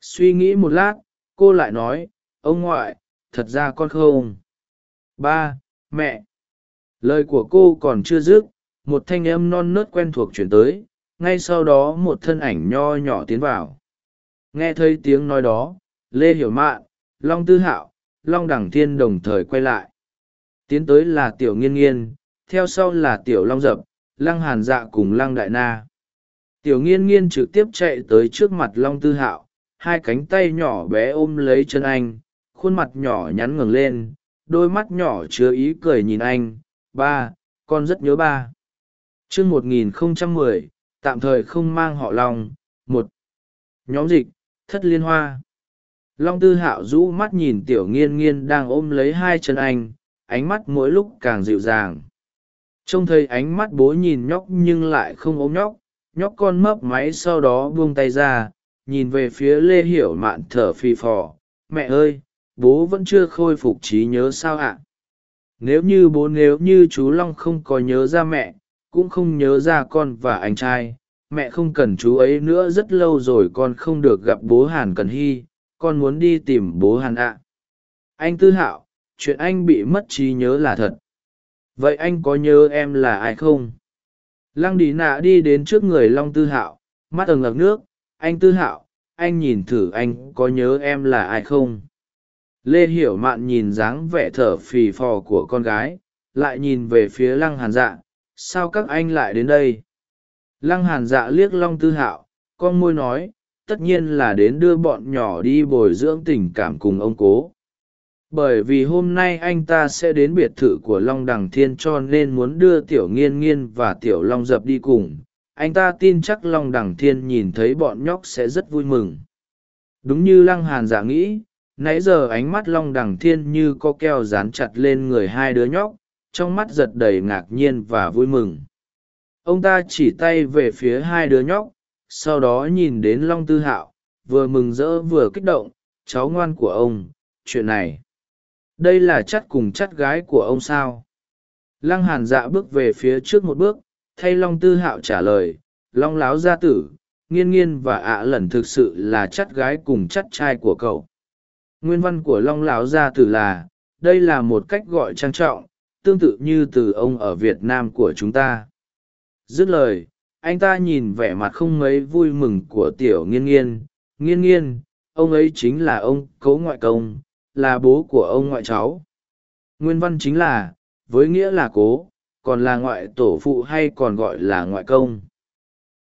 Suy nghĩ một lát, cô lại nói, ông ngoại, thật ra con không? Ba, mẹ lời của cô còn chưa dứt, một thanh âm non nớt quen thuộc chuyển tới, ngay sau đó một thân ảnh nho nhỏ tiến vào. Nghe thấy tiếng nói đó, lê hiểu mạn long tư hạo, long đẳng thiên đồng thời quay lại. Tiến tới là tiểu nghiên nghiên, theo sau là tiểu long dập, lăng hàn dạ cùng lăng đại na. Tiểu nghiên nghiên trực tiếp chạy tới trước mặt long tư hạo, hai cánh tay nhỏ bé ôm lấy chân anh, khuôn mặt nhỏ nhắn ngừng lên, đôi mắt nhỏ chứa ý cười nhìn anh ba, con rất nhớ ba. Chương một nghìn không trăm mười, tạm thời không mang họ long. Một, nhóm dịch, thất liên hoa. Long tư hạo rũ mắt nhìn tiểu nghiên nghiên đang ôm lấy hai chân anh, ánh mắt mỗi lúc càng dịu dàng. Trông thấy ánh mắt bố nhìn nhóc nhưng lại không ôm nhóc nhóc con mấp máy sau đó buông tay ra, nhìn về phía lê hiểu mạn thở phì phò. Mẹ ơi, bố vẫn chưa khôi phục trí nhớ sao ạ? Nếu như bố nếu như chú long không có nhớ ra mẹ, cũng không nhớ ra con và anh trai, mẹ không cần chú ấy nữa, rất lâu rồi con không được gặp bố hàn cần hy, con muốn đi tìm bố hàn ạ. Anh tư hạo, chuyện anh bị mất trí nhớ là thật. Vậy anh có nhớ em là ai không? Lăng đi nạ đi đến trước người long tư hạo, mắt ầng ầng nước. Anh tư hạo, anh nhìn thử anh có nhớ em là ai không? Lê hiểu mạn nhìn dáng vẻ thở phì phò của con gái, lại nhìn về phía lăng hàn dạ sao các anh lại đến đây? Lăng hàn dạ liếc long tư hạo, con môi nói, tất nhiên là đến đưa bọn nhỏ đi bồi dưỡng tình cảm cùng ông cố. Bởi vì hôm nay anh ta sẽ đến biệt thự của long đằng thiên cho nên muốn đưa tiểu nghiên nghiên và tiểu long dập đi cùng. Anh ta tin chắc long đằng thiên nhìn thấy bọn nhóc sẽ rất vui mừng. Đúng như lăng hàn giả nghĩ nãy giờ ánh mắt long đằng thiên như có keo dán chặt lên người hai đứa nhóc, trong mắt giật đầy ngạc nhiên và vui mừng. Ông ta chỉ tay về phía hai đứa nhóc, sau đó nhìn đến long tư hạo, vừa mừng rỡ vừa kích động, cháu ngoan của ông, chuyện này, đây là chắt cùng chắt gái của ông sao? Lăng hàn dạ bước về phía trước một bước, thay long tư hạo trả lời, long láo gia tử, nghiên nghiên và ạ lẩn thực sự là chắt gái cùng chắt trai của cậu nguyên văn của long Lão gia tử là, đây là một cách gọi trang trọng, tương tự như từ ông ở việt nam của chúng ta. Dứt lời, anh ta nhìn vẻ mặt không mấy vui mừng của tiểu nghiên nghiên. Nghiên nghiên, ông ấy chính là ông cấu ngoại công, là bố của ông ngoại cháu. Nguyên văn chính là, với nghĩa là cố, còn là ngoại tổ phụ hay còn gọi là ngoại công?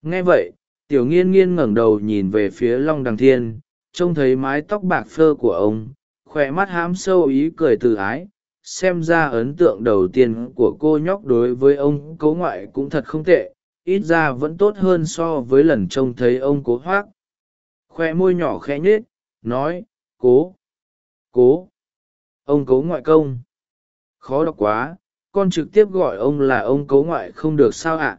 Nghe vậy, tiểu nghiên nghiên ngẩng đầu nhìn về phía long đằng thiên trông thấy mái tóc bạc phơ của ông khoe mắt hám sâu ý cười từ ái, xem ra ấn tượng đầu tiên của cô nhóc đối với ông cố ngoại cũng thật không tệ, ít ra vẫn tốt hơn so với lần trông thấy ông cố hoác. Khoe môi nhỏ khẽ nhết nói, cố cố, ông cố ngoại công. Khó đọc quá, con trực tiếp gọi ông là ông cố ngoại không được sao ạ?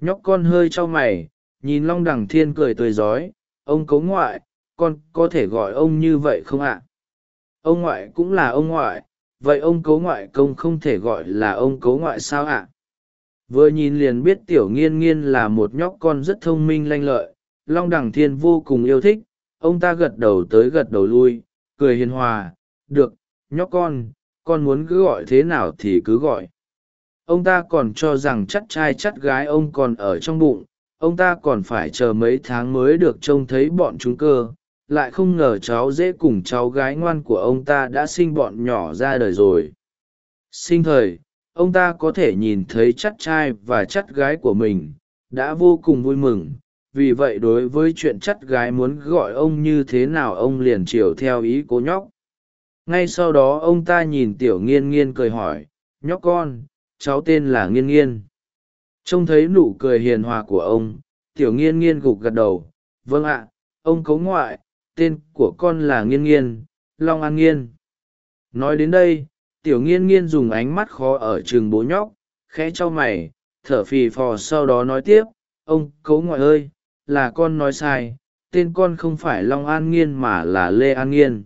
Nhóc con hơi cho mày, nhìn long đằng thiên cười tươi rói, ông cố ngoại con có thể gọi ông như vậy không ạ? Ông ngoại cũng là ông ngoại, vậy ông cố ngoại công không thể gọi là ông cố ngoại sao ạ? Vừa nhìn liền biết tiểu nghiên nghiên là một nhóc con rất thông minh lanh lợi, long đằng thiên vô cùng yêu thích, ông ta gật đầu tới gật đầu lui, cười hiền hòa, được, nhóc con con muốn cứ gọi thế nào thì cứ gọi. Ông ta còn cho rằng chắt trai chắt gái ông còn ở trong bụng, ông ta còn phải chờ mấy tháng mới được trông thấy bọn chúng cơ lại không ngờ cháu dễ cùng cháu gái ngoan của ông ta đã sinh bọn nhỏ ra đời rồi. Sinh thời, ông ta có thể nhìn thấy chắt trai và chắt gái của mình, đã vô cùng vui mừng. Vì vậy đối với chuyện chắt gái muốn gọi ông như thế nào ông liền chiều theo ý cố nhóc. Ngay sau đó ông ta nhìn tiểu nghiên nghiên cười hỏi, nhóc con, cháu tên là nghiên nghiên. Trông thấy nụ cười hiền hòa của ông, tiểu nghiên nghiên gục gật đầu vâng ạ, ông cấu ngoại tên của con là nghiên nghiên, long an nghiên. Nói đến đây, tiểu nghiên nghiên dùng ánh mắt khó ở trường bố nhóc, khẽ cho mày, thở phì phò sau đó nói tiếp, ông cấu ngoại ơi, là con nói sai, tên con không phải long an nghiên mà là lê an nghiên.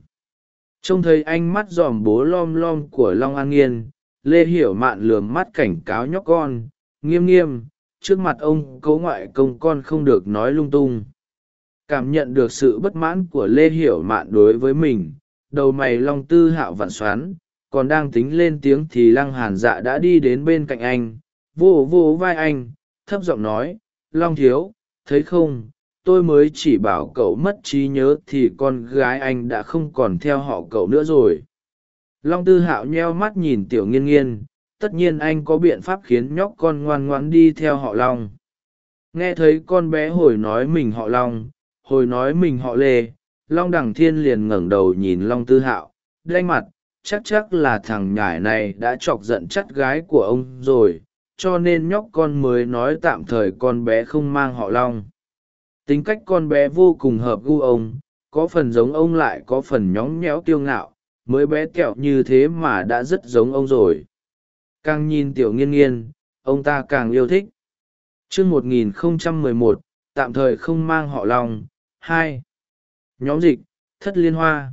Trông thấy ánh mắt dòm bố lom lom của long an nghiên, lê hiểu mạn lườm mắt cảnh cáo nhóc con, nghiêm nghiêm, trước mặt ông cấu ngoại công con không được nói lung tung cảm nhận được sự bất mãn của lê hiểu mạn đối với mình. Đầu mày long tư hạo vặn xoắn, còn đang tính lên tiếng thì lăng hàn dạ đã đi đến bên cạnh anh. Vô vô vai anh, thấp giọng nói, long thiếu, thấy không? Tôi mới chỉ bảo cậu mất trí nhớ thì con gái anh đã không còn theo họ cậu nữa rồi. Long tư hạo nheo mắt nhìn tiểu nghiên nghiên, tất nhiên anh có biện pháp khiến nhóc con ngoan ngoãn đi theo họ long. Nghe thấy con bé hồi nói mình họ long hồi nói mình họ lê, long đằng thiên liền ngẩng đầu nhìn long tư hạo, đanh mặt, chắc chắc là thằng nhải này đã chọc giận chắt gái của ông rồi, cho nên nhóc con mới nói tạm thời con bé không mang họ long. Tính cách con bé vô cùng hợp gu ông, có phần giống ông lại có phần nhóng nhẽo tiêu ngạo, mới bé kẹo như thế mà đã rất giống ông rồi. Càng nhìn tiểu nghiên nghiên, ông ta càng yêu thích. Chương một nghìn không trăm mười một, tạm thời không mang họ long hai. Nhóm dịch, thất liên hoa.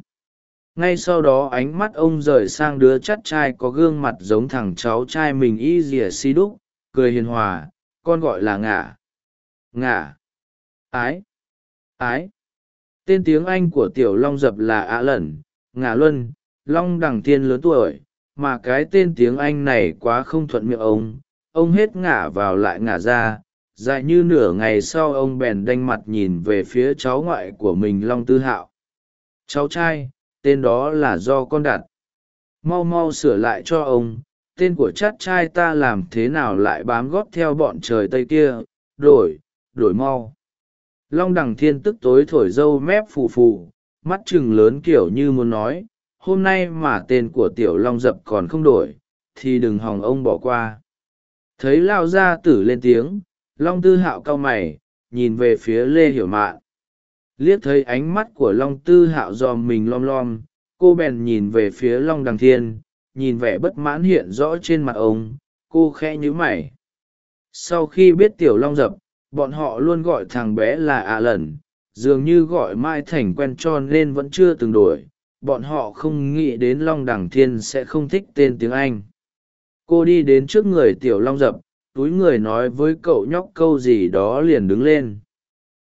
Ngay sau đó ánh mắt ông rời sang đứa chắt trai có gương mặt giống thằng cháu trai mình y rìa si đúc, cười hiền hòa, con gọi là ngả. Ngả. Ái. Ái. Tên tiếng anh của tiểu long dập là ạ lẩn, ngả luân, long đằng tiên lớn tuổi, mà cái tên tiếng anh này quá không thuận miệng ông. Ông hết ngả vào lại ngả ra dài như nửa ngày sau ông bèn đanh mặt nhìn về phía cháu ngoại của mình long tư hạo. Cháu trai, tên đó là do con đặt mau mau sửa lại cho ông, tên của chát trai ta làm thế nào lại bám gót theo bọn trời tây kia? Đổi đổi mau. Long đằng thiên tức tối thổi dâu mép phù phù, mắt chừng lớn kiểu như muốn nói, hôm nay mà tên của tiểu long dập còn không đổi, thì đừng hòng ông bỏ qua. Thấy lao gia tử lên tiếng long tư hạo cao mày, nhìn về phía lê hiểu mạn. Liếc thấy ánh mắt của long tư hạo dòm mình lom lom, cô bèn nhìn về phía long đằng thiên, nhìn vẻ bất mãn hiện rõ trên mặt ông, cô khẽ nhíu mày. Sau khi biết tiểu long dập, bọn họ luôn gọi thằng bé là ạ à lần, dường như gọi mãi thành quen cho nên vẫn chưa từng đổi, bọn họ không nghĩ đến long đằng thiên sẽ không thích tên tiếng anh. Cô đi đến trước người tiểu long dập túi người nói với cậu nhóc câu gì đó liền đứng lên.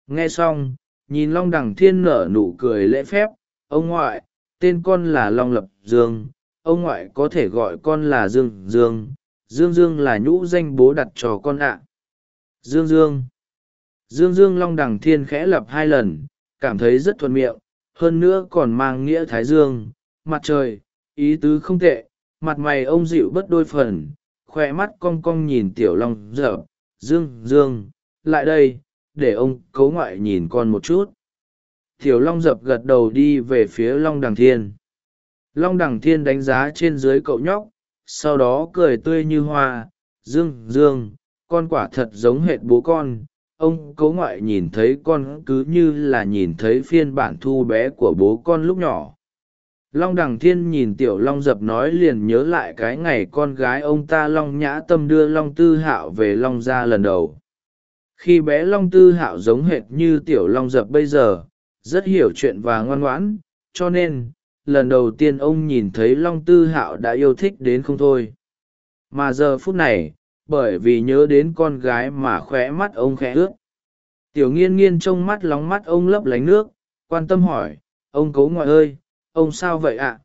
Nghe xong, nhìn long đằng thiên nở nụ cười lễ phép, ông ngoại, tên con là long lập dương, ông ngoại có thể gọi con là dương dương dương dương là nhũ danh bố đặt cho con ạ. Dương dương. Dương dương long đằng thiên khẽ lập hai lần, cảm thấy rất thuận miệng, hơn nữa còn mang nghĩa thái dương. Mặt trời, ý tứ không tệ, mặt mày ông dịu bất đôi phần khoe mắt cong cong nhìn tiểu long dở, dương dương, lại đây, để ông cấu ngoại nhìn con một chút. Tiểu long dập gật đầu đi về phía long đằng thiên. Long đằng thiên đánh giá trên dưới cậu nhóc, sau đó cười tươi như hoa, dương dương, con quả thật giống hệt bố con, ông cấu ngoại nhìn thấy con cứ như là nhìn thấy phiên bản thu bé của bố con lúc nhỏ long đằng thiên nhìn tiểu long dập nói liền nhớ lại cái ngày con gái ông ta long nhã tâm đưa long tư hạo về long gia lần đầu. Khi bé long tư hạo giống hệt như tiểu long dập bây giờ, rất hiểu chuyện và ngoan ngoãn, cho nên, lần đầu tiên ông nhìn thấy long tư hạo đã yêu thích đến không thôi. Mà giờ phút này, bởi vì nhớ đến con gái mà khóe mắt ông khẽ ướt. Tiểu nghiên nghiên trông mắt lóng mắt ông lấp lánh nước, quan tâm hỏi, ông cố ngoại ơi ông sao vậy ạ?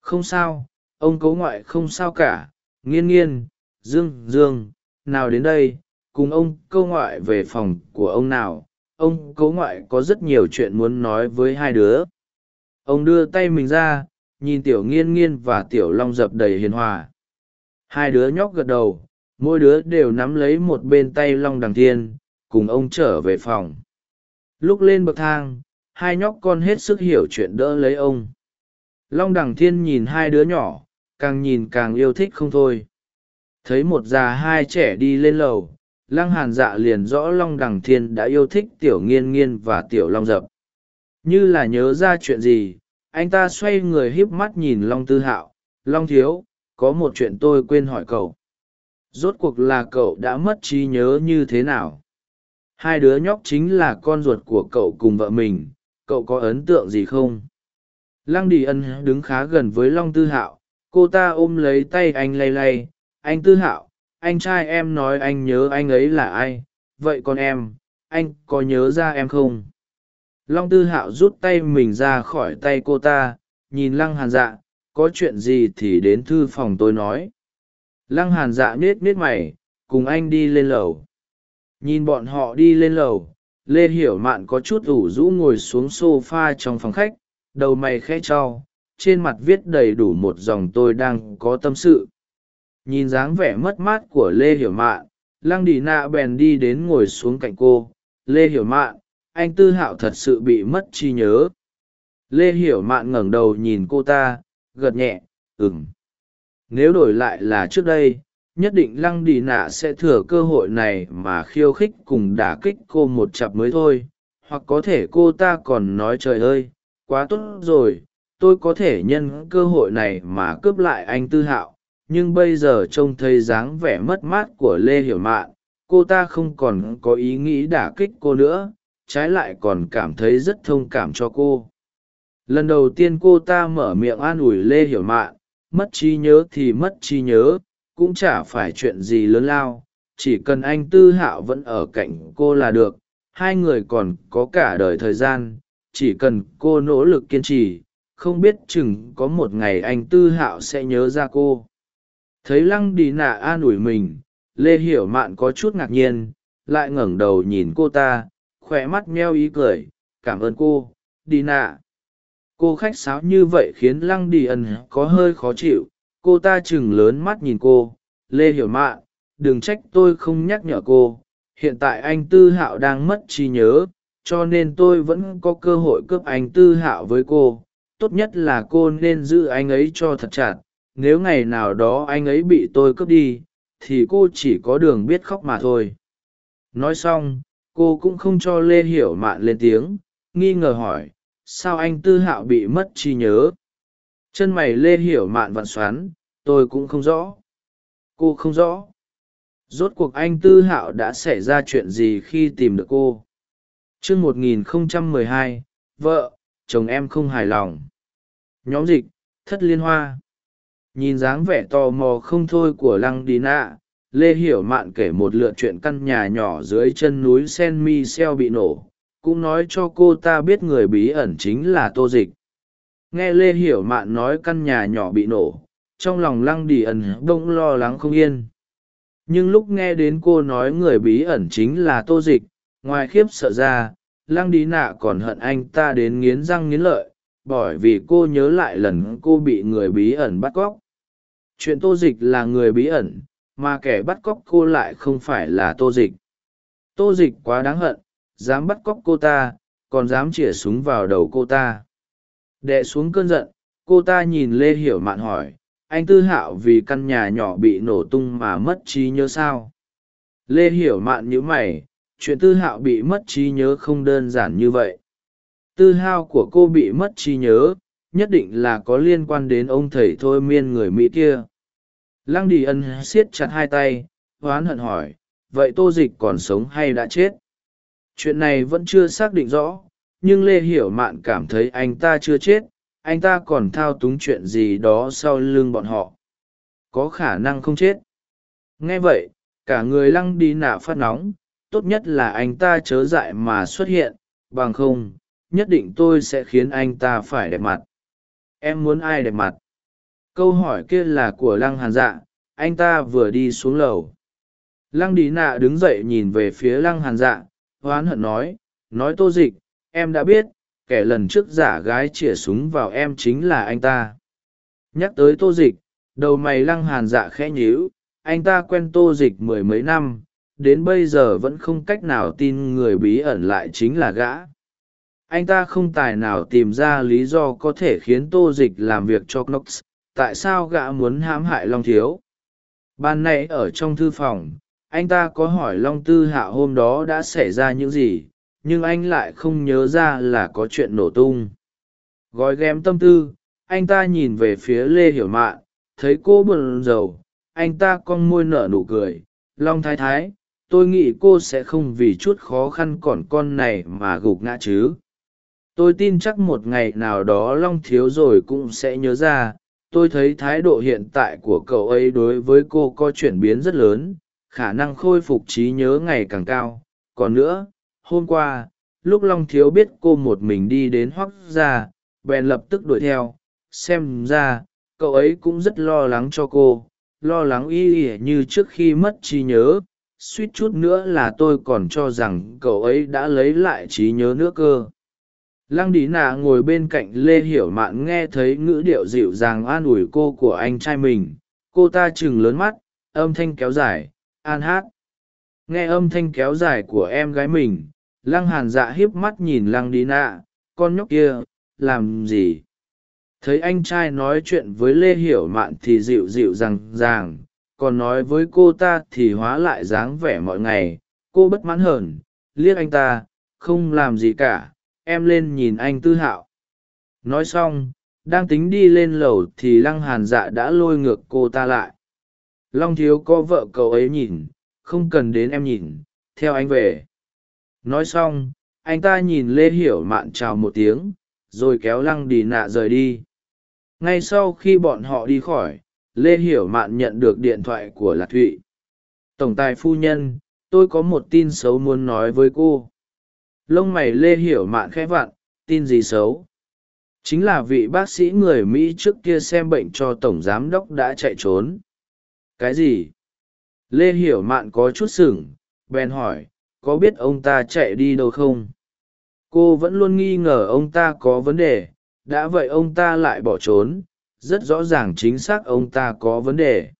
Không sao, ông cấu ngoại không sao cả. Nghiên nghiên, dương dương, nào đến đây, cùng ông câu ngoại về phòng của ông nào. Ông cấu ngoại có rất nhiều chuyện muốn nói với hai đứa. Ông đưa tay mình ra, nhìn tiểu nghiên nghiên và tiểu long dập đầy hiền hòa. Hai đứa nhóc gật đầu, mỗi đứa đều nắm lấy một bên tay long đằng thiên, cùng ông trở về phòng. Lúc lên bậc thang hai nhóc con hết sức hiểu chuyện đỡ lấy ông. Long đằng thiên nhìn hai đứa nhỏ, càng nhìn càng yêu thích không thôi. Thấy một già hai trẻ đi lên lầu, lăng hàn dạ liền rõ long đằng thiên đã yêu thích tiểu nghiên nghiên và tiểu long dập. Như là nhớ ra chuyện gì, anh ta xoay người híp mắt nhìn long tư hạo. Long thiếu, có một chuyện tôi quên hỏi cậu. Rốt cuộc là cậu đã mất trí nhớ như thế nào? Hai đứa nhóc chính là con ruột của cậu cùng vợ mình cậu có ấn tượng gì không? Lăng đi ân đứng khá gần với long tư hạo. Cô ta ôm lấy tay anh lay lay. Anh tư hạo, anh trai em nói anh nhớ anh ấy là ai? Vậy còn em, anh có nhớ ra em không? Long tư hạo rút tay mình ra khỏi tay cô ta. Nhìn lăng hàn dạ có chuyện gì thì đến thư phòng tôi nói. Lăng hàn dạ nết nết mày, cùng anh đi lên lầu. Nhìn bọn họ đi lên lầu lê hiểu mạn có chút ủ rũ ngồi xuống s o f a trong phòng khách, đầu mày khẽ trao, trên mặt viết đầy đủ một dòng tôi đang có tâm sự. Nhìn dáng vẻ mất mát của lê hiểu mạn, lăng đi nạ bèn đi đến ngồi xuống cạnh cô. Lê hiểu mạn, anh tư hạo thật sự bị mất trí nhớ. Lê hiểu mạn ngẩng đầu nhìn cô ta, gật nhẹ ừng nếu đổi lại là trước đây nhất định lăng đi nạ sẽ thừa cơ hội này mà khiêu khích cùng đả kích cô một chặp mới thôi. Hoặc có thể cô ta còn nói trời ơi, quá tốt rồi, tôi có thể nhân cơ hội này mà cướp lại anh tư hạo. Nhưng bây giờ trông thấy dáng vẻ mất mát của lê hiểu mạn, cô ta không còn có ý nghĩ đả kích cô nữa, trái lại còn cảm thấy rất thông cảm cho cô. Lần đầu tiên cô ta mở miệng an ủi lê hiểu mạn, mất trí nhớ thì mất trí nhớ cũng chả phải chuyện gì lớn lao, chỉ cần anh tư hạo vẫn ở cạnh cô là được, hai người còn có cả đời thời gian, chỉ cần cô nỗ lực kiên trì, không biết chừng có một ngày anh tư hạo sẽ nhớ ra cô. Thấy lăng đi nạ an ủi mình, lê hiểu mạn có chút ngạc nhiên, lại ngẩng đầu nhìn cô ta khoe mắt meo ý cười, cảm ơn cô đi nạ. Cô khách sáo như vậy khiến lăng đi ẩn có hơi khó chịu cô ta chừng lớn mắt nhìn cô, lê hiểu mạn đừng trách tôi không nhắc nhở cô. Hiện tại anh tư hạo đang mất trí nhớ, cho nên tôi vẫn có cơ hội cướp anh tư hạo với cô. Tốt nhất là cô nên giữ anh ấy cho thật chặt. Nếu ngày nào đó anh ấy bị tôi cướp đi, thì cô chỉ có đường biết khóc mà thôi. Nói xong, cô cũng không cho lê hiểu mạn lên tiếng, nghi ngờ hỏi, sao anh tư hạo bị mất trí nhớ? Chân mày lê hiểu mạn vặn xoắn, tôi cũng không rõ. Cô không rõ. Rốt cuộc anh tư hạo đã xảy ra chuyện gì khi tìm được cô? Chương một nghìn không trăm mười hai, vợ, chồng em không hài lòng. Nhóm dịch, thất liên hoa. Nhìn dáng vẻ tò mò không thôi của lăng đi nạ, lê hiểu mạn kể một lượt chuyện căn nhà nhỏ dưới chân núi sen mi xeo bị nổ, cũng nói cho cô ta biết người bí ẩn chính là tô dịch nghe lê hiểu mạn nói căn nhà nhỏ bị nổ, trong lòng lăng đi ẩn bỗng lo lắng không yên. Nhưng lúc nghe đến cô nói người bí ẩn chính là tô dịch, ngoài khiếp sợ ra, lăng đi nạ còn hận anh ta đến nghiến răng nghiến lợi, bởi vì cô nhớ lại lần cô bị người bí ẩn bắt cóc. Chuyện tô dịch là người bí ẩn, mà kẻ bắt cóc cô lại không phải là tô dịch. Tô dịch quá đáng hận, dám bắt cóc cô ta, còn dám chĩa súng vào đầu cô ta đệ xuống cơn giận, cô ta nhìn lê hiểu mạn hỏi, anh tư hạo vì căn nhà nhỏ bị nổ tung mà mất trí nhớ sao? Lê hiểu mạn nhữ mày, chuyện tư hạo bị mất trí nhớ không đơn giản như vậy. Tư hao của cô bị mất trí nhớ, nhất định là có liên quan đến ông thầy thôi miên người mỹ kia. Lăng đi ân siết chặt hai tay hoán hận hỏi, vậy tô dịch còn sống hay đã chết? Chuyện này vẫn chưa xác định rõ nhưng lê hiểu mạn cảm thấy anh ta chưa chết, anh ta còn thao túng chuyện gì đó sau lưng bọn họ. Có khả năng không chết. Nghe vậy, cả người lăng đi nạ phát nóng, tốt nhất là anh ta chớ dại mà xuất hiện, bằng không, nhất định tôi sẽ khiến anh ta phải đẹp mặt. Em muốn ai đẹp mặt? Câu hỏi kia là của lăng hàn dạ anh ta vừa đi xuống lầu. Lăng đi nạ đứng dậy nhìn về phía lăng hàn dạ hoán hận nói nói tô dịch em đã biết, kẻ lần trước giả gái chĩa súng vào em chính là anh ta. Nhắc tới tô dịch, đầu mày lăng hàn dạ khẽ nhíu, anh ta quen tô dịch mười mấy năm, đến bây giờ vẫn không cách nào tin người bí ẩn lại chính là gã. Anh ta không tài nào tìm ra lý do có thể khiến tô dịch làm việc cho knox, tại sao gã muốn hãm hại long thiếu? Ban nãy ở trong thư phòng, anh ta có hỏi long tư hạ hôm đó đã xảy ra những gì nhưng anh lại không nhớ ra là có chuyện nổ tung. Gói ghém tâm tư, anh ta nhìn về phía lê hiểu mạn, thấy cô buồn rầu, anh ta cong môi nở nụ cười, long thái thái, tôi nghĩ cô sẽ không vì chút khó khăn còn con này mà gục ngã chứ. Tôi tin chắc một ngày nào đó long thiếu rồi cũng sẽ nhớ ra, tôi thấy thái độ hiện tại của cậu ấy đối với cô có chuyển biến rất lớn, khả năng khôi phục trí nhớ ngày càng cao. Còn nữa hôm qua, lúc long thiếu biết cô một mình đi đến hoác ra bèn lập tức đuổi theo. Xem ra, cậu ấy cũng rất lo lắng cho cô, lo lắng y ỉa như trước khi mất trí nhớ. Suýt chút nữa là tôi còn cho rằng cậu ấy đã lấy lại trí nhớ nữa cơ. Lăng đi nạ ngồi bên cạnh lê hiểu mạn nghe thấy ngữ điệu dịu dàng an ủi cô của anh trai mình. Cô ta chừng lớn mắt, âm thanh kéo dài, an hát. Nghe âm thanh kéo dài của em gái mình lăng hàn dạ hiếp mắt nhìn lăng đi nạ con nhóc kia làm gì? Thấy anh trai nói chuyện với lê hiểu mạn thì dịu dịu rằng ràng còn nói với cô ta thì hóa lại dáng vẻ mọi ngày. Cô bất mãn hờn, liếc anh ta không làm gì cả em lên nhìn anh tư hạo. Nói xong đang tính đi lên lầu thì lăng hàn dạ đã lôi ngược cô ta lại. Long thiếu có vợ cậu ấy nhìn không cần đến em nhìn theo anh về nói xong, anh ta nhìn lê hiểu mạn chào một tiếng, rồi kéo lăng đi nạ rời đi. Ngay sau khi bọn họ đi khỏi, lê hiểu mạn nhận được điện thoại của lạc thụy. Tổng tài phu nhân, tôi có một tin xấu muốn nói với cô. Lông mày lê hiểu mạn khẽ vặn, tin gì xấu? Chính là vị bác sĩ người mỹ trước kia xem bệnh cho tổng giám đốc đã chạy trốn. Cái gì? Lê hiểu mạn có chút sửng, bèn hỏi có biết ông ta chạy đi đâu không? Cô vẫn luôn nghi ngờ ông ta có vấn đề. Đã vậy ông ta lại bỏ trốn. Rất rõ ràng chính xác ông ta có vấn đề.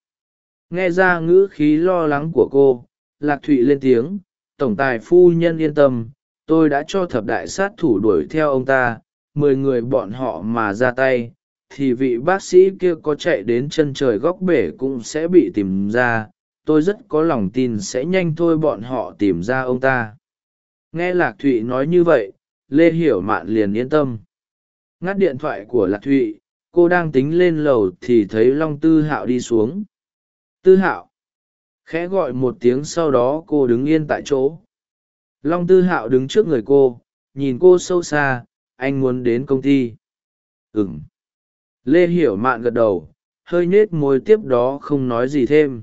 Nghe ra ngữ khí lo lắng của cô, lạc thụy lên tiếng. Tổng tài phu nhân yên tâm. Tôi đã cho thập đại sát thủ đuổi theo ông ta. Mười người bọn họ mà ra tay, thì vị bác sĩ kia có chạy đến chân trời góc bể cũng sẽ bị tìm ra tôi rất có lòng tin sẽ nhanh thôi bọn họ tìm ra ông ta. Nghe lạc thụy nói như vậy, lê hiểu mạn liền yên tâm. Ngắt điện thoại của lạc thụy, cô đang tính lên lầu thì thấy long tư hạo đi xuống. Tư hạo, khẽ gọi một tiếng sau đó cô đứng yên tại chỗ. Long tư hạo đứng trước người cô, nhìn cô sâu xa, anh muốn đến công ty. Ừng lê hiểu mạn gật đầu, hơi nhết môi tiếp đó không nói gì thêm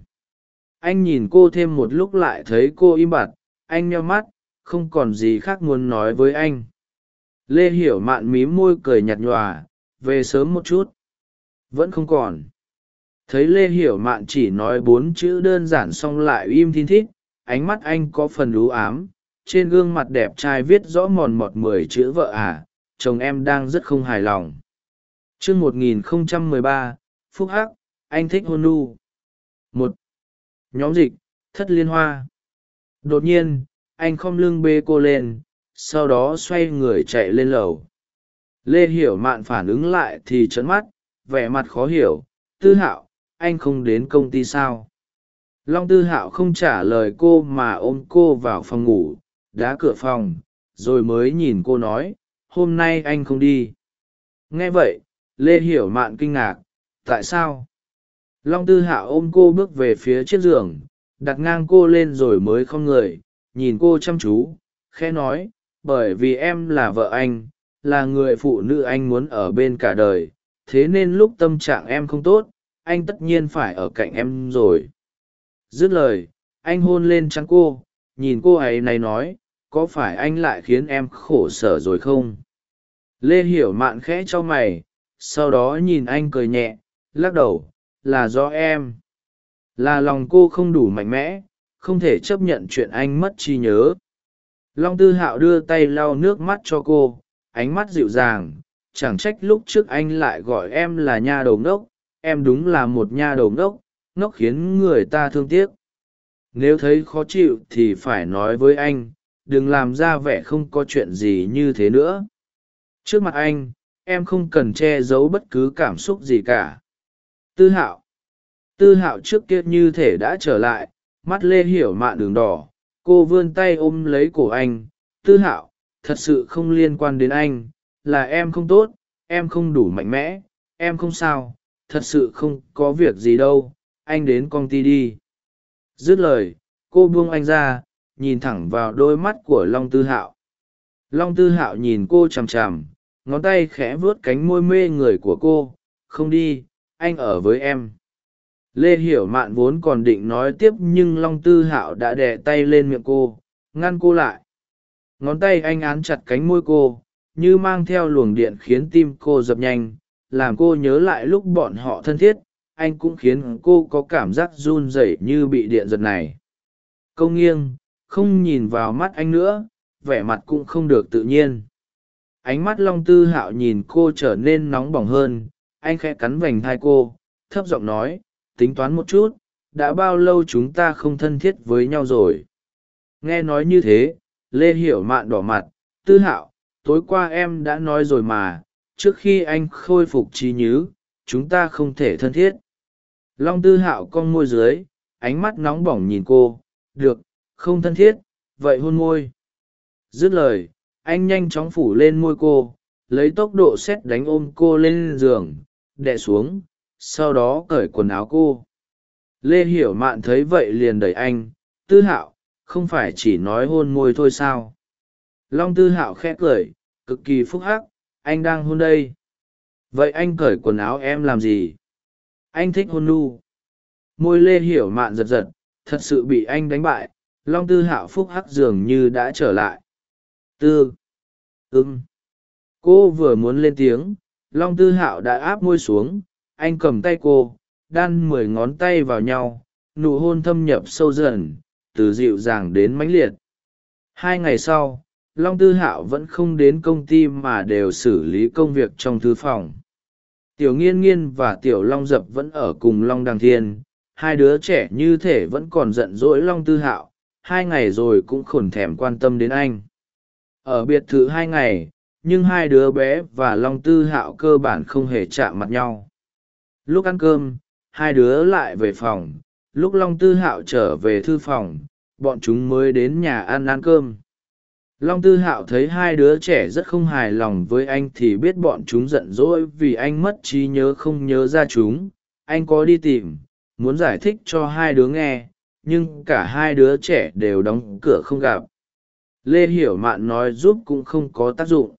anh nhìn cô thêm một lúc lại thấy cô im bặt, anh nheo mắt, không còn gì khác muốn nói với anh. Lê hiểu mạn mí môi cười nhạt nhòa, về sớm một chút. Vẫn không còn. Thấy lê hiểu mạn chỉ nói bốn chữ đơn giản xong lại im thin thít, ánh mắt anh có phần lú ám, trên gương mặt đẹp trai viết rõ mòn mọt mười chữ vợ à chồng em đang rất không hài lòng. Chương một nghìn không trăm mười ba, phúc hắc, anh thích hôn nu. Một nhóm dịch, thất liên hoa. Đột nhiên, anh không lưng bê cô lên, sau đó xoay người chạy lên lầu. Lê hiểu mạn phản ứng lại thì trấn mắt, vẻ mặt khó hiểu. Tư hạo, anh không đến công ty sao? Long tư hạo không trả lời cô mà ôm cô vào phòng ngủ, đá cửa phòng, rồi mới nhìn cô nói, hôm nay anh không đi. Nghe vậy, lê hiểu mạn kinh ngạc, tại sao? Long tư hạ ôm cô bước về phía chiếc giường, đặt ngang cô lên rồi mới không người, nhìn cô chăm chú khe nói, bởi vì em là vợ anh, là người phụ nữ anh muốn ở bên cả đời, thế nên lúc tâm trạng em không tốt, anh tất nhiên phải ở cạnh em rồi. Dứt lời, anh hôn lên trắng cô, nhìn cô ấy này nói, có phải anh lại khiến em khổ sở rồi không? Lê hiểu mạn khẽ cho mày, sau đó nhìn anh cười nhẹ, lắc đầu là do em. Là lòng cô không đủ mạnh mẽ, không thể chấp nhận chuyện anh mất trí nhớ. Long tư hạo đưa tay lau nước mắt cho cô, ánh mắt dịu dàng, chẳng trách lúc trước anh lại gọi em là nha đầu ngốc, em đúng là một nha đầu ngốc ngốc khiến người ta thương tiếc. Nếu thấy khó chịu thì phải nói với anh, đừng làm ra vẻ không có chuyện gì như thế nữa. Trước mặt anh, em không cần che giấu bất cứ cảm xúc gì cả tư hạo. Tư hạo trước kia như thể đã trở lại, mắt lê hiểu mạn đường đỏ, cô vươn tay ôm lấy cổ anh. Tư hạo, thật sự không liên quan đến anh, là em không tốt, em không đủ mạnh mẽ, em không sao, thật sự không có việc gì đâu, anh đến công ty đi. Dứt lời, cô buông anh ra, nhìn thẳng vào đôi mắt của long tư hạo. Long tư hạo nhìn cô chằm chằm, ngón tay khẽ vuốt cánh môi mê người của cô. Không đi anh ở với em. Lê hiểu mạn vốn còn định nói tiếp nhưng long tư hạo đã đè tay lên miệng cô, ngăn cô lại. Ngón tay anh án chặt cánh môi cô, như mang theo luồng điện khiến tim cô dập nhanh, làm cô nhớ lại lúc bọn họ thân thiết, anh cũng khiến cô có cảm giác run rẩy như bị điện giật này. Câu nghiêng, không nhìn vào mắt anh nữa, vẻ mặt cũng không được tự nhiên. Ánh mắt long tư hạo nhìn cô trở nên nóng bỏng hơn anh khẽ cắn vành thai cô, thấp giọng nói, tính toán một chút, đã bao lâu chúng ta không thân thiết với nhau rồi? Nghe nói như thế, lê hiểu mạn đỏ mặt, tư hạo, tối qua em đã nói rồi mà, trước khi anh khôi phục trí nhứ chúng ta không thể thân thiết. Long tư hạo cong môi dưới, ánh mắt nóng bỏng nhìn cô, được, không thân thiết, vậy hôn môi. Dứt lời, anh nhanh chóng phủ lên môi cô, lấy tốc độ xét đánh ôm cô lên giường đè xuống, sau đó cởi quần áo cô. Lê hiểu mạn thấy vậy liền đẩy anh, tư hạo, không phải chỉ nói hôn môi thôi sao? Long tư hạo khẽ cười, cực kỳ phúc hắc, anh đang hôn đây. Vậy anh cởi quần áo em làm gì? Anh thích hôn nu. Môi lê hiểu mạn giật giật, thật sự bị anh đánh bại, long tư hạo phúc hắc dường như đã trở lại. Tư ưng cô vừa muốn lên tiếng long tư hạo đã áp môi xuống, anh cầm tay cô, đan mười ngón tay vào nhau, nụ hôn thâm nhập sâu dần, từ dịu dàng đến mãnh liệt. Hai ngày sau, long tư hạo vẫn không đến công ty mà đều xử lý công việc trong thư phòng. Tiểu nghiên nghiên và tiểu long dập vẫn ở cùng long Đăng thiên, hai đứa trẻ như thể vẫn còn giận dỗi long tư hạo, hai ngày rồi cũng khổn thèm quan tâm đến anh. Ở biệt thự hai ngày nhưng hai đứa bé và long tư hạo cơ bản không hề chạm mặt nhau. Lúc ăn cơm, hai đứa lại về phòng. Lúc long tư hạo trở về thư phòng, bọn chúng mới đến nhà ăn ăn cơm. Long tư hạo thấy hai đứa trẻ rất không hài lòng với anh thì biết bọn chúng giận dỗi vì anh mất trí nhớ không nhớ ra chúng. Anh có đi tìm, muốn giải thích cho hai đứa nghe, nhưng cả hai đứa trẻ đều đóng cửa không gặp. Lê hiểu mạn nói giúp cũng không có tác dụng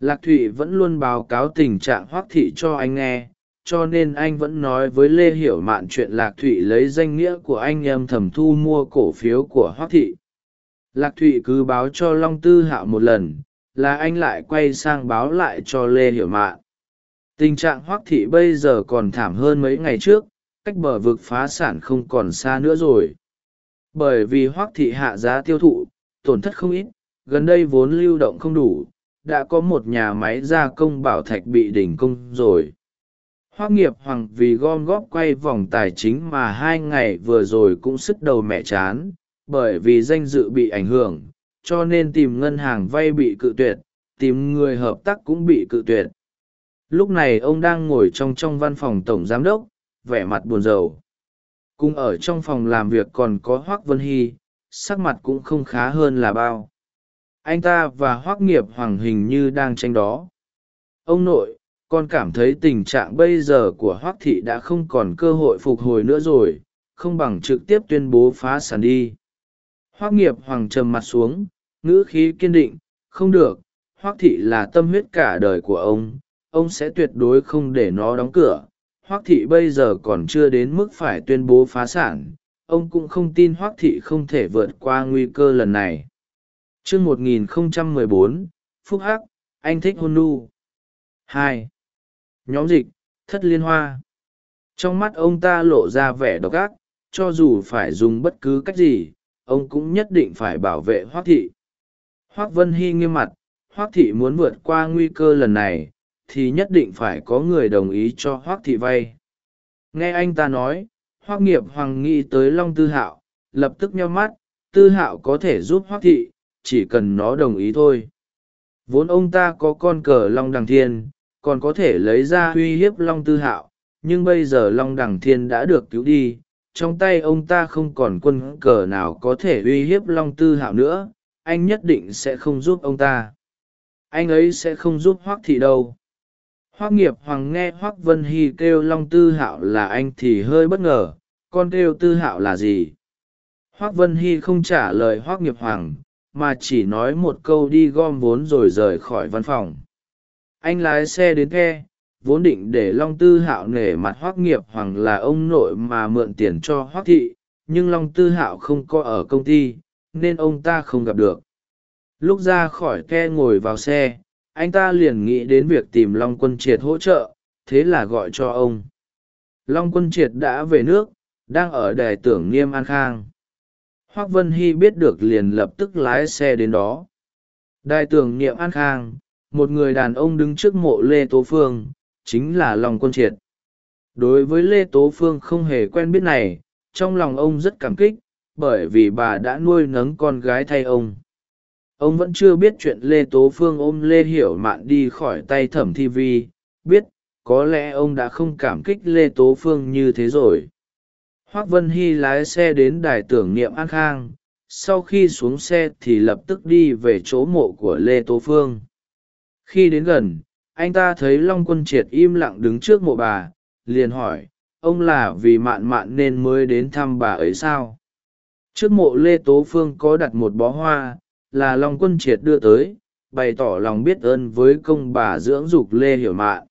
lạc thụy vẫn luôn báo cáo tình trạng hoác thị cho anh nghe, cho nên anh vẫn nói với lê hiểu mạn chuyện lạc thụy lấy danh nghĩa của anh em thầm thu mua cổ phiếu của hoác thị. Lạc thụy cứ báo cho long tư hạo một lần, là anh lại quay sang báo lại cho lê hiểu mạn. Tình trạng hoác thị bây giờ còn thảm hơn mấy ngày trước, cách bờ vực phá sản không còn xa nữa rồi. Bởi vì hoác thị hạ giá tiêu thụ, tổn thất không ít, gần đây vốn lưu động không đủ đã có một nhà máy gia công bảo thạch bị đình công rồi. Hoác nghiệp hoàng vì gom góp quay vòng tài chính mà hai ngày vừa rồi cũng sức đầu mẹ chán, bởi vì danh dự bị ảnh hưởng, cho nên tìm ngân hàng vay bị cự tuyệt, tìm người hợp tác cũng bị cự tuyệt. Lúc này ông đang ngồi trong trong văn phòng tổng giám đốc, vẻ mặt buồn rầu. Cùng ở trong phòng làm việc còn có hoác vân hy, sắc mặt cũng không khá hơn là bao anh ta và hoác nghiệp hoàng hình như đang tranh đó. Ông nội, con cảm thấy tình trạng bây giờ của hoác thị đã không còn cơ hội phục hồi nữa rồi, không bằng trực tiếp tuyên bố phá sản đi. Hoác nghiệp hoàng trầm mặt xuống, ngữ khí kiên định, không được, hoác thị là tâm huyết cả đời của ông ông sẽ tuyệt đối không để nó đóng cửa. Hoác thị bây giờ còn chưa đến mức phải tuyên bố phá sản, ông cũng không tin hoác thị không thể vượt qua nguy cơ lần này chương một nghìn không trăm mười bốn, phúc hắc, anh thích hôn nu. Hai. Nhóm dịch, thất liên hoa. Trong mắt ông ta lộ ra vẻ độc ác, cho dù phải dùng bất cứ cách gì, ông cũng nhất định phải bảo vệ hoác thị. Hoác vân hy nghiêm mặt, hoác thị muốn vượt qua nguy cơ lần này, thì nhất định phải có người đồng ý cho hoác thị vay. Nghe anh ta nói, hoác nghiệp hoàng nghĩ tới long tư hạo, lập tức nheo mắt, tư hạo có thể giúp hoác thị chỉ cần nó đồng ý thôi. Vốn ông ta có con cờ long đằng thiên, còn có thể lấy ra uy hiếp long tư hạo, nhưng bây giờ long đằng thiên đã được cứu đi, trong tay ông ta không còn quân cờ nào có thể uy hiếp long tư hạo nữa, anh nhất định sẽ không giúp ông ta. Anh ấy sẽ không giúp hoác thị đâu. Hoác nghiệp hoàng nghe hoác vân hy kêu long tư hạo là anh thì hơi bất ngờ, con kêu tư hạo là gì? Hoác vân hy không trả lời hoác nghiệp hoàng mà chỉ nói một câu đi gom vốn rồi rời khỏi văn phòng. Anh lái xe đến ghe, vốn định để long tư hạo nể mặt hoác nghiệp hoặc là ông nội mà mượn tiền cho hoác thị, nhưng long tư hạo không có ở công ty, nên ông ta không gặp được. Lúc ra khỏi khe ngồi vào xe, anh ta liền nghĩ đến việc tìm long quân triệt hỗ trợ, thế là gọi cho ông. Long quân triệt đã về nước, đang ở đài tưởng niêm an khang hoác vân hy biết được liền lập tức lái xe đến đó. Đài tưởng niệm an khang, một người đàn ông đứng trước mộ lê tố phương, chính là lòng quân triệt. Đối với lê tố phương không hề quen biết này, trong lòng ông rất cảm kích, bởi vì bà đã nuôi nấng con gái thay ông. Ông vẫn chưa biết chuyện lê tố phương ôm lê hiểu mạn đi khỏi tay thẩm thi vi, biết có lẽ ông đã không cảm kích lê tố phương như thế rồi hoác vân hy lái xe đến đài tưởng niệm an khang, sau khi xuống xe thì lập tức đi về chỗ mộ của lê tố phương. Khi đến gần, anh ta thấy long quân triệt im lặng đứng trước mộ bà, liền hỏi, ông là vì mạn mạn nên mới đến thăm bà ấy sao? Trước mộ lê tố phương có đặt một bó hoa, là long quân triệt đưa tới, bày tỏ lòng biết ơn với công bà dưỡng dục lê hiểu mạn.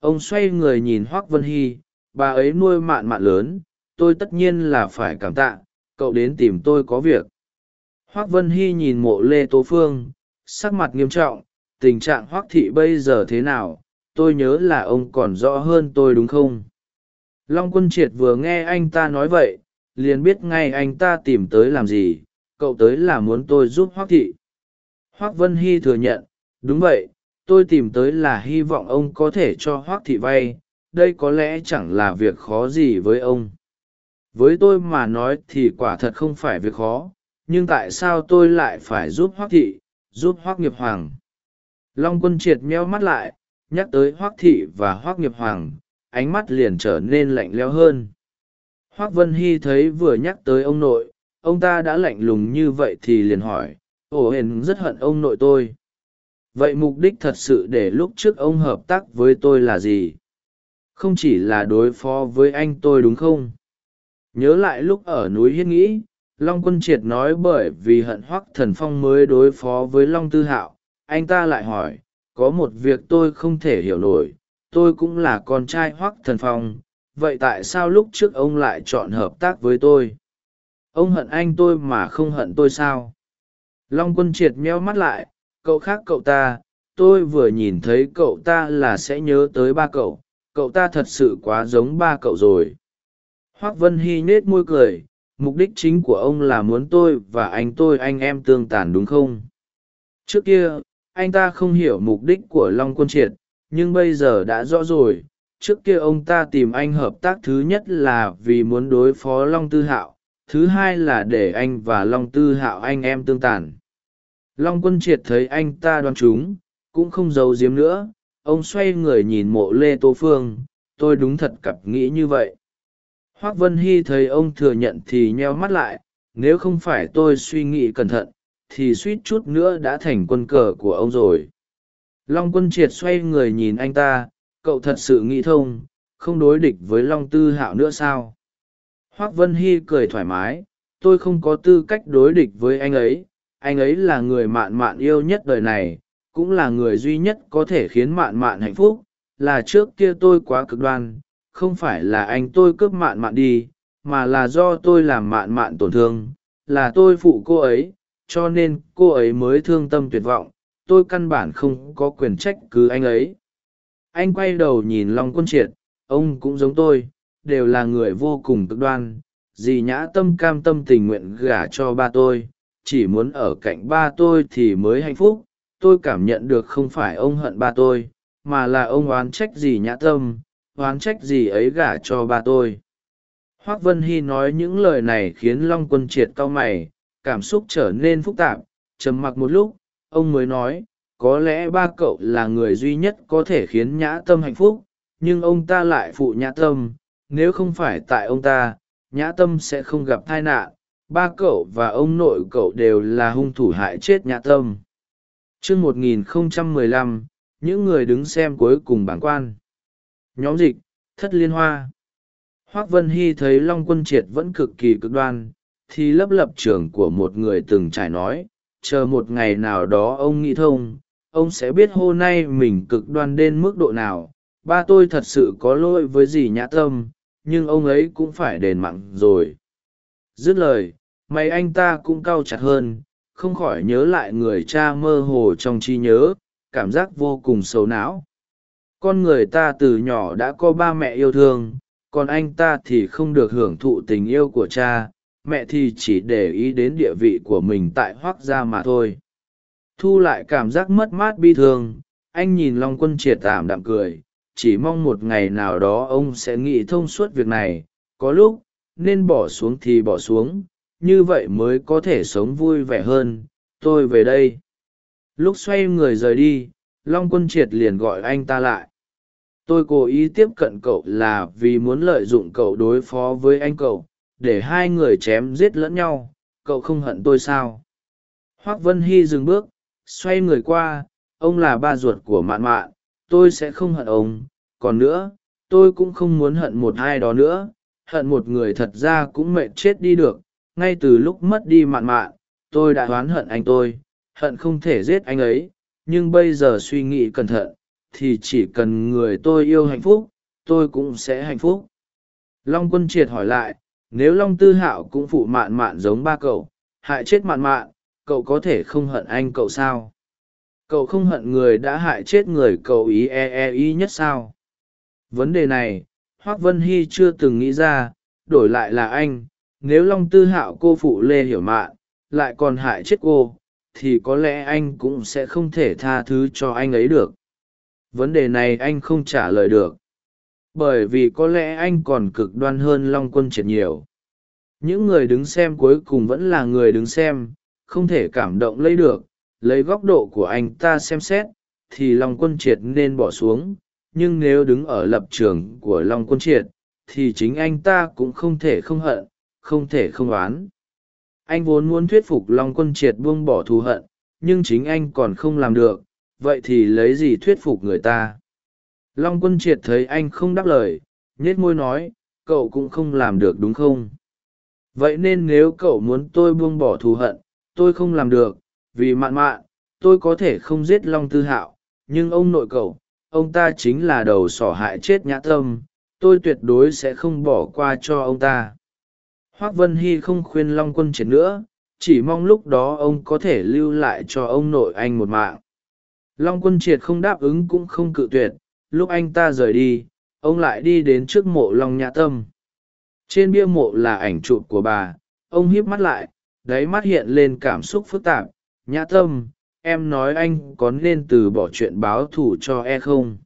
Ông xoay người nhìn hoác vân hy, bà ấy nuôi mạn mạn lớn tôi tất nhiên là phải cảm tạ, cậu đến tìm tôi có việc. Hoác vân hy nhìn mộ lê tố phương, sắc mặt nghiêm trọng, tình trạng hoác thị bây giờ thế nào, tôi nhớ là ông còn rõ hơn tôi đúng không? Long quân triệt vừa nghe anh ta nói vậy, liền biết ngay anh ta tìm tới làm gì, cậu tới là muốn tôi giúp hoác thị. Hoác vân hy thừa nhận, đúng vậy, tôi tìm tới là hy vọng ông có thể cho hoác thị vay, đây có lẽ chẳng là việc khó gì với ông với tôi mà nói thì quả thật không phải việc khó, nhưng tại sao tôi lại phải giúp hoác thị, giúp hoác nghiệp hoàng? Long quân triệt meo mắt lại, nhắc tới hoác thị và hoác nghiệp hoàng, ánh mắt liền trở nên lạnh lẽo hơn. Hoác vân hy thấy vừa nhắc tới ông nội, ông ta đã lạnh lùng như vậy thì liền hỏi ổ hển rất hận ông nội tôi. Vậy mục đích thật sự để lúc trước ông hợp tác với tôi là gì? Không chỉ là đối phó với anh tôi đúng không? Nhớ lại lúc ở núi hiết nghĩ, long quân triệt nói bởi vì hận hoắc thần phong mới đối phó với long tư hạo. Anh ta lại hỏi, có một việc tôi không thể hiểu nổi, tôi cũng là con trai hoắc thần phong, vậy tại sao lúc trước ông lại chọn hợp tác với tôi? Ông hận anh tôi mà không hận tôi sao? Long quân triệt meo mắt lại, cậu khác cậu ta, tôi vừa nhìn thấy cậu ta là sẽ nhớ tới ba cậu cậu ta thật sự quá giống ba cậu rồi hoác vân hy nết môi cười, mục đích chính của ông là muốn tôi và anh tôi anh em tương tàn đúng không? Trước kia, anh ta không hiểu mục đích của long quân triệt, nhưng bây giờ đã rõ rồi. Trước kia ông ta tìm anh hợp tác thứ nhất là vì muốn đối phó long tư hạo, thứ hai là để anh và long tư hạo anh em tương tàn. Long quân triệt thấy anh ta đoán chúng, cũng không giấu giếm nữa. Ông xoay người nhìn mộ lê tô phương, tôi đúng thật cặp nghĩ như vậy hoác vân hy thấy ông thừa nhận thì nheo mắt lại, nếu không phải tôi suy nghĩ cẩn thận, thì suýt chút nữa đã thành quân cờ của ông rồi. Long quân triệt xoay người nhìn anh ta, cậu thật sự nghĩ thông, không đối địch với long tư hạo nữa sao? Hoác vân hy cười thoải mái, tôi không có tư cách đối địch với anh ấy anh ấy là người mạn mạn yêu nhất đời này, cũng là người duy nhất có thể khiến mạn mạn hạnh phúc, là trước kia tôi quá cực đoan không phải là anh tôi cướp mạn mạn đi, mà là do tôi làm mạn mạn tổn thương, là tôi phụ cô ấy, cho nên cô ấy mới thương tâm tuyệt vọng, tôi căn bản không có quyền trách cứ anh ấy. Anh quay đầu nhìn long quân triệt, ông cũng giống tôi, đều là người vô cùng cực đoan, dì nhã tâm cam tâm tình nguyện gả cho ba tôi, chỉ muốn ở cạnh ba tôi thì mới hạnh phúc, tôi cảm nhận được không phải ông hận ba tôi, mà là ông oán trách Dì nhã tâm oán trách gì ấy gả cho ba tôi. Hoác vân hy nói những lời này khiến long quân triệt cau mày, cảm xúc trở nên phức tạp, trầm mặc một lúc, ông mới nói, có lẽ ba cậu là người duy nhất có thể khiến nhã tâm hạnh phúc, nhưng ông ta lại phụ nhã tâm, nếu không phải tại ông ta, nhã tâm sẽ không gặp tai nạn, ba cậu và ông nội cậu đều là hung thủ hại chết nhã tâm. Chương một nghìn không trăm mười lăm, những người đứng xem cuối cùng bản quan nhóm dịch, thất liên hoa. Hoác vân hy thấy long quân triệt vẫn cực kỳ cực đoan, thì lấp lập trường của một người từng trải nói, chờ một ngày nào đó ông nghĩ thông, ông sẽ biết hôm nay mình cực đoan đến mức độ nào. Ba tôi thật sự có lỗi với dì nhã tâm, nhưng ông ấy cũng phải đền mặn rồi. Dứt lời, mày anh ta cũng cau chặt hơn, không khỏi nhớ lại người cha mơ hồ trong trí nhớ, cảm giác vô cùng xấu não con người ta từ nhỏ đã có ba mẹ yêu thương, còn anh ta thì không được hưởng thụ tình yêu của cha, mẹ thì chỉ để ý đến địa vị của mình tại hoác gia mà thôi. Thu lại cảm giác mất mát bi thương, anh nhìn long quân triệt tảm đạm cười, chỉ mong một ngày nào đó ông sẽ nghĩ thông suốt việc này, có lúc, nên bỏ xuống thì bỏ xuống, như vậy mới có thể sống vui vẻ hơn, tôi về đây. Lúc xoay người rời đi, long quân triệt liền gọi anh ta lại tôi cố ý tiếp cận cậu là vì muốn lợi dụng cậu đối phó với anh cậu, để hai người chém giết lẫn nhau. Cậu không hận tôi sao? Hoác vân hy dừng bước, xoay người qua. Ông là ba ruột của mạn mạn. Tôi sẽ không hận ông. Còn nữa, tôi cũng không muốn hận một ai đó nữa. Hận một người thật ra cũng mệt chết đi được. Ngay từ lúc mất đi mạn mạn, tôi đã oán hận anh tôi. Hận không thể giết anh ấy. Nhưng bây giờ suy nghĩ cẩn thận thì chỉ cần người tôi yêu hạnh phúc, tôi cũng sẽ hạnh phúc. Long quân triệt hỏi lại, nếu long tư hạo cũng phụ mạn mạn giống ba cậu, hại chết mạn mạn, cậu có thể không hận anh cậu sao? Cậu không hận người đã hại chết người cậu ý e e ý nhất sao? Vấn đề này, hoác vân hy chưa từng nghĩ ra, đổi lại là anh, nếu long tư hạo cô phụ lê hiểu mạn lại còn hại chết cô, thì có lẽ anh cũng sẽ không thể tha thứ cho anh ấy được vấn đề này anh không trả lời được. Bởi vì có lẽ anh còn cực đoan hơn long quân triệt nhiều. Những người đứng xem cuối cùng vẫn là người đứng xem, không thể cảm động lấy được. Lấy góc độ của anh ta xem xét, thì long quân triệt nên bỏ xuống. Nhưng nếu đứng ở lập trường của long quân triệt, thì chính anh ta cũng không thể không hận, không thể không oán. Anh vốn muốn thuyết phục long quân triệt buông bỏ thù hận, nhưng chính anh còn không làm được vậy thì lấy gì thuyết phục người ta? Long quân triệt thấy anh không đáp lời nhết môi nói, cậu cũng không làm được đúng không? Vậy nên nếu cậu muốn tôi buông bỏ thù hận, tôi không làm được, vì mạn mạn, tôi có thể không giết long tư hạo, nhưng ông nội cậu, ông ta chính là đầu sỏ hại chết nhã tâm, tôi tuyệt đối sẽ không bỏ qua cho ông ta. Hoác vân hy không khuyên long quân triệt nữa, chỉ mong lúc đó ông có thể lưu lại cho ông nội anh một mạng long quân triệt không đáp ứng cũng không cự tuyệt, lúc anh ta rời đi, ông lại đi đến trước mộ long nhã tâm. Trên bia mộ là ảnh chụp của bà, ông hiếp mắt lại, đáy mắt hiện lên cảm xúc phức tạp. Nhã tâm, em nói anh có nên từ bỏ chuyện báo thù cho e không?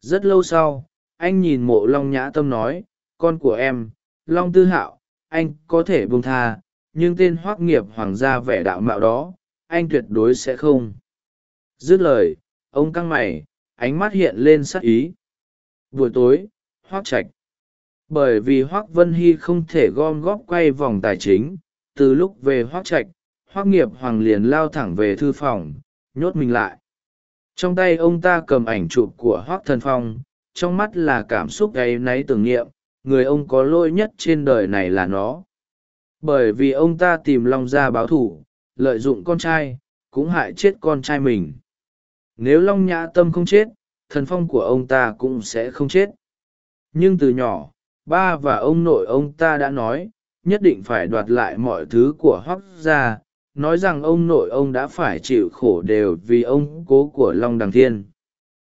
Rất lâu sau, anh nhìn mộ long nhã tâm nói, con của em, long tư hạo, anh có thể buông tha, nhưng tên hoác nghiệp hoàng gia vẻ đạo mạo đó, anh tuyệt đối sẽ không dứt lời ông căng mày ánh mắt hiện lên sắc ý. Buổi tối hoác trạch. Bởi vì hoác vân hy không thể gom góp quay vòng tài chính từ lúc về hoác trạch hoác nghiệp hoàng liền lao thẳng về thư phòng nhốt mình lại. Trong tay ông ta cầm ảnh chụp của hoác thần phong trong mắt là cảm xúc gáy náy tưởng niệm người ông có lỗi nhất trên đời này là nó. Bởi vì ông ta tìm long ra báo thù, lợi dụng con trai cũng hại chết con trai mình nếu long nhã tâm không chết, thần phong của ông ta cũng sẽ không chết. Nhưng từ nhỏ, ba và ông nội ông ta đã nói, nhất định phải đoạt lại mọi thứ của hoác gia, nói rằng ông nội ông đã phải chịu khổ đều vì ông cố của long đằng thiên.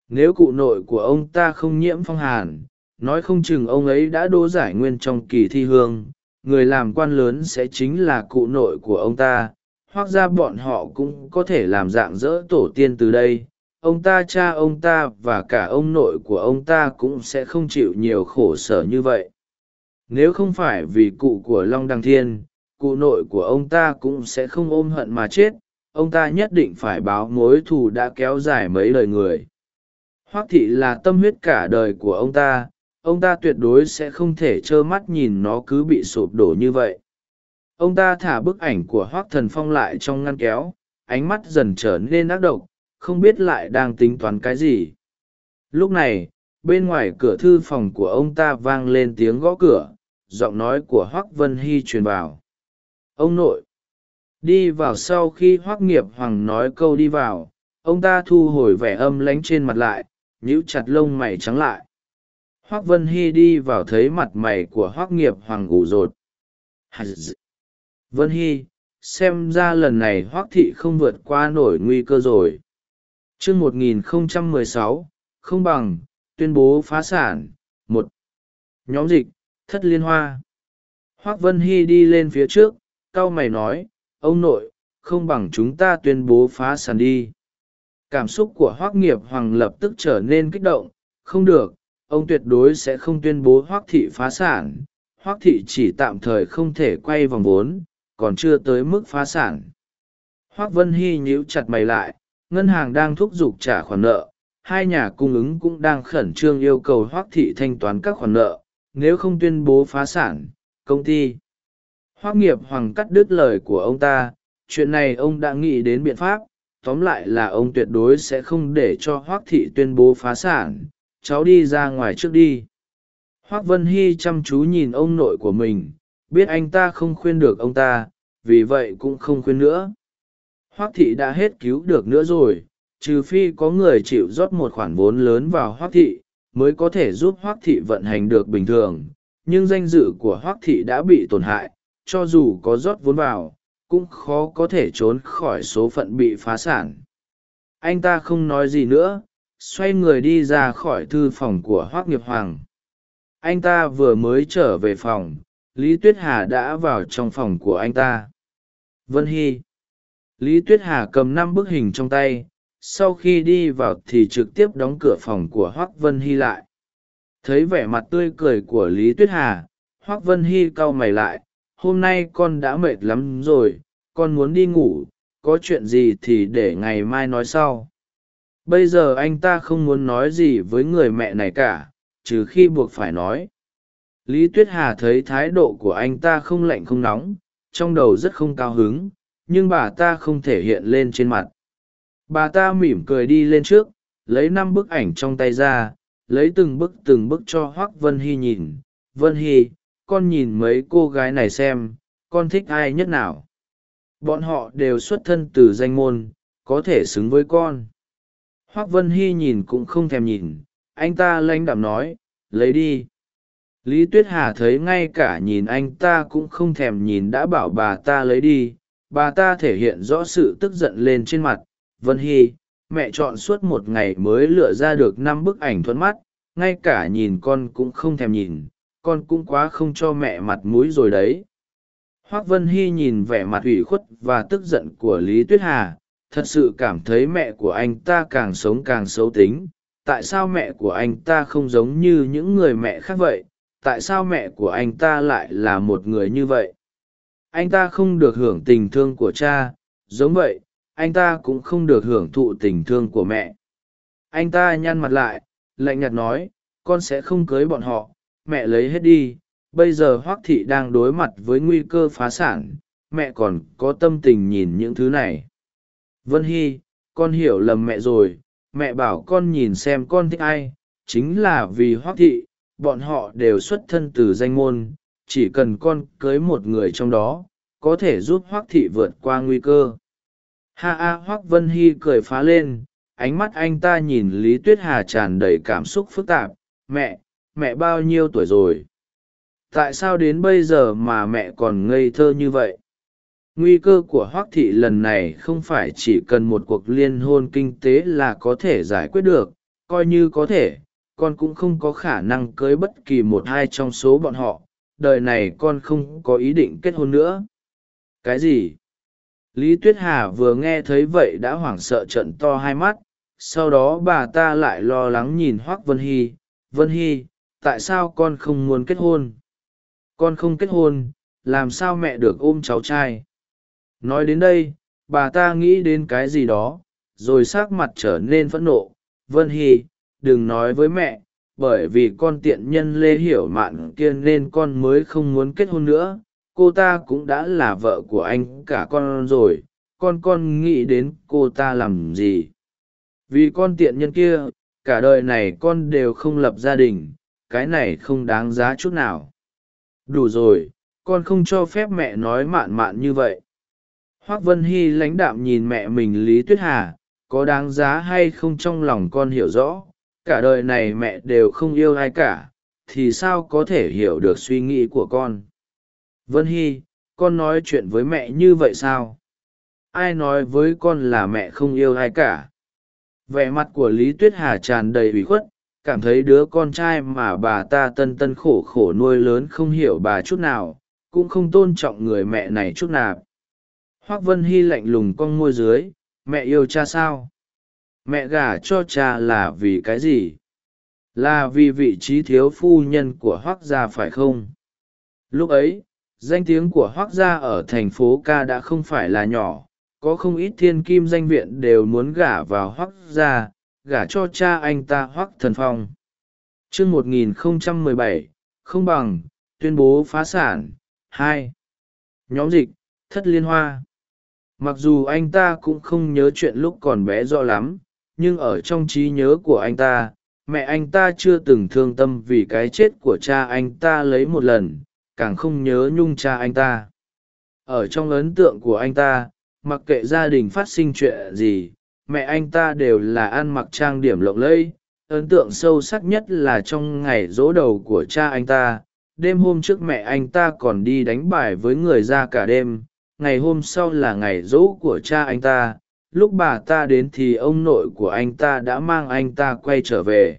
Nếu cụ nội của ông ta không nhiễm phong hàn, nói không chừng ông ấy đã đỗ giải nguyên trong kỳ thi hương, người làm quan lớn sẽ chính là cụ nội của ông ta hoặc ra bọn họ cũng có thể làm dạng dỡ tổ tiên từ đây. Ông ta cha ông ta và cả ông nội của ông ta cũng sẽ không chịu nhiều khổ sở như vậy. Nếu không phải vì cụ của long đăng thiên, cụ nội của ông ta cũng sẽ không ôm hận mà chết. Ông ta nhất định phải báo mối thù đã kéo dài mấy đời người. Hoác thị là tâm huyết cả đời của ông ta. Ông ta tuyệt đối sẽ không thể trơ mắt nhìn nó cứ bị sụp đổ như vậy ông ta thả bức ảnh của hoác thần phong lại trong ngăn kéo, ánh mắt dần trở nên ác độc, không biết lại đang tính toán cái gì. Lúc này, bên ngoài cửa thư phòng của ông ta vang lên tiếng gõ cửa, giọng nói của hoác vân hy truyền vào. Ông nội, đi vào sau khi hoác nghiệp hoàng nói câu đi vào, ông ta thu hồi vẻ âm lánh trên mặt lại, nhíu chặt lông mày trắng lại. Hoác vân hy đi vào thấy mặt mày của hoác nghiệp hoàng gù rột vân hy, xem ra lần này hoác thị không vượt qua nổi nguy cơ rồi. Chương một nghìn không trăm mười sáu, không bằng, tuyên bố phá sản, một. Nhóm dịch, thất liên hoa. Hoác vân hy đi lên phía trước, cau mày nói, ông nội, không bằng chúng ta tuyên bố phá sản đi. Cảm xúc của hoác nghiệp hoàng lập tức trở nên kích động, không được, ông tuyệt đối sẽ không tuyên bố hoác thị phá sản. Hoác thị chỉ tạm thời không thể quay vòng vốn còn chưa tới mức phá sản. Hoác vân hy nhíu chặt mày lại, ngân hàng đang thúc giục trả khoản nợ, hai nhà cung ứng cũng đang khẩn trương yêu cầu hoác thị thanh toán các khoản nợ, nếu không tuyên bố phá sản, công ty. Hoác nghiệp hoàng cắt đứt lời của ông ta, chuyện này ông đã nghĩ đến biện pháp, tóm lại là ông tuyệt đối sẽ không để cho hoác thị tuyên bố phá sản, cháu đi ra ngoài trước đi. Hoác vân hy chăm chú nhìn ông nội của mình biết anh ta không khuyên được ông ta, vì vậy cũng không khuyên nữa. Hoác thị đã hết cứu được nữa rồi, trừ phi có người chịu rót một khoản vốn lớn vào hoác thị mới có thể giúp hoác thị vận hành được bình thường, nhưng danh dự của hoác thị đã bị tổn hại, cho dù có rót vốn vào, cũng khó có thể trốn khỏi số phận bị phá sản. Anh ta không nói gì nữa, xoay người đi ra khỏi thư phòng của hoác nghiệp hoàng. Anh ta vừa mới trở về phòng lý tuyết hà đã vào trong phòng của anh ta. Vân hy. Lý tuyết hà cầm năm bức hình trong tay, sau khi đi vào thì trực tiếp đóng cửa phòng của hoác vân hy lại. Thấy vẻ mặt tươi cười của lý tuyết hà hoác vân hy cau mày lại, hôm nay con đã mệt lắm rồi, con muốn đi ngủ, có chuyện gì thì để ngày mai nói sau. Bây giờ anh ta không muốn nói gì với người mẹ này cả, trừ khi buộc phải nói lý tuyết hà thấy thái độ của anh ta không lạnh không nóng, trong đầu rất không cao hứng, nhưng bà ta không thể hiện lên trên mặt. Bà ta mỉm cười đi lên trước, lấy năm bức ảnh trong tay ra, lấy từng bức từng bức cho hoác vân hy nhìn. Vân hy, con nhìn mấy cô gái này xem, con thích ai nhất nào? Bọn họ đều xuất thân từ danh môn, có thể xứng với con. Hoác vân hy nhìn cũng không thèm nhìn, anh ta lanh đạm nói, lấy đi lý tuyết hà thấy ngay cả nhìn anh ta cũng không thèm nhìn đã bảo bà ta lấy đi, bà ta thể hiện rõ sự tức giận lên trên mặt. Vân hy, mẹ chọn suốt một ngày mới lựa ra được năm bức ảnh thuận mắt, ngay cả nhìn con cũng không thèm nhìn, con cũng quá không cho mẹ mặt mũi rồi đấy. Hoác vân hy nhìn vẻ mặt ủy khuất và tức giận của lý tuyết hà, thật sự cảm thấy mẹ của anh ta càng sống càng xấu tính. Tại sao mẹ của anh ta không giống như những người mẹ khác vậy? Tại sao mẹ của anh ta lại là một người như vậy? Anh ta không được hưởng tình thương của cha, giống vậy, anh ta cũng không được hưởng thụ tình thương của mẹ. Anh ta nhăn mặt lại, lạnh nhạt nói, con sẽ không cưới bọn họ, mẹ lấy hết đi, bây giờ hoác thị đang đối mặt với nguy cơ phá sản, mẹ còn có tâm tình nhìn những thứ này. Vân hy, con hiểu lầm mẹ rồi, mẹ bảo con nhìn xem con thích ai, chính là vì hoác thị bọn họ đều xuất thân từ danh môn, chỉ cần con cưới một người trong đó, có thể giúp hoác thị vượt qua nguy cơ. Ha a hoác vân hy cười phá lên, ánh mắt anh ta nhìn lý tuyết hà tràn đầy cảm xúc phức tạp. Mẹ mẹ bao nhiêu tuổi rồi? Tại sao đến bây giờ mà mẹ còn ngây thơ như vậy? Nguy cơ của hoác thị lần này không phải chỉ cần một cuộc liên hôn kinh tế là có thể giải quyết được, coi như có thể con cũng không có khả năng cưới bất kỳ một hai trong số bọn họ, đời này con không có ý định kết hôn nữa. Cái gì? Lý tuyết hà vừa nghe thấy vậy đã hoảng sợ trận to hai mắt, sau đó bà ta lại lo lắng nhìn hoác vân hy. Vân hy, tại sao con không muốn kết hôn? Con không kết hôn, làm sao mẹ được ôm cháu trai? Nói đến đây, bà ta nghĩ đến cái gì đó, rồi s ắ c mặt trở nên phẫn nộ. Vân hy đừng nói với mẹ, bởi vì con tiện nhân lê hiểu mạn kia nên con mới không muốn kết hôn nữa. Cô ta cũng đã là vợ của anh cả con rồi, con con nghĩ đến cô ta làm gì? Vì con tiện nhân kia, cả đời này con đều không lập gia đình, cái này không đáng giá chút nào. Đủ rồi, con không cho phép mẹ nói mạn mạn như vậy. Hoác vân hy lãnh đạm nhìn mẹ mình lý tuyết hà, có đáng giá hay không trong lòng con hiểu rõ cả đời này mẹ đều không yêu ai cả, thì sao có thể hiểu được suy nghĩ của con? Vân hy, con nói chuyện với mẹ như vậy sao? Ai nói với con là mẹ không yêu ai cả? Vẻ mặt của lý tuyết hà tràn đầy ủy khuất, cảm thấy đứa con trai mà bà ta tân tân khổ khổ nuôi lớn không hiểu bà chút nào, cũng không tôn trọng người mẹ này chút nào. Hoác vân hy lạnh lùng con môi dưới, mẹ yêu cha sao? Mẹ gả cho cha là vì cái gì? Là vì vị trí thiếu phu nhân của hoác gia phải không? Lúc ấy, danh tiếng của hoác gia ở thành phố ca đã không phải là nhỏ. Có không ít thiên kim danh viện đều muốn gả vào hoác gia, gả cho cha anh ta hoác thần phong. Chương một nghìn không trăm mười bảy, không bằng, tuyên bố phá sản. Hai. Nhóm dịch, thất liên hoa. Mặc dù anh ta cũng không nhớ chuyện lúc còn bé rõ lắm nhưng ở trong trí nhớ của anh ta, mẹ anh ta chưa từng thương tâm vì cái chết của cha anh ta lấy một lần, càng không nhớ nhung cha anh ta. Ở trong ấn tượng của anh ta, mặc kệ gia đình phát sinh chuyện gì, mẹ anh ta đều là ăn mặc trang điểm lộng lẫy, ấn tượng sâu sắc nhất là trong ngày dỗ đầu của cha anh ta, đêm hôm trước mẹ anh ta còn đi đánh bài với người ra cả đêm, ngày hôm sau là ngày dỗ của cha anh ta lúc bà ta đến thì ông nội của anh ta đã mang anh ta quay trở về.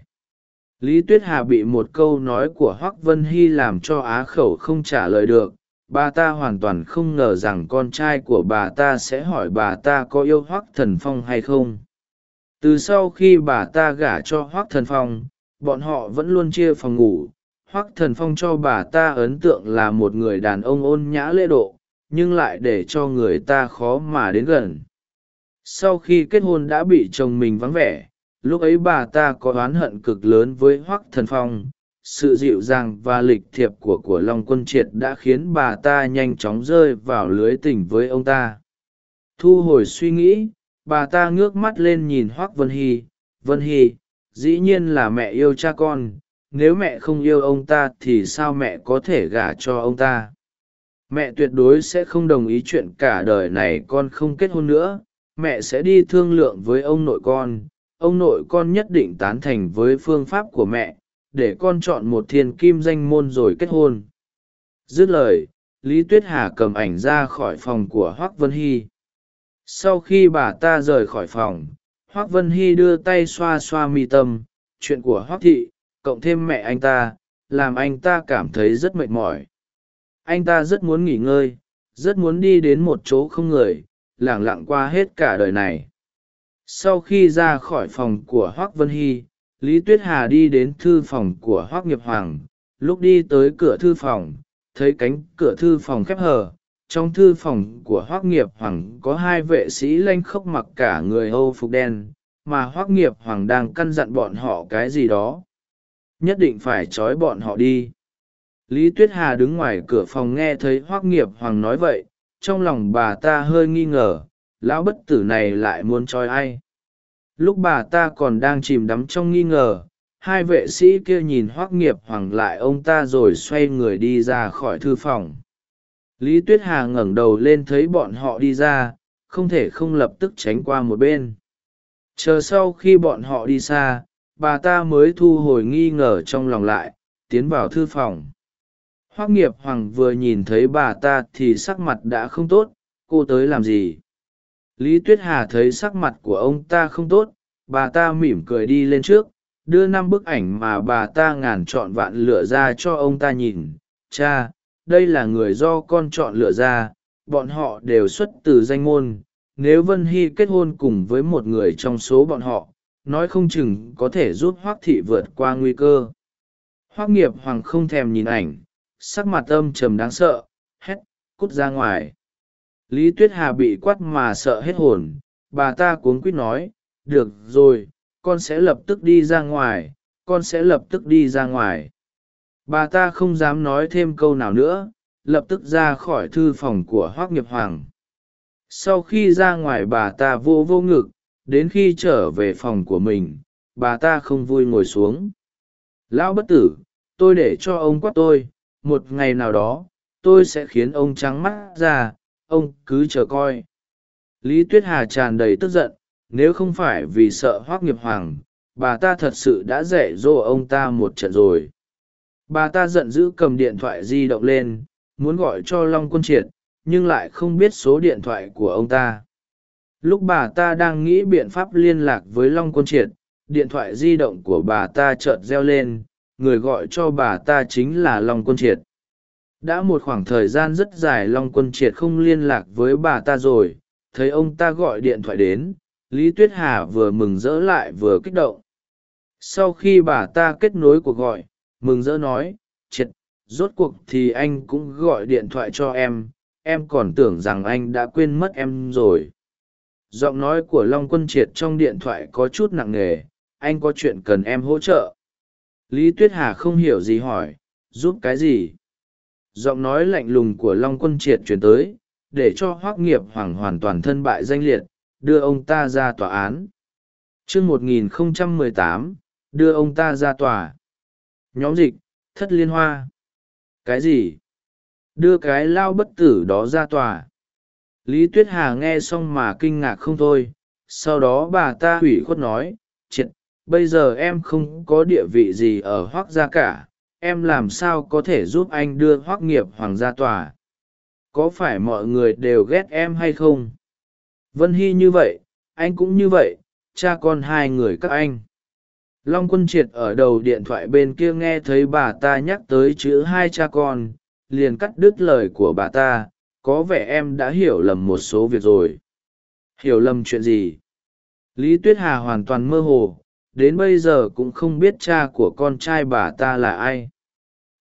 Lý tuyết hà bị một câu nói của hoác vân hy làm cho á khẩu không trả lời được. Bà ta hoàn toàn không ngờ rằng con trai của bà ta sẽ hỏi bà ta có yêu hoác thần phong hay không. Từ sau khi bà ta gả cho hoác thần phong, bọn họ vẫn luôn chia phòng ngủ. Hoác thần phong cho bà ta ấn tượng là một người đàn ông ôn nhã lễ độ, nhưng lại để cho người ta khó mà đến gần sau khi kết hôn đã bị chồng mình vắng vẻ, lúc ấy bà ta có oán hận cực lớn với hoác thần phong. Sự dịu dàng và lịch thiệp của của long quân triệt đã khiến bà ta nhanh chóng rơi vào lưới tình với ông ta. Thu hồi suy nghĩ, bà ta ngước mắt lên nhìn hoác vân hy. Vân hy, dĩ nhiên là mẹ yêu cha con. Nếu mẹ không yêu ông ta thì sao mẹ có thể gả cho ông ta? Mẹ tuyệt đối sẽ không đồng ý chuyện cả đời này con không kết hôn nữa mẹ sẽ đi thương lượng với ông nội con, ông nội con nhất định tán thành với phương pháp của mẹ, để con chọn một thiên kim danh môn rồi kết hôn. Dứt lời, lý tuyết hà cầm ảnh ra khỏi phòng của hoác vân hy. Sau khi bà ta rời khỏi phòng, hoác vân hy đưa tay xoa xoa mi tâm, chuyện của hoác thị, cộng thêm mẹ anh ta, làm anh ta cảm thấy rất mệt mỏi. Anh ta rất muốn nghỉ ngơi, rất muốn đi đến một chỗ không người lẳng lặng qua hết cả đời này. Sau khi ra khỏi phòng của hoác vân hy, lý tuyết hà đi đến thư phòng của hoác nghiệp hoàng. Lúc đi tới cửa thư phòng, thấy cánh cửa thư phòng khép hờ. Trong thư phòng của hoác nghiệp hoàng có hai vệ sĩ lanh khốc mặc cả người âu phục đen, mà hoác nghiệp hoàng đang căn dặn bọn họ cái gì đó. Nhất định phải trói bọn họ đi. Lý tuyết hà đứng ngoài cửa phòng nghe thấy hoác nghiệp hoàng nói vậy trong lòng bà ta hơi nghi ngờ, lão bất tử này lại muốn trói ai? Lúc bà ta còn đang chìm đắm trong nghi ngờ, hai vệ sĩ kia nhìn hoác nghiệp hoàng lại ông ta rồi xoay người đi ra khỏi thư phòng. Lý tuyết hà ngẩng đầu lên thấy bọn họ đi ra, không thể không lập tức tránh qua một bên. Chờ sau khi bọn họ đi xa, bà ta mới thu hồi nghi ngờ trong lòng lại, tiến vào thư phòng hoác nghiệp hoàng vừa nhìn thấy bà ta thì sắc mặt đã không tốt, cô tới làm gì? Lý tuyết hà thấy sắc mặt của ông ta không tốt, bà ta mỉm cười đi lên trước, đưa năm bức ảnh mà bà ta ngàn chọn vạn lựa ra cho ông ta nhìn. Cha, đây là người do con chọn lựa ra, bọn họ đều xuất từ danh môn, nếu vân hy kết hôn cùng với một người trong số bọn họ, nói không chừng có thể giúp hoác thị vượt qua nguy cơ. Hoác nghiệp hoàng không thèm nhìn ảnh sắc mặt âm trầm đáng sợ, hét, cút ra ngoài. Lý tuyết hà bị quắt mà sợ hết hồn, bà ta cuống quýt nói, được rồi, con sẽ lập tức đi ra ngoài, con sẽ lập tức đi ra ngoài. Bà ta không dám nói thêm câu nào nữa, lập tức ra khỏi thư phòng của hoác nghiệp hoàng. Sau khi ra ngoài bà ta vô vô ngực, đến khi trở về phòng của mình, bà ta không vui ngồi xuống. Lão bất tử, tôi để cho ông quát tôi một ngày nào đó, tôi sẽ khiến ông trắng mắt ra, ông cứ chờ coi. Lý tuyết hà tràn đầy tức giận, nếu không phải vì sợ hoác nghiệp hoàng, bà ta thật sự đã dạy dỗ ông ta một trận rồi. Bà ta giận dữ cầm điện thoại di động lên, muốn gọi cho long quân triệt, nhưng lại không biết số điện thoại của ông ta. Lúc bà ta đang nghĩ biện pháp liên lạc với long quân triệt, điện thoại di động của bà ta chợt reo lên người gọi cho bà ta chính là long quân triệt. Đã một khoảng thời gian rất dài long quân triệt không liên lạc với bà ta rồi, thấy ông ta gọi điện thoại đến, lý tuyết hà vừa mừng rỡ lại vừa kích động. Sau khi bà ta kết nối cuộc gọi, mừng rỡ nói, triệt, rốt cuộc thì anh cũng gọi điện thoại cho em em còn tưởng rằng anh đã quên mất em rồi. Giọng nói của long quân triệt trong điện thoại có chút nặng nề, anh có chuyện cần em hỗ trợ? Lý tuyết hà không hiểu gì hỏi, giúp cái gì? Giọng nói lạnh lùng của long quân triệt chuyển tới, để cho hoác nghiệp hoàng hoàn toàn thân bại danh liệt, đưa ông ta ra tòa án. Chương một nghìn không trăm mười tám, đưa ông ta ra tòa. Nhóm dịch, thất liên hoa. Cái gì? Đưa cái lao bất tử đó ra tòa. Lý tuyết hà nghe xong mà kinh ngạc không thôi, sau đó bà ta hủy khuất nói bây giờ em không có địa vị gì ở hoác gia cả, em làm sao có thể giúp anh đưa hoác nghiệp hoàng ra tòa? Có phải mọi người đều ghét em hay không? Vân hy như vậy, anh cũng như vậy, cha con hai người các anh. Long quân triệt ở đầu điện thoại bên kia nghe thấy bà ta nhắc tới chữ hai cha con, liền cắt đứt lời của bà ta, có vẻ em đã hiểu lầm một số việc rồi. Hiểu lầm chuyện gì? Lý tuyết hà hoàn toàn mơ hồ đến bây giờ cũng không biết cha của con trai bà ta là ai.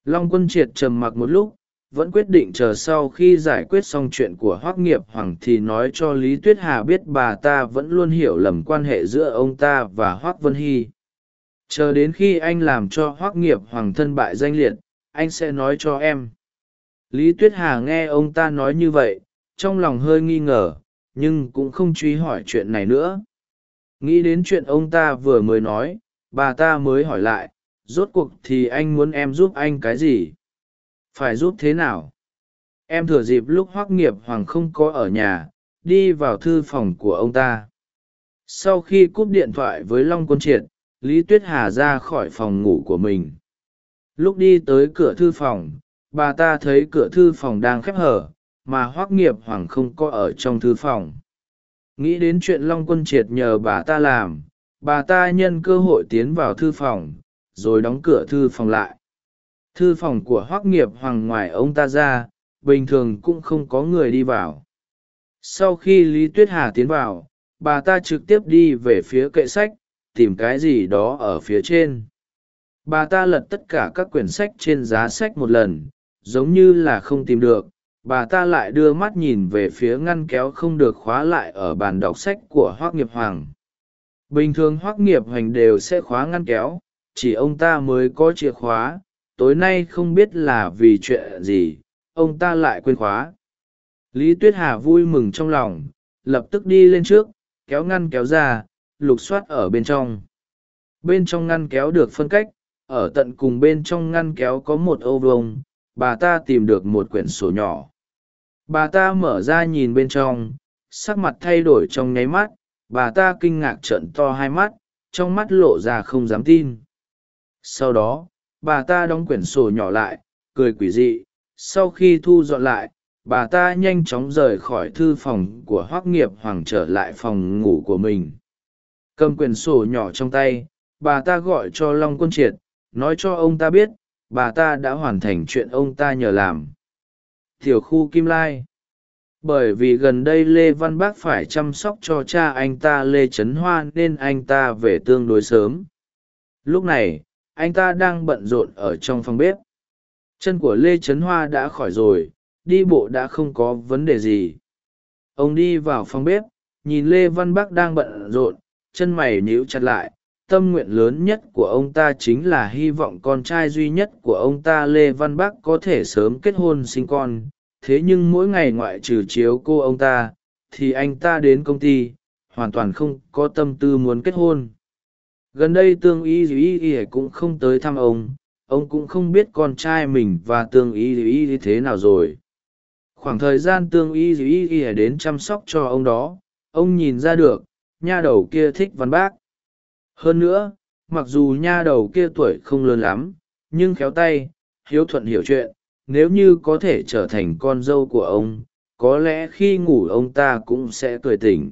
Long quân triệt trầm mặc một lúc, vẫn quyết định chờ sau khi giải quyết xong chuyện của hoác nghiệp hoàng thì nói cho lý tuyết hà biết bà ta vẫn luôn hiểu lầm quan hệ giữa ông ta và hoác vân hy. Chờ đến khi anh làm cho hoác nghiệp hoàng thân bại danh liệt, anh sẽ nói cho em. Lý tuyết hà nghe ông ta nói như vậy, trong lòng hơi nghi ngờ, nhưng cũng không truy hỏi chuyện này nữa nghĩ đến chuyện ông ta vừa mới nói, bà ta mới hỏi lại, rốt cuộc thì anh muốn em giúp anh cái gì? Phải giúp thế nào? Em thừa dịp lúc Hoắc nghiệp hoàng không có ở nhà, đi vào thư phòng của ông ta. Sau khi cúp điện thoại với long quân triệt, lý tuyết hà ra khỏi phòng ngủ của mình. Lúc đi tới cửa thư phòng, bà ta thấy cửa thư phòng đang khép hở, mà Hoắc nghiệp hoàng không có ở trong thư phòng nghĩ đến chuyện long quân triệt nhờ bà ta làm, bà ta nhân cơ hội tiến vào thư phòng, rồi đóng cửa thư phòng lại. Thư phòng của hoác nghiệp hoàng ngoài ông ta ra, bình thường cũng không có người đi vào. Sau khi lý tuyết hà tiến vào, bà ta trực tiếp đi về phía kệ sách, tìm cái gì đó ở phía trên. Bà ta lật tất cả các quyển sách trên giá sách một lần, giống như là không tìm được bà ta lại đưa mắt nhìn về phía ngăn kéo không được khóa lại ở bàn đọc sách của hoác nghiệp hoàng. Bình thường hoác nghiệp hoành đều sẽ khóa ngăn kéo, chỉ ông ta mới có chìa khóa, tối nay không biết là vì chuyện gì, ông ta lại quên khóa. Lý tuyết hà vui mừng trong lòng, lập tức đi lên trước, kéo ngăn kéo ra, lục soát ở bên trong. Bên trong ngăn kéo được phân cách, ở tận cùng bên trong ngăn kéo có một ô vông bà ta tìm được một quyển sổ nhỏ bà ta mở ra nhìn bên trong, sắc mặt thay đổi trong nháy mắt, bà ta kinh ngạc trợn to hai mắt, trong mắt lộ ra không dám tin. Sau đó, bà ta đóng quyển sổ nhỏ lại, cười quỷ dị, sau khi thu dọn lại, bà ta nhanh chóng rời khỏi thư phòng của hoác nghiệp hoàng trở lại phòng ngủ của mình. Cầm quyển sổ nhỏ trong tay, bà ta gọi cho long quân triệt, nói cho ông ta biết, bà ta đã hoàn thành chuyện ông ta nhờ làm tiểu khu kim lai. Bởi vì gần đây lê văn bác phải chăm sóc cho cha anh ta lê trấn hoa nên anh ta về tương đối sớm. Lúc này, anh ta đang bận rộn ở trong phòng bếp. Chân của lê trấn hoa đã khỏi rồi, đi bộ đã không có vấn đề gì. Ông đi vào phòng bếp, nhìn lê văn bắc đang bận rộn, chân mày nhíu chặt lại tâm nguyện lớn nhất của ông ta chính là hy vọng con trai duy nhất của ông ta lê văn bắc có thể sớm kết hôn sinh con. Thế nhưng mỗi ngày ngoại trừ chiếu cô ông ta, thì anh ta đến công ty, hoàn toàn không có tâm tư muốn kết hôn. Gần đây tương y y y cũng không tới thăm ông ông cũng không biết con trai mình và tương y y thế nào rồi. Khoảng thời gian tương y y y đến chăm sóc cho ông đó, ông nhìn ra được, nha đầu kia thích văn bác hơn nữa, mặc dù nha đầu kia tuổi không lớn lắm, nhưng khéo tay, hiếu thuận hiểu chuyện, nếu như có thể trở thành con dâu của ông, có lẽ khi ngủ ông ta cũng sẽ cười tỉnh.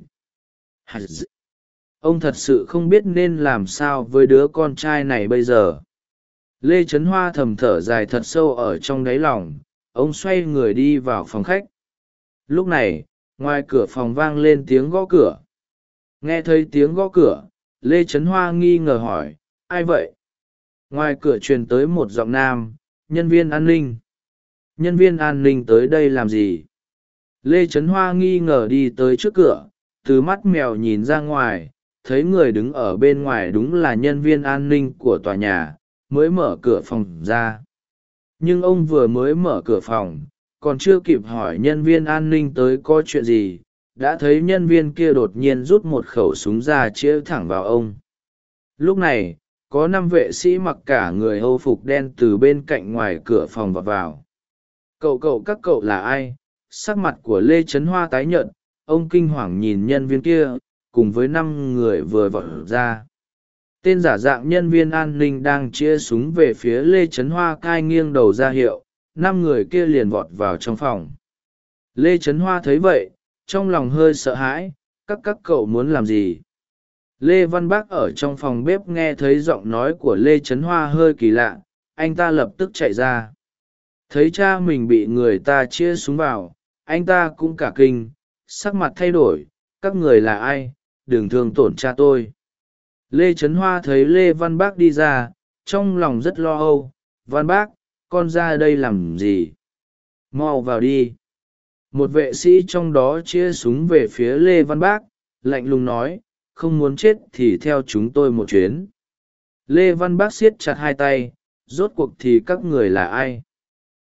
Ông thật sự không biết nên làm sao với đứa con trai này bây giờ. Lê trấn hoa thầm thở dài thật sâu ở trong đáy lòng, ông xoay người đi vào phòng khách. Lúc này, ngoài cửa phòng vang lên tiếng gõ cửa. Nghe thấy tiếng gõ cửa lê trấn hoa nghi ngờ hỏi, ai vậy? Ngoài cửa truyền tới một giọng nam, nhân viên an ninh. Nhân viên an ninh tới đây làm gì? Lê trấn hoa nghi ngờ đi tới trước cửa, từ mắt mèo nhìn ra ngoài, thấy người đứng ở bên ngoài đúng là nhân viên an ninh của tòa nhà, mới mở cửa phòng ra. Nhưng ông vừa mới mở cửa phòng, còn chưa kịp hỏi nhân viên an ninh tới có chuyện gì đã thấy nhân viên kia đột nhiên rút một khẩu súng ra chĩa thẳng vào ông. Lúc này, có năm vệ sĩ mặc cả người âu phục đen từ bên cạnh ngoài cửa phòng và vào. Cậu cậu, các cậu là ai? Sắc mặt của lê trấn hoa tái nhợt, ông kinh hoàng nhìn nhân viên kia, cùng với năm người vừa vọt ra. Tên giả dạng nhân viên an ninh đang chia súng về phía lê trấn hoa cai nghiêng đầu ra hiệu, năm người kia liền vọt vào trong phòng. Lê trấn hoa thấy vậy trong lòng hơi sợ hãi, các các cậu muốn làm gì? Lê văn bác ở trong phòng bếp nghe thấy giọng nói của lê trấn hoa hơi kỳ lạ, anh ta lập tức chạy ra. Thấy cha mình bị người ta chia súng vào, anh ta cũng cả kinh, sắc mặt thay đổi, các người là ai? Đừng thương tổn cha tôi. Lê trấn hoa thấy lê văn bác đi ra, trong lòng rất lo âu. Văn bác, con ra đây làm gì? Mau vào đi một vệ sĩ trong đó chia súng về phía lê văn bác, lạnh lùng nói, không muốn chết thì theo chúng tôi một chuyến. Lê văn bác siết chặt hai tay, rốt cuộc thì các người là ai?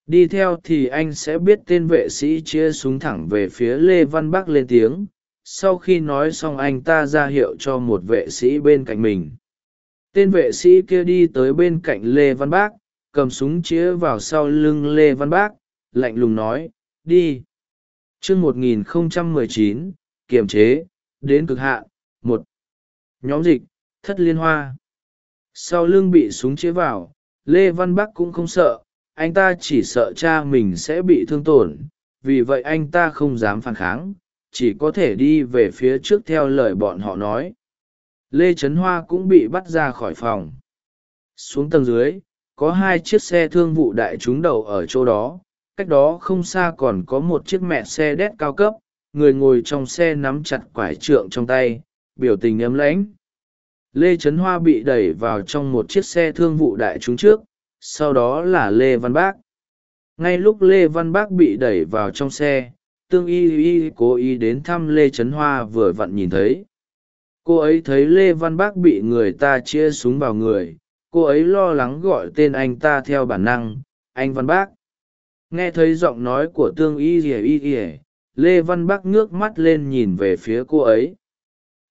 Đi theo thì anh sẽ biết tên vệ sĩ chia súng thẳng về phía lê văn bắc lên tiếng. Sau khi nói xong anh ta ra hiệu cho một vệ sĩ bên cạnh mình. Tên vệ sĩ kia đi tới bên cạnh lê văn bác, cầm súng chĩa vào sau lưng lê văn bác, lạnh lùng nói, đi chương một nghìn không trăm mười chín, kiềm chế, đến cực hạn, một. Nhóm dịch, thất liên hoa. Sau lưng bị súng chế vào, lê văn bắc cũng không sợ, anh ta chỉ sợ cha mình sẽ bị thương tổn, vì vậy anh ta không dám phản kháng, chỉ có thể đi về phía trước theo lời bọn họ nói. Lê trấn hoa cũng bị bắt ra khỏi phòng. Xuống tầng dưới, có hai chiếc xe thương vụ đại chúng đầu ở chỗ đó cách đó không xa còn có một chiếc mẹ xe đét cao cấp, người ngồi trong xe nắm chặt quải trượng trong tay, biểu tình ấm lãnh. Lê trấn hoa bị đẩy vào trong một chiếc xe thương vụ đại chúng trước, sau đó là lê văn bác. Ngay lúc lê văn bác bị đẩy vào trong xe, tương y y cố ý đến thăm lê trấn hoa vừa vặn nhìn thấy. Cô ấy thấy lê văn bác bị người ta chia súng vào người, cô ấy lo lắng gọi tên anh ta theo bản năng, anh văn bác nghe thấy giọng nói của tương y ỉa y ỉa lê văn bác ngước mắt lên nhìn về phía cô ấy.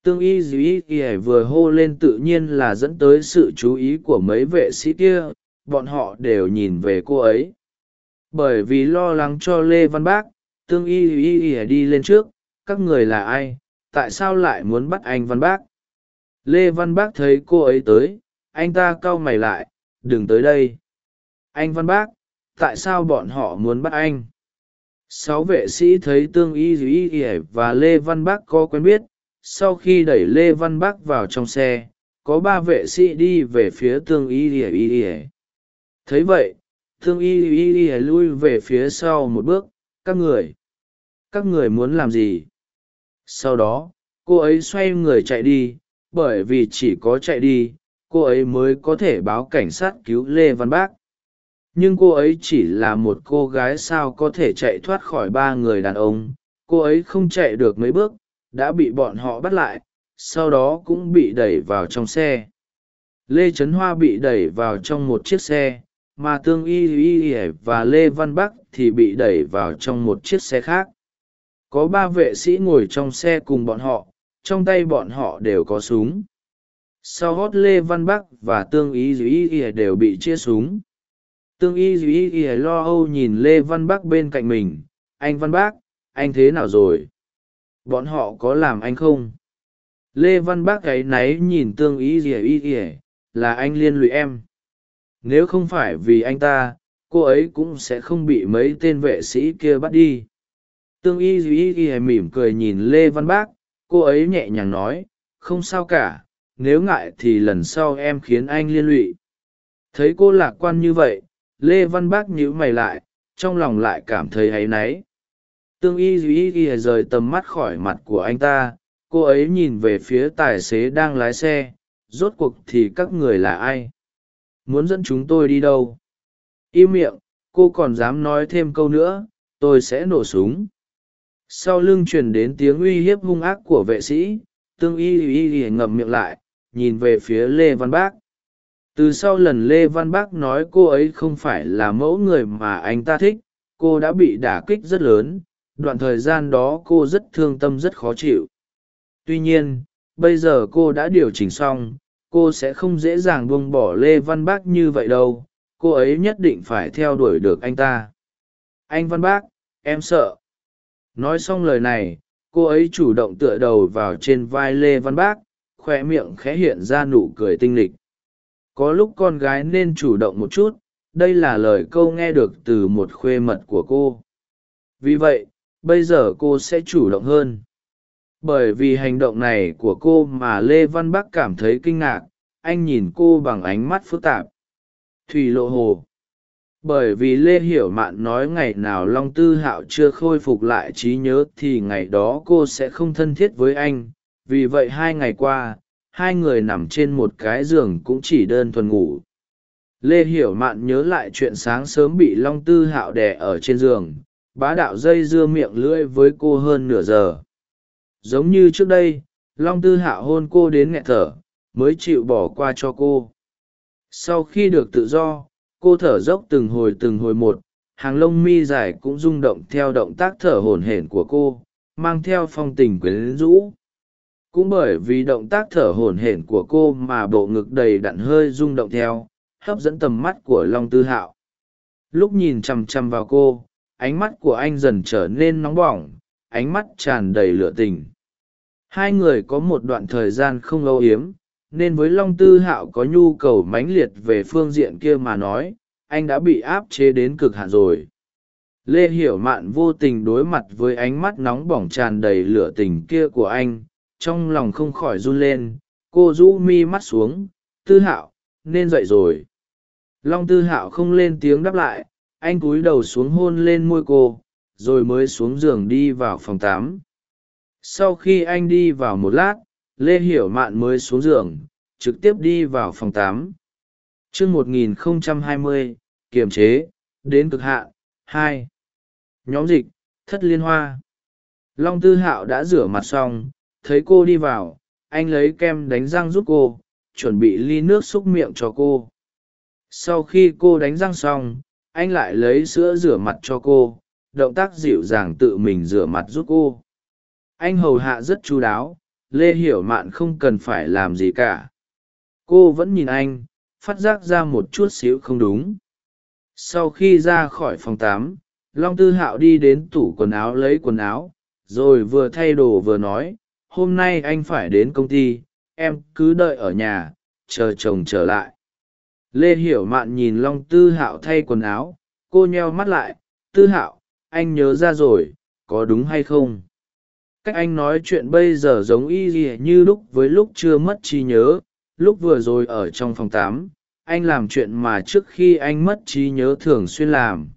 Tương y y ỉa vừa hô lên tự nhiên là dẫn tới sự chú ý của mấy vệ sĩ kia, bọn họ đều nhìn về cô ấy. Bởi vì lo lắng cho lê văn bác tương y y y đi lên trước, các người là ai, tại sao lại muốn bắt anh văn bác lê văn bác thấy cô ấy tới, anh ta cau mày lại, đừng tới đây. Anh văn bác tại sao bọn họ muốn bắt anh? Sáu vệ sĩ thấy tương y y ỉa và lê văn bác có quen biết, sau khi đẩy lê văn bác vào trong xe, có ba vệ sĩ đi về phía tương y ỉa y. Thấy vậy thương y y lui về phía sau một bước, các người các người muốn làm gì? Sau đó, cô ấy xoay người chạy đi, bởi vì chỉ có chạy đi, cô ấy mới có thể báo cảnh sát cứu lê văn bác nhưng cô ấy chỉ là một cô gái sao có thể chạy thoát khỏi ba người đàn ông. Cô ấy không chạy được mấy bước, đã bị bọn họ bắt lại, sau đó cũng bị đẩy vào trong xe. Lê trấn hoa bị đẩy vào trong một chiếc xe, mà tương y y y và lê văn bắc thì bị đẩy vào trong một chiếc xe khác. Có ba vệ sĩ ngồi trong xe cùng bọn họ, trong tay bọn họ đều có súng. Sau hót lê văn bắc và tương y y y đều bị chia súng tương y duy y lo âu nhìn lê văn bắc bên cạnh mình. Anh văn bác, anh thế nào rồi? Bọn họ có làm anh không? Lê văn bác gáy náy nhìn tương y y y, là anh liên lụy em. Nếu không phải vì anh ta, cô ấy cũng sẽ không bị mấy tên vệ sĩ kia bắt đi. Tương y duy y mỉm cười nhìn lê văn bác. Cô ấy nhẹ nhàng nói, không sao cả, nếu ngại thì lần sau em khiến anh liên lụy. Thấy cô lạc quan như vậy lê văn bác nhíu mày lại, trong lòng lại cảm thấy áy náy. Tương y duy y rời tầm mắt khỏi mặt của anh ta, cô ấy nhìn về phía tài xế đang lái xe, rốt cuộc thì các người là ai? Muốn dẫn chúng tôi đi đâu? Im miệng, cô còn dám nói thêm câu nữa, tôi sẽ nổ súng. Sau lưng truyền đến tiếng uy hiếp hung ác của vệ sĩ, tương y y y ngậm miệng lại, nhìn về phía lê văn bác từ sau lần lê văn bác nói cô ấy không phải là mẫu người mà anh ta thích, cô đã bị đả kích rất lớn, đoạn thời gian đó cô rất thương tâm rất khó chịu. Tuy nhiên, bây giờ cô đã điều chỉnh xong, cô sẽ không dễ dàng buông bỏ lê văn bác như vậy đâu, cô ấy nhất định phải theo đuổi được anh ta. Anh văn bác, em sợ. Nói xong lời này, cô ấy chủ động tựa đầu vào trên vai lê văn bác khoe miệng khẽ hiện ra nụ cười tinh lịch có lúc con gái nên chủ động một chút, đây là lời câu nghe được từ một khuê mật của cô. Vì vậy, bây giờ cô sẽ chủ động hơn. Bởi vì hành động này của cô mà lê văn bắc cảm thấy kinh ngạc, anh nhìn cô bằng ánh mắt phức tạp. Thủy lộ hồ. Bởi vì lê hiểu mạn nói ngày nào long tư hạo chưa khôi phục lại trí nhớ thì ngày đó cô sẽ không thân thiết với anh. Vì vậy hai ngày qua hai người nằm trên một cái giường cũng chỉ đơn thuần ngủ. Lê hiểu mạn nhớ lại chuyện sáng sớm bị long tư hạo đè ở trên giường, bá đạo dây dưa miệng lưỡi với cô hơn nửa giờ. Giống như trước đây, long tư Hạo hôn cô đến nghẹt thở, mới chịu bỏ qua cho cô. Sau khi được tự do, cô thở dốc từng hồi từng hồi một, hàng lông mi dài cũng rung động theo động tác thở hổn hển của cô, mang theo phong tình quyến rũ cũng bởi vì động tác thở hổn hển của cô mà bộ ngực đầy đặn hơi rung động theo, hấp dẫn tầm mắt của long tư hạo. Lúc nhìn chằm chằm vào cô, ánh mắt của anh dần trở nên nóng bỏng, ánh mắt tràn đầy lửa tình. Hai người có một đoạn thời gian không âu yếm, nên với long tư hạo có nhu cầu mãnh liệt về phương diện kia mà nói, anh đã bị áp chế đến cực hạn rồi. Lê hiểu mạn vô tình đối mặt với ánh mắt nóng bỏng tràn đầy lửa tình kia của anh trong lòng không khỏi run lên, cô rũ mi mắt xuống, tư hạo, nên dậy rồi. Long tư hạo không lên tiếng đáp lại, anh cúi đầu xuống hôn lên môi cô, rồi mới xuống giường đi vào phòng tám sau khi anh đi vào một lát, lê hiểu mạn mới xuống giường, trực tiếp đi vào phòng tám chương một nghìn không trăm hai mươi, kiềm chế, đến cực hạn, hai. Nhóm dịch, thất liên hoa. Long tư hạo đã rửa mặt xong thấy cô đi vào, anh lấy kem đánh răng giúp cô, chuẩn bị ly nước xúc miệng cho cô. Sau khi cô đánh răng xong, anh lại lấy sữa rửa mặt cho cô, động tác dịu dàng tự mình rửa mặt giúp cô. Anh hầu hạ rất chú đáo, lê hiểu mạn không cần phải làm gì cả. Cô vẫn nhìn anh, phát giác ra một chút xíu không đúng. Sau khi ra khỏi phòng tám long tư hạo đi đến tủ quần áo lấy quần áo, rồi vừa thay đồ vừa nói hôm nay anh phải đến công ty, em cứ đợi ở nhà, chờ chồng trở lại. Lê hiểu mạn nhìn long tư hạo thay quần áo, cô nheo mắt lại, tư hạo, anh nhớ ra rồi, có đúng hay không? Cách anh nói chuyện bây giờ giống y gì như lúc với lúc chưa mất trí nhớ, lúc vừa rồi ở trong phòng tám, anh làm chuyện mà trước khi anh mất trí nhớ thường xuyên làm.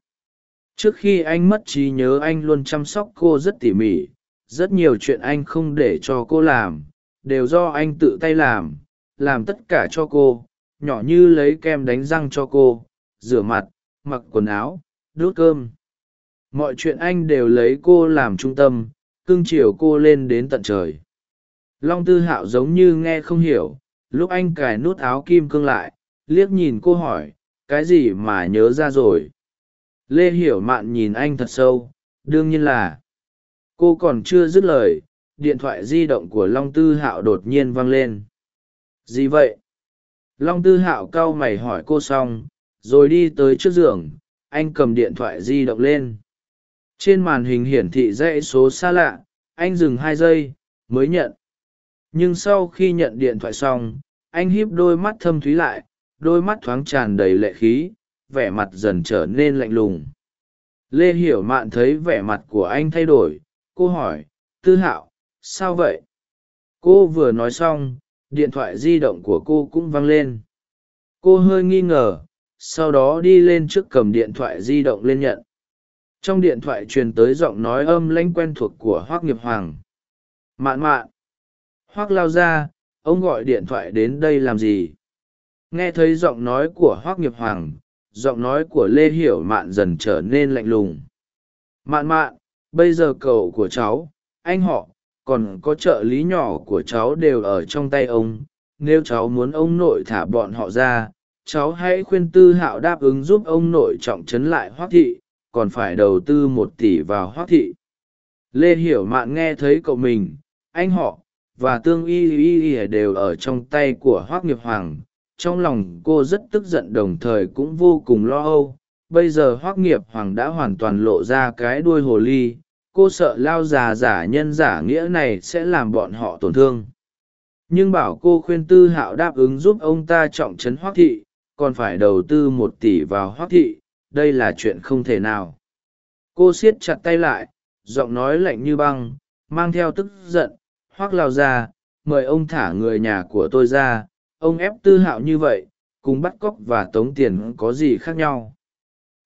Trước khi anh mất trí nhớ anh luôn chăm sóc cô rất tỉ mỉ rất nhiều chuyện anh không để cho cô làm, đều do anh tự tay làm làm tất cả cho cô, nhỏ như lấy kem đánh răng cho cô, rửa mặt, mặc quần áo, đốt cơm. Mọi chuyện anh đều lấy cô làm trung tâm, cưng chiều cô lên đến tận trời. Long tư hạo giống như nghe không hiểu, lúc anh cài nút áo kim cương lại, liếc nhìn cô hỏi, cái gì mà nhớ ra rồi? Lê hiểu mạn nhìn anh thật sâu, đương nhiên là cô còn chưa dứt lời, điện thoại di động của long tư hạo đột nhiên vang lên. Gì vậy? Long tư hạo cau mày hỏi cô xong, rồi đi tới trước giường, anh cầm điện thoại di động lên. Trên màn hình hiển thị dãy số xa lạ, anh dừng hai giây, mới nhận. Nhưng sau khi nhận điện thoại xong, anh híp đôi mắt thâm thúy lại, đôi mắt thoáng tràn đầy lệ khí, vẻ mặt dần trở nên lạnh lùng. Lê hiểu mạn thấy vẻ mặt của anh thay đổi cô hỏi, tư hạo, sao vậy? Cô vừa nói xong, điện thoại di động của cô cũng văng lên. Cô hơi nghi ngờ, sau đó đi lên trước cầm điện thoại di động lên nhận. Trong điện thoại truyền tới giọng nói âm lanh quen thuộc của hoác nghiệp hoàng. Mạn mạn. Hoác lao ra, ông gọi điện thoại đến đây làm gì? Nghe thấy giọng nói của hoác nghiệp hoàng, giọng nói của lê hiểu mạn dần trở nên lạnh lùng. Mạn mạn bây giờ cậu của cháu, anh họ, còn có trợ lý nhỏ của cháu đều ở trong tay ông. Nếu cháu muốn ông nội thả bọn họ ra, cháu hãy khuyên tư hạo đáp ứng giúp ông nội trọng trấn lại hoác thị, còn phải đầu tư một tỷ vào hoác thị. Lê hiểu mạn nghe thấy cậu mình, anh họ, và tương y y y đều ở trong tay của hoác nghiệp hoàng. Trong lòng cô rất tức giận, đồng thời cũng vô cùng lo âu bây giờ hoác nghiệp hoàng đã hoàn toàn lộ ra cái đuôi hồ ly, cô sợ lao già giả nhân giả nghĩa này sẽ làm bọn họ tổn thương. Nhưng bảo cô khuyên tư hạo đáp ứng giúp ông ta trọng trấn hoác thị, còn phải đầu tư một tỷ vào hoác thị, đây là chuyện không thể nào. Cô siết chặt tay lại, giọng nói lạnh như băng, mang theo tức giận, hoác lao ra mời ông thả người nhà của tôi ra, ông ép tư hạo như vậy, cùng bắt cóc và tống tiền có gì khác nhau?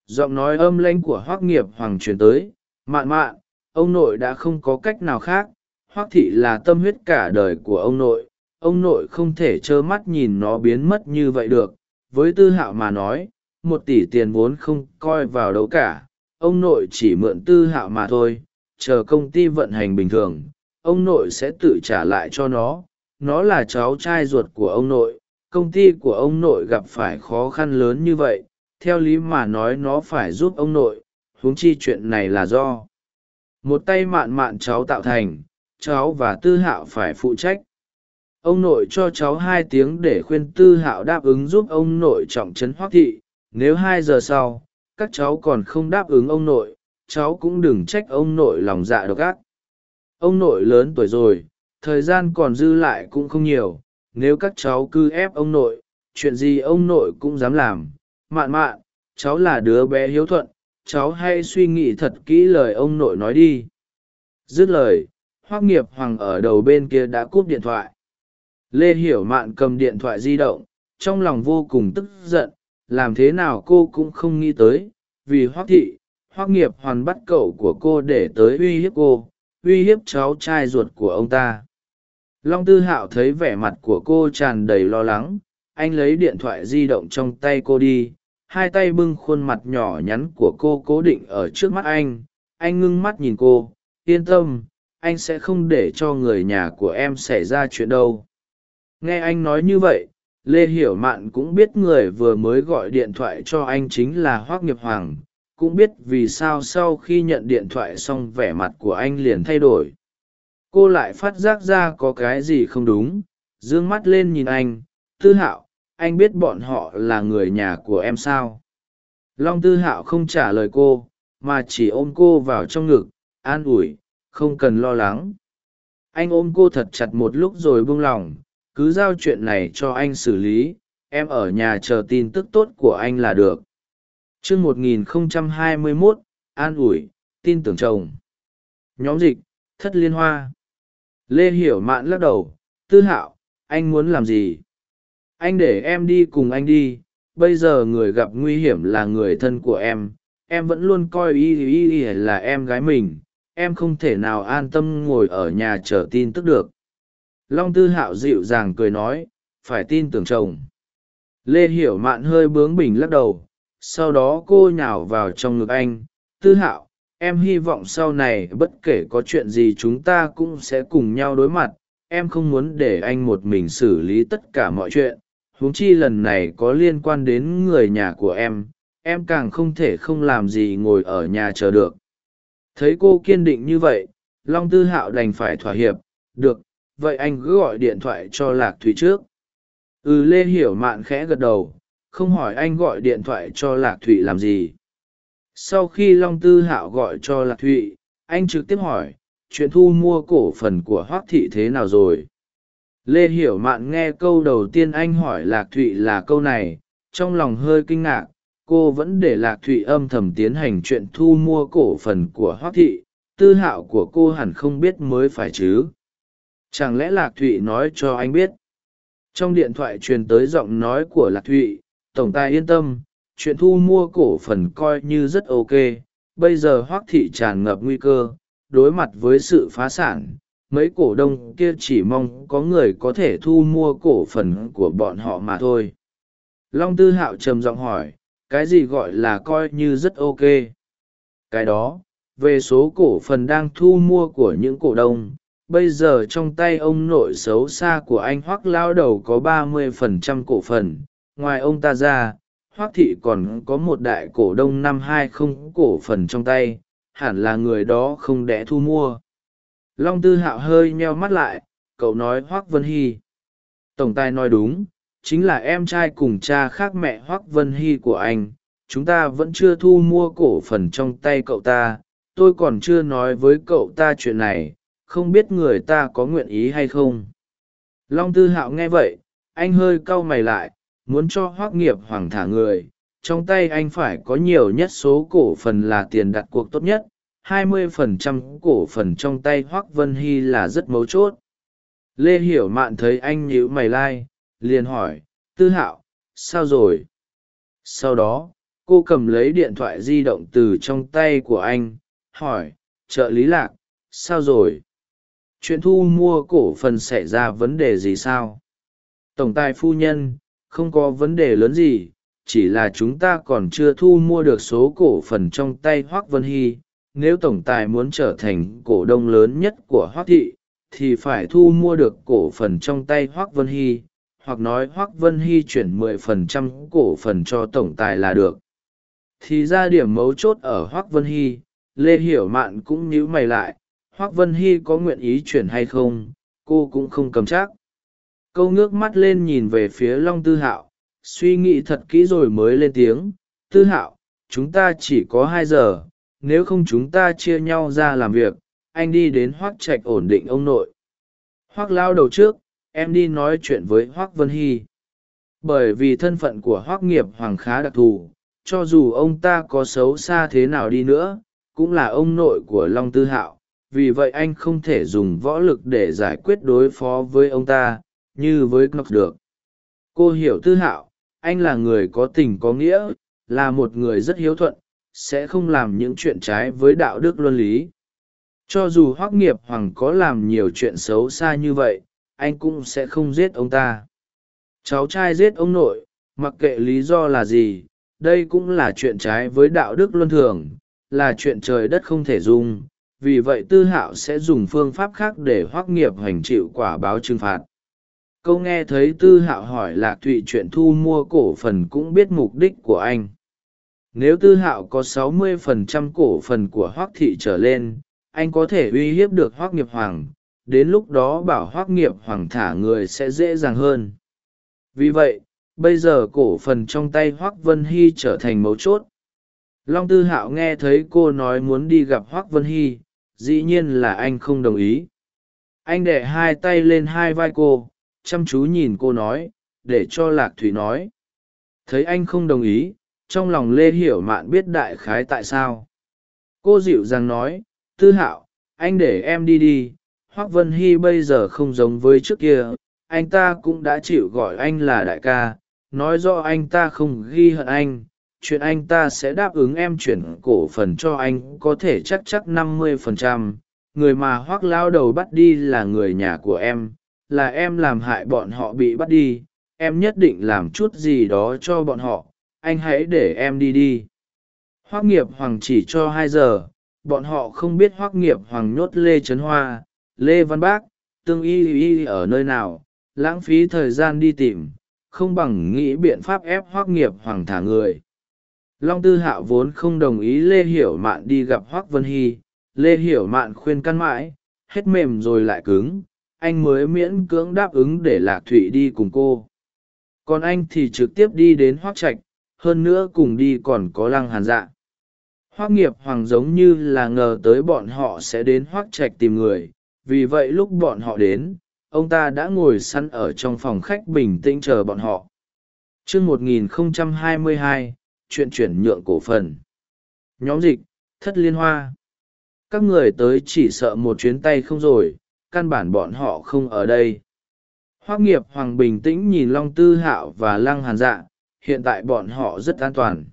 Giọng nói âm lanh của hoác nghiệp hoàng truyền tới, mạn mạn, ông nội đã không có cách nào khác hoác thị là tâm huyết cả đời của ông nội ông nội không thể trơ mắt nhìn nó biến mất như vậy được. Với tư hạo mà nói, một tỷ tiền vốn không coi vào đâu cả, ông nội chỉ mượn tư hạo mà thôi, chờ công ty vận hành bình thường, ông nội sẽ tự trả lại cho nó. Nó là cháu trai ruột của ông nội, công ty của ông nội gặp phải khó khăn lớn như vậy theo lý mà nói nó phải giúp ông nội, huống chi chuyện này là do. Một tay mạn mạn cháu tạo thành, cháu và tư hạo phải phụ trách. Ông nội cho cháu hai tiếng để khuyên tư hạo đáp ứng giúp ông nội trọng trấn hoác thị. Nếu hai giờ sau, các cháu còn không đáp ứng ông nội, cháu cũng đừng trách ông nội lòng dạ độc ác. Ông nội lớn tuổi rồi, thời gian còn dư lại cũng không nhiều. Nếu các cháu cứ ép ông nội, chuyện gì ông nội cũng dám làm mạn mạn, cháu là đứa bé hiếu thuận, cháu hãy suy nghĩ thật kỹ lời ông nội nói đi. Dứt lời, hoác nghiệp hoàng ở đầu bên kia đã cúp điện thoại. Lê hiểu mạn cầm điện thoại di động, trong lòng vô cùng tức giận, làm thế nào cô cũng không nghĩ tới, vì hoác thị, hoác nghiệp hoàn bắt cậu của cô để tới uy hiếp cô, uy hiếp cháu trai ruột của ông ta. Long tư hạo thấy vẻ mặt của cô tràn đầy lo lắng anh lấy điện thoại di động trong tay cô đi, hai tay bưng khuôn mặt nhỏ nhắn của cô cố định ở trước mắt anh. Anh ngưng mắt nhìn cô, yên tâm, anh sẽ không để cho người nhà của em xảy ra chuyện đâu. Nghe anh nói như vậy, lê hiểu mạn cũng biết người vừa mới gọi điện thoại cho anh chính là hoác nghiệp hoàng, cũng biết vì sao sau khi nhận điện thoại xong vẻ mặt của anh liền thay đổi. Cô lại phát giác ra có cái gì không đúng d ư ơ n g mắt lên nhìn anh, tư hạo anh biết bọn họ là người nhà của em sao? Long tư hạo không trả lời cô, mà chỉ ôm cô vào trong ngực, an ủi, không cần lo lắng. Anh ôm cô thật chặt một lúc rồi buông lỏng, cứ giao chuyện này cho anh xử lý, em ở nhà chờ tin tức tốt của anh là được. T một nghìn không trăm hai mươi an ủi, tin tưởng chồng. Nhóm dịch, thất liên hoa. Lê hiểu mạn lắc đầu, tư hạo, anh muốn làm gì? Anh để em đi cùng anh đi, bây giờ người gặp nguy hiểm là người thân của em em vẫn luôn coi y y y là em gái mình, em không thể nào an tâm ngồi ở nhà chờ tin tức được. Long tư hạo dịu dàng cười nói, phải tin tưởng chồng. Lê hiểu mạn hơi bướng bỉnh lắc đầu, sau đó cô nhào vào trong ngực anh, tư hạo, em hy vọng sau này bất kể có chuyện gì chúng ta cũng sẽ cùng nhau đối mặt, em không muốn để anh một mình xử lý tất cả mọi chuyện huống chi lần này có liên quan đến người nhà của em em càng không thể không làm gì ngồi ở nhà chờ được. Thấy cô kiên định như vậy, long tư hạo đành phải thỏa hiệp, được, vậy anh cứ gọi điện thoại cho lạc thủy trước. Ừ lê hiểu mạn khẽ gật đầu, không hỏi anh gọi điện thoại cho lạc thụy làm gì. Sau khi long tư hạo gọi cho lạc thụy anh trực tiếp hỏi, chuyện thu mua cổ phần của hoác thị thế nào rồi? Lê hiểu mạn nghe câu đầu tiên anh hỏi lạc thụy là câu này, trong lòng hơi kinh ngạc, cô vẫn để lạc thụy âm thầm tiến hành chuyện thu mua cổ phần của hoác thị, tư hạo của cô hẳn không biết mới phải chứ? Chẳng lẽ lạc thụy nói cho anh biết? Trong điện thoại truyền tới giọng nói của lạc thụy, tổng tài yên tâm, chuyện thu mua cổ phần coi như rất ok, bây giờ hoác thị tràn ngập nguy cơ, đối mặt với sự phá sản mấy cổ đông kia chỉ mong có người có thể thu mua cổ phần của bọn họ mà thôi. Long tư hạo trầm giọng hỏi, cái gì gọi là coi như rất ok? Cái đó, về số cổ phần đang thu mua của những cổ đông, bây giờ trong tay ông nội xấu xa của anh hoác lao đầu có ba mươi phần trăm cổ phần, ngoài ông ta ra hoác thị còn có một đại cổ đông năm hai không cổ phần trong tay, hẳn là người đó không đẽ thu mua long tư hạo hơi nheo mắt lại, cậu nói hoác vân hy. Tổng tài nói đúng, chính là em trai cùng cha khác mẹ hoác vân hy của anh. Chúng ta vẫn chưa thu mua cổ phần trong tay cậu ta. Tôi còn chưa nói với cậu ta chuyện này. Không biết người ta có nguyện ý hay không? Long tư hạo nghe vậy, anh hơi cau mày lại, muốn cho hoác nghiệp hoàng thả người. Trong tay anh phải có nhiều nhất số cổ phần là tiền đặt cuộc tốt nhất. 20% cổ phần trong tay hoác vân hy là rất mấu chốt. Lê hiểu mạn thấy anh nhíu mày lai, liền hỏi, tư hạo, sao rồi? Sau đó, cô cầm lấy điện thoại di động từ trong tay của anh, hỏi, trợ lý lạc, sao rồi? Chuyện thu mua cổ phần xảy ra vấn đề gì sao? Tổng tài phu nhân, không có vấn đề lớn gì, chỉ là chúng ta còn chưa thu mua được số cổ phần trong tay hoác vân hy nếu tổng tài muốn trở thành cổ đông lớn nhất của hoác thị, thì phải thu mua được cổ phần trong tay hoác vân hy, hoặc nói hoác vân hy chuyển mười phần trăm cổ phần cho tổng tài là được. Thì ra điểm mấu chốt ở hoác vân hy, lê hiểu mạn cũng nhíu mày lại, hoác vân hy có nguyện ý chuyển hay không, cô cũng không cầm chắc. Câu ngước mắt lên nhìn về phía long tư hạo, suy nghĩ thật kỹ rồi mới lên tiếng, tư hạo, chúng ta chỉ có hai giờ nếu không chúng ta chia nhau ra làm việc, anh đi đến hoác trạch ổn định ông nội. Hoác lao đầu trước, em đi nói chuyện với hoác vân hy. Bởi vì thân phận của hoác nghiệp hoàng khá đặc thù, cho dù ông ta có xấu xa thế nào đi nữa, cũng là ông nội của long tư hạo. Vì vậy anh không thể dùng võ lực để giải quyết đối phó với ông ta, như với Ngọc được. Cô hiểu tư hạo, anh là người có tình có nghĩa, là một người rất hiếu thuận sẽ không làm những chuyện trái với đạo đức luân lý. Cho dù Hoắc nghiệp hoàng có làm nhiều chuyện xấu xa như vậy, anh cũng sẽ không giết ông ta. Cháu trai giết ông nội, mặc kệ lý do là gì, đây cũng là chuyện trái với đạo đức luân thường, là chuyện trời đất không thể dung, vì vậy tư hạo sẽ dùng phương pháp khác để Hoắc nghiệp hoành chịu quả báo trừng phạt. Câu nghe thấy tư hạo hỏi lạc thụy chuyện thu mua cổ phần cũng biết mục đích của anh nếu tư hạo có 60% cổ phần của hoác thị trở lên, anh có thể uy hiếp được hoác nghiệp hoàng, đến lúc đó bảo hoác nghiệp hoàng thả người sẽ dễ dàng hơn. Vì vậy, bây giờ cổ phần trong tay hoác vân hy trở thành mấu chốt. Long tư hạo nghe thấy cô nói muốn đi gặp hoác vân hy, dĩ nhiên là anh không đồng ý. Anh đệ hai tay lên hai vai cô, chăm chú nhìn cô nói, để cho lạc thủy nói. Thấy anh không đồng ý trong lòng lê hiểu mạn biết đại khái tại sao. Cô dịu dàng nói, tư hạo, anh để em đi đi, hoác vân hy bây giờ không giống với trước kia, anh ta cũng đã chịu gọi anh là đại ca, nói rõ anh ta không ghi hận anh, chuyện anh ta sẽ đáp ứng em chuyển cổ phần cho anh có thể chắc chắc năm mươi phần trăm, người mà hoác lao đầu bắt đi là người nhà của em, là em làm hại bọn họ bị bắt đi, em nhất định làm chút gì đó cho bọn họ anh hãy để em đi đi. Hoác nghiệp hoàng chỉ cho hai giờ, bọn họ không biết hoác nghiệp hoàng nhốt lê trấn hoa, lê văn bác, tương y y ở nơi nào, lãng phí thời gian đi tìm, không bằng nghĩ biện pháp ép hoác nghiệp hoàng thả người. Long tư hạo vốn không đồng ý lê hiểu mạn đi gặp hoác vân hy, lê hiểu mạn khuyên căn mãi, hết mềm rồi lại cứng, anh mới miễn cưỡng đáp ứng để lạc thụy đi cùng cô. Còn anh thì trực tiếp đi đến hoác trạch hơn nữa cùng đi còn có lăng hàn dạ. Hoác nghiệp hoàng giống như là ngờ tới bọn họ sẽ đến hoác trạch tìm người vì vậy lúc bọn họ đến ông ta đã ngồi săn ở trong phòng khách bình tĩnh chờ bọn họ. Chương 1022, chuyện chuyển nhượng cổ phần. Nhóm dịch thất liên hoa. Các người tới chỉ sợ một chuyến tay không rồi căn bản bọn họ không ở đây. Hoác nghiệp hoàng bình tĩnh nhìn long tư hạo và lăng hàn dạ hiện tại bọn họ rất an toàn.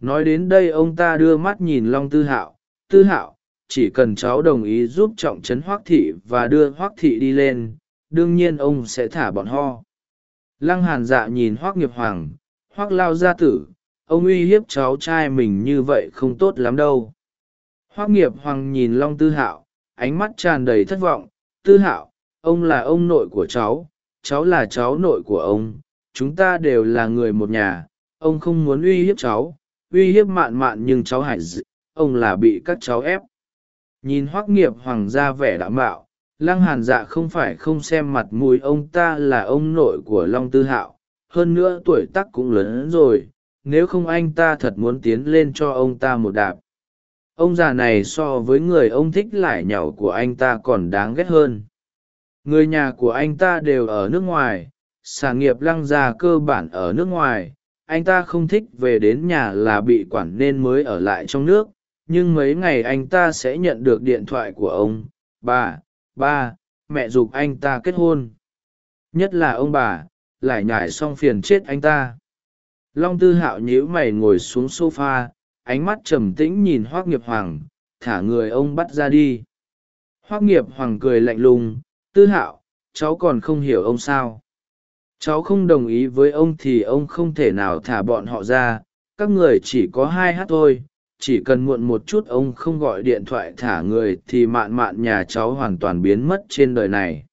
Nói đến đây ông ta đưa mắt nhìn long tư hạo. Tư hạo, chỉ cần cháu đồng ý giúp trọng trấn hoác thị và đưa hoác thị đi lên, đương nhiên ông sẽ thả bọn ho lăng hàn dạ nhìn hoác nghiệp hoàng hoác lao gia tử, ông uy hiếp cháu trai mình như vậy không tốt lắm đâu. Hoác nghiệp hoàng nhìn long tư hạo, ánh mắt tràn đầy thất vọng. Tư hạo, ông là ông nội của cháu cháu là cháu nội của ông chúng ta đều là người một nhà, ông không muốn uy hiếp cháu, uy hiếp mạn mạn nhưng cháu hại d... ông là bị các cháu ép. Nhìn hoắc nghiệp hoàng gia vẻ đạo mạo, lăng hàn dạ không phải không xem mặt mũi ông ta là ông nội của long tư hạo, hơn nữa tuổi tắc cũng lớn rồi, nếu không anh ta thật muốn tiến lên cho ông ta một đạp. Ông già này so với người ông thích lải nhàu của anh ta còn đáng ghét hơn. Người nhà của anh ta đều ở nước ngoài sản nghiệp lăng gia cơ bản ở nước ngoài, anh ta không thích về đến nhà là bị quản nên mới ở lại trong nước, nhưng mấy ngày anh ta sẽ nhận được điện thoại của ông, bà, ba, mẹ giục anh ta kết hôn. Nhất là ông bà, lại nhải xong phiền chết anh ta. Long tư hạo nhíu mày ngồi xuống s o f a ánh mắt trầm tĩnh nhìn hoác nghiệp hoàng, thả người ông bắt ra đi. Hoác nghiệp hoàng cười lạnh lùng, tư hạo, cháu còn không hiểu ông sao? Cháu không đồng ý với ông thì ông không thể nào thả bọn họ ra. Các người chỉ có hai hát thôi. Chỉ cần muộn một chút ông không gọi điện thoại thả người thì mạn mạn nhà cháu hoàn toàn biến mất trên đời này.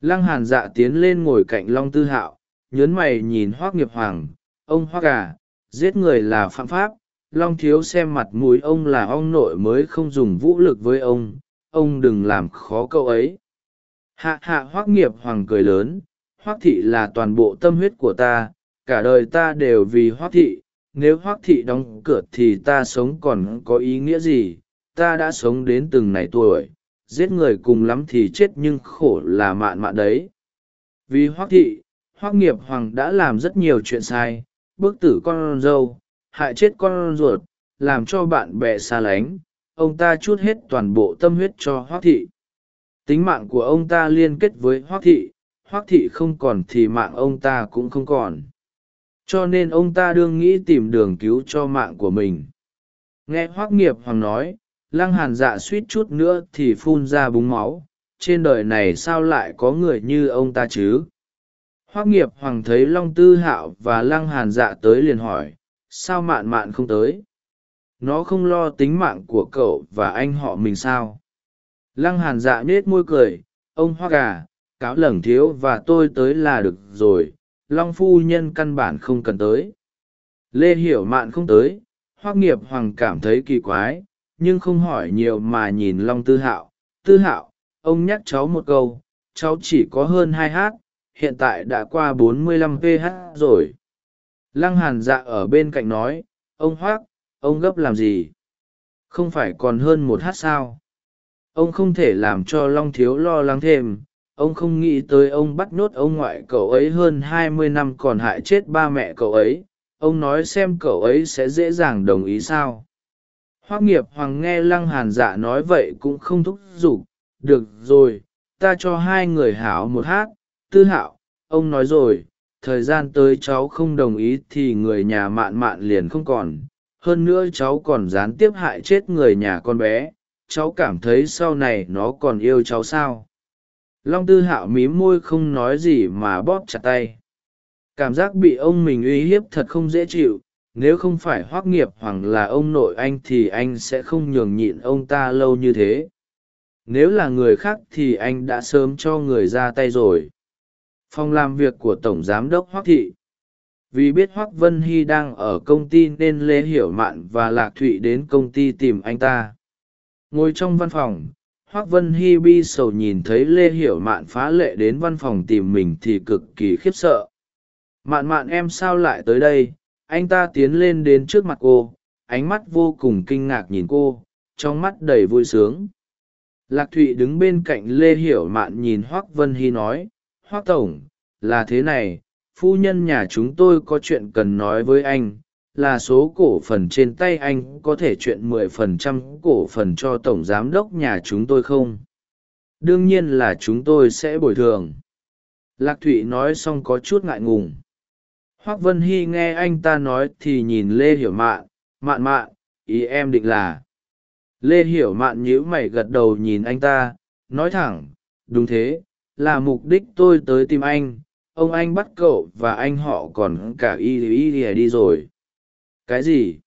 Lăng hàn dạ tiến lên ngồi cạnh long tư hạo, nhớn mày nhìn hoác nghiệp hoàng. Ông hoác à giết người là phạm pháp. Long thiếu xem mặt mũi ông là ông nội mới không dùng vũ lực với ông. Ông đừng làm khó cậu ấy. Hạ hạ hoác nghiệp hoàng cười lớn hoác thị là toàn bộ tâm huyết của ta, cả đời ta đều vì hoác thị, nếu hoác thị đóng cửa thì ta sống còn có ý nghĩa gì? Ta đã sống đến từng này tuổi, giết người cùng lắm thì chết nhưng khổ là mạn mạn đấy. Vì hoác thị, hoác nghiệp hoàng đã làm rất nhiều chuyện sai, bức tử con dâu, hại chết con ruột, làm cho bạn bè xa lánh. Ông ta chút hết toàn bộ tâm huyết cho hoác thị. Tính mạng của ông ta liên kết với hoác thị hoác thị không còn thì mạng ông ta cũng không còn. Cho nên ông ta đương nghĩ tìm đường cứu cho mạng của mình. Nghe hoác nghiệp hoàng nói, lăng hàn dạ suýt chút nữa thì phun ra búng máu. Trên đời này sao lại có người như ông ta chứ? Hoác nghiệp hoàng thấy long tư hạo và lăng hàn dạ tới liền hỏi, sao mạn mạn không tới? Nó không lo tính mạng của cậu và anh họ mình sao? Lăng hàn dạ nết môi cười, ông hoác gà cáo lẩn thiếu và tôi tới là được rồi, long phu nhân căn bản không cần tới. Lê hiểu mạn không tới, hoác nghiệp hoàng cảm thấy kỳ quái, nhưng không hỏi nhiều mà nhìn long tư hạo. Tư hạo, ông nhắc cháu một câu, cháu chỉ có hơn hai h hiện tại đã qua bốn mươi lăm ph rồi. Lăng hàn dạ ở bên cạnh nói, ông hoác, ông gấp làm gì? Không phải còn hơn một h sao? Ông không thể làm cho long thiếu lo lắng thêm ông không nghĩ tới ông bắt nhốt ông ngoại cậu ấy hơn hai mươi năm còn hại chết ba mẹ cậu ấy. Ông nói xem cậu ấy sẽ dễ dàng đồng ý sao. Hoác nghiệp hoàng nghe lăng hàn dạ nói vậy cũng không thúc giục. Được rồi, ta cho hai người hảo một hát. Tư hạo, ông nói rồi, thời gian tới cháu không đồng ý thì người nhà mạn mạn liền không còn. Hơn nữa cháu còn gián tiếp hại chết người nhà con bé. Cháu cảm thấy sau này nó còn yêu cháu sao? Long tư hạo mím môi không nói gì mà bóp chặt tay. Cảm giác bị ông mình uy hiếp thật không dễ chịu, nếu không phải hoác nghiệp hoặc là ông nội anh thì anh sẽ không nhường nhịn ông ta lâu như thế. Nếu là người khác thì anh đã sớm cho người ra tay rồi. Phòng làm việc của tổng giám đốc hoác thị. Vì biết hoác vân hy đang ở công ty nên lê hiểu mạn và lạc thụy đến công ty tìm anh ta. Ngồi trong văn phòng hoác vân hy bi sầu nhìn thấy lê hiểu mạn phá lệ đến văn phòng tìm mình thì cực kỳ khiếp sợ. Mạn mạn em sao lại tới đây? Anh ta tiến lên đến trước mặt cô, ánh mắt vô cùng kinh ngạc nhìn cô, trong mắt đầy vui sướng. Lạc thụy đứng bên cạnh lê hiểu mạn nhìn hoác vân hy nói, hoác tổng, là thế này, phu nhân nhà chúng tôi có chuyện cần nói với anh là số cổ phần trên tay anh có thể chuyện mười phần trăm cổ phần cho tổng giám đốc nhà chúng tôi không? Đương nhiên là chúng tôi sẽ bồi thường. Lạc thụy nói xong có chút ngại ngùng. Hoác vân hy nghe anh ta nói thì nhìn lê hiểu mạn. Mạn mạn, ý em định là? Lê hiểu mạn nhíu mày gật đầu nhìn anh ta, nói thẳng, đúng thế, là mục đích tôi tới tìm anh. Ông anh bắt cậu và anh họ còn cả y y đi rồi cái gì?